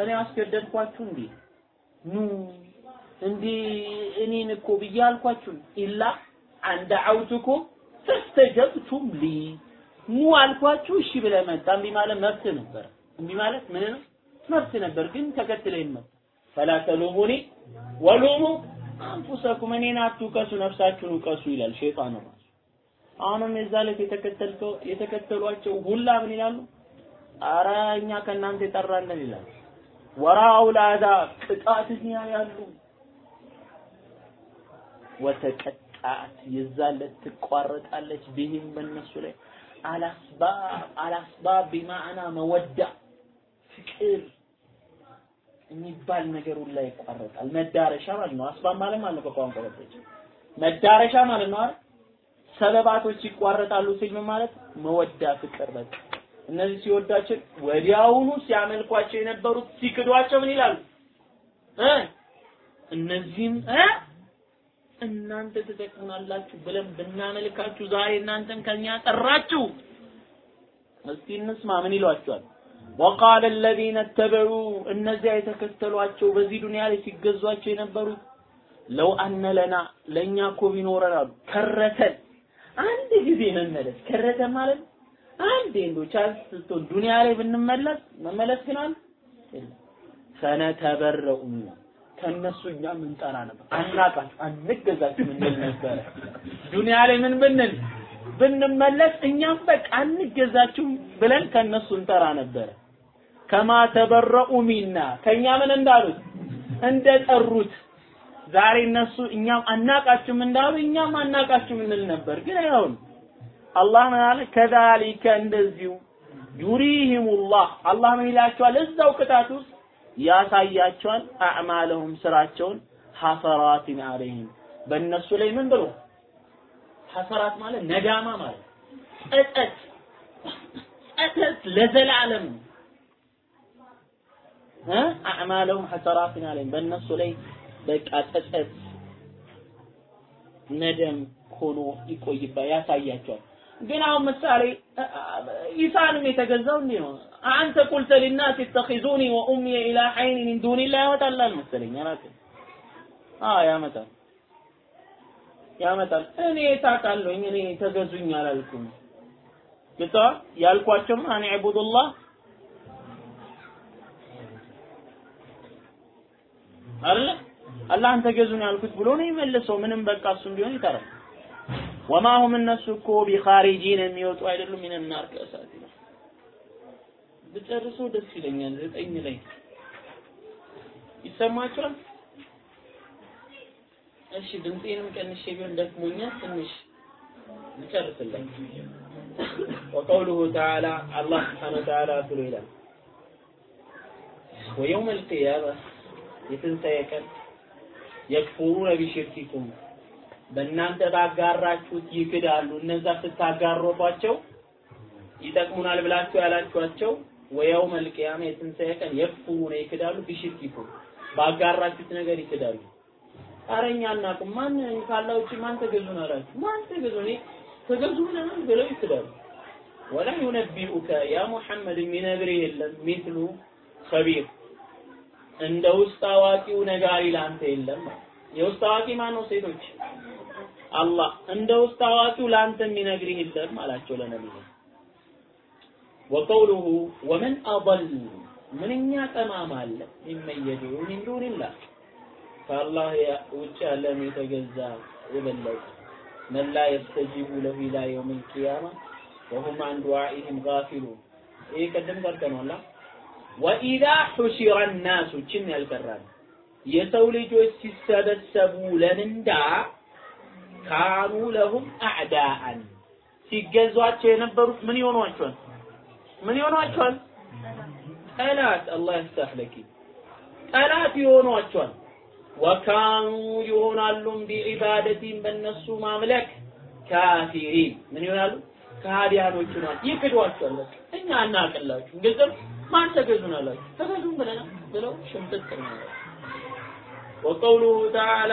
እኔ አስገደድኳችሁ እንዴ? ኑ እንዴ እኔን እኮ ብዬ አልኳችሁ ኢላ አንደዐውቱኩም ፈስተጀብቱም ሊ ኑ አልኳችሁ እሺ ብለህ መጣ። እምቢ ማለት መብት ነበር። እምቢ ማለት ምን ነው? መብት ነበር፣ ግን ተከትለኝ መጣ። ፈላ ተሉሙኒ ወሉሙ አንፉሰኩም እኔን አትውቀሱ፣ ነፍሳችሁን ውቀሱ ይላል ሸይጣን ራሱ። አሁንም የዛ ዕለት የተከተልከው የተከተሏቸው ሁላ ምን ይላሉ? አረ እኛ ከእናንተ የጠራለን ይላል። ወራኡል አዛብ ቅጣትን ያያሉ። ወተቀጣት የዛለት ትቋረጣለች ቢህም በእነሱ ላይ አላስባብ አላስባብ ቢማዕና መወዳ ፍቅር የሚባል ነገር ሁላ ይቋረጣል። መዳረሻ ማለት ነው። አስባብ ማለት ማለት ነው በቋንቋ ወጥቶ መዳረሻ ማለት ነው አይደል? ሰበባቶች ይቋረጣሉ ሲል ማለት መወዳ ፍቅር በቃ እነዚህ ሲወዳቸው ወዲያውኑ ሲያመልኳቸው የነበሩት ሲክዷቸው ምን ይላሉ እ እነዚህም እ እናንተ ትጠቅሙናላችሁ ብለን ብናመልካችሁ ዛሬ እናንተን ከኛ ጠራችሁ። እስቲ እንስማ ምን ይሏቸዋል? ወቃለ الذين اتبعوا እነዚያ የተከተሏቸው በዚህ ዱንያ ላይ ሲገዟቸው የነበሩት ለው አነ ለና ለእኛ እኮ ቢኖረን አሉ ከረተን አንድ ጊዜ መመለስ ከረተን ማለት አንዴ እንደው ቻንስ ስትሆን ዱንያ ላይ ብንመለስ መመለስ ግን አለ ፈነተበረኡ ሚና ከነሱ እኛ ምንጠራ ነበር። አናቃችሁ አንገዛችሁ ምንል ነበረ። ዱንያ ላይ ምን ብንል ብንመለስ እኛም በቃ አንገዛችሁ ብለን ከነሱ እንጠራ ነበረ። كما تبرءوا منا ከኛ ምን እንዳሉት እንደጠሩት ዛሬ እነሱ እኛም አናቃችሁም እንዳሉ እኛም አናቃችሁም እንል ነበር። ግን አይሆን አላህ ምን አለ? ከዛሊከ እንደዚሁ ዩሪሂሙላህ አላህ ምን ይላቸዋል? እዛው ቅጣት ውስጥ ያሳያቸዋል። አዕማለሁም ስራቸውን ሐሰራቲን አለይህም በእነሱ ላይ ምን ብሎ ሐሰራት ማለት ነዳማ ማለት ጸጸት ጸጸት ለዘላለም አዕማለሁም ሐሰራቲን አለይህም በእነሱ ላይ በቃ ጸጸት ነደም ሆኖ ይቆይባ ያሳያቸዋል። ግን አሁን ምሳሌ ኢሳንም የተገዛው እንዲህ ነው። አንተ ቁልተ ሊናስ ኢተኺዙኒ ወኡሚየ ኢላሐይን ሚን ዱኒላህ ያመጣላል መሰለኝ አላውቅም። አዎ ያመጣል ያመጣል። እኔ ታውቃለሁኝ እኔ ተገዙኝ አላልኩም። ግጣ ያልኳቸውም አን ዕቡዱላህ አይደለ አላህን ተገዙን ያልኩት ብሎ ነው የመለሰው። ምንም በቃ እሱም ቢሆን ይቀራል። ወማ ሁም እነሱ እኮ ቢኻሪጂን የሚወጡ አይደሉም ሚነን ናር ከእሳት ይላል። ደስ ይለኛል። ዘጠኝ ላይ ይሰማችኋል? እሺ ድምፄንም ቀንሼ ቢሆን ደክሞኛል ትንሽ ልጨርስላችሁ። ወቀውሉሁ ተዓላ አላህ ስብሓነ ወተዓላ ብሎ ይላል ወየውም አልቅያማ የትንሣኤ ቀን የክፉሩነ ቢሽርኪኩም በእናንተ ባጋራችሁት ይክዳሉ። እነዛ ስታጋሮባቸው ይጠቅሙናል ብላችሁ ያላችኋቸው ወየውም አልቅያማ የትንሣኤ ቀን የክፉሩነ ይክዳሉ ቢሽርኪኩም ባጋራችሁት ነገር ይክዳሉ። ኧረ እኛ አናውቅም ማን ካላህ ማን ተገዙን አላችሁ ማን ተገዙ እኔ ተገዙ ብለናል ብለው ይክዳሉ። ወላ ዩነቢኡከ ያ ሙሐመድ የሚነግርህ የለም ሚስሉ ኸቢር እንደ ውስጥ አዋቂው ነጋሪ ላንተ የለም። የውስጥ አዋቂ ማን ነው? ሴቶች አላህ እንደ ውስጥ አዋቂው ላንተ የሚነግርህ የለም አላቸው ለነብዩ። ወቀውሉሁ ወመን አضል ምንኛ ጠማማ አለ የድዑ ሚን ዱንላህ ከአላህ ውጭ ያለን የተገዛ የበለጠ መን ላ የስተጂቡ ለሁ ኢላ የውም ልቅያማ ወሁም አን ዱዓኢህም ጋፊሉን። ይህ ቅድም ቀርተነዋላ ወኢዛ ሑሽረ ናሱ ችን ያልቀራል የሰው ልጆች ሲሰበሰቡ ለምንዳ ካኑ ለሁም አዕዳአን ሲገዟቸው የነበሩት ምን ይሆኗቸዋል? ምን ይሆኗቸዋል? ጠላት አላህ ያስተህለኪ ጠላት ይሆኗቸዋል። ወካኑ ይሆናሉም ቢዒባደቲም በእነሱ ማምለክ ካፊሪን ምን ይሆናሉ? ከሃዲያኖች ይሆናል። ይክዷቸዋል። በቃ እኛ አናቅላችሁ ገንዘብ ማን ተገዙን አላችሁ ብለና ብለው ሽምጥጥ ነው። ወቀውሉሁ ተዓላ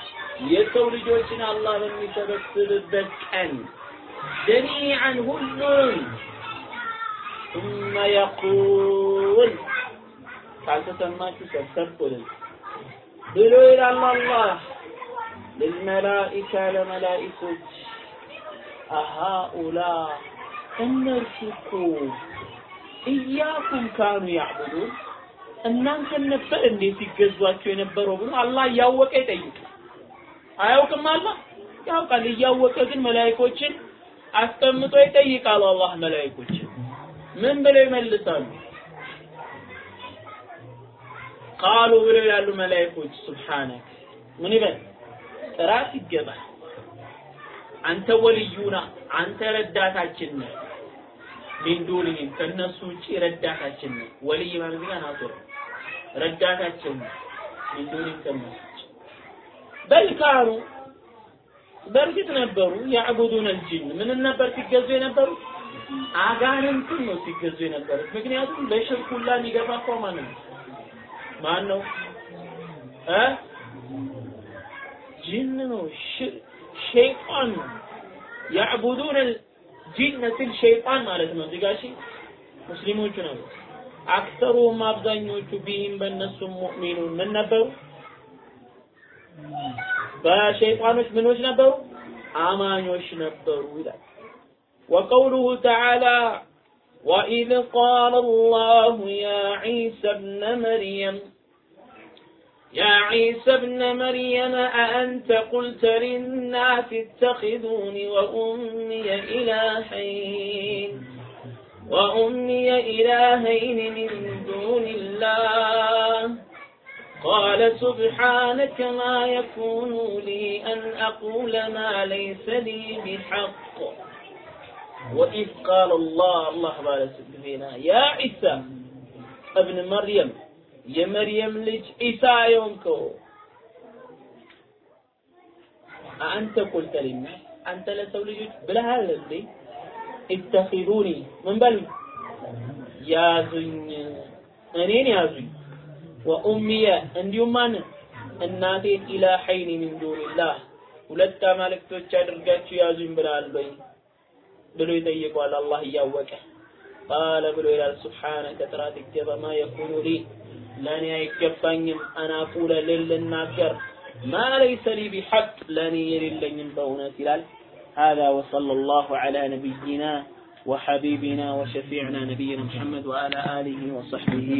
የሰው ልጆችን አላህ በሚሰበስብበት ቀን ጀሚዓን ሁሉም ثم يقول ካልተሰማችሁ ሰብሰብ ወደዚህ ብሎ ይላል አላህ ልልመላኢካ ለመላኢኮች አሃኡላ እነርሱ እኮ እያኩም ካኑ ያዕቡዱን እናንተን ነበር እንዴ ሲገዟቸው የነበረው ብሎ አላህ እያወቀ ይጠይቅ። አያውቅም አላህ ያውቃል። እያወቀ ግን መላኢኮችን አስቀምጦ ይጠይቃል። አላህ መላኢኮችን ምን ብለው ይመልሳሉ? ቃሉ ብለው ይላሉ መላኢኮች ሱብሓነክ ምን ይበል ጥራት ይገባል። አንተ ወልዩና አንተ ረዳታችን ነህ። ሚን ዱንህም ከነሱ ውጪ ረዳታችን ነህ። ወልይ ማለት ጋር ናቶር ረዳታችን ነህ። من دونهم ከነሱ ውጪ بل كانوا በእርግጥ ነበሩ يعبدون الجن ምን ነበር ሲገዙ የነበሩት? አጋንንትን ነው ሲገዙ የነበሩት። ምክንያቱም ለሽርክ ሁላ የሚገፋፋው ማን ነው? ማን ነው እ ጂን ነው ሸይጣን يعبدون الجن ስል ሸይጣን ማለት ነው። እዚህ ጋር እሺ ሙስሊሞቹ ነው። አክሰሩም አብዛኞቹ ቢህም በእነሱም ሙእሚኑን ምን ነበሩ? በሸይጣኖች ምኖች ነበሩ? አማኞች ነበሩ ይላል። وقوله تعالى وإذ قال الله يا عيسى ابن مريم يا عيسى ابن مريم أأنت قلت للناس اتخذوني وأمي إلهين وأمي إلهين من دون الله قال سبحانك ما يكون لي أن أقول ما ليس لي بحق. وإذ قال الله الله بارك فينا يا عيسى ابن مريم يا مريم لج عيسى يومكو أنت قلت للناس أنت لسو لجوج بلا هالذي اتخذوني من بل يا يازني منين زين ወኡሚየ እንዲሁም ማን እናቴን ኢላሐይኒ ሚን ዱንላህ ሁለት አማልክቶች አድርጋችሁ ያዙኝ ብለሃል በይ ብሎ ይጠይቀዋል አላህ እያወቀ ቃለ ብሎ ይላል ሱብሓነከ ጥራት ይገባማ የኩኑ ሊ ለእኔ አይገባኝም አናቁለ ልል ልናገር ማ ለይሰ ሊ ቢሐቅ ለእኔ የሌለኝም በእውነት ይላል هذا وصلى الله على نبينا وحبيبنا وشفيعنا نبينا محمد وعلى آله وصحبه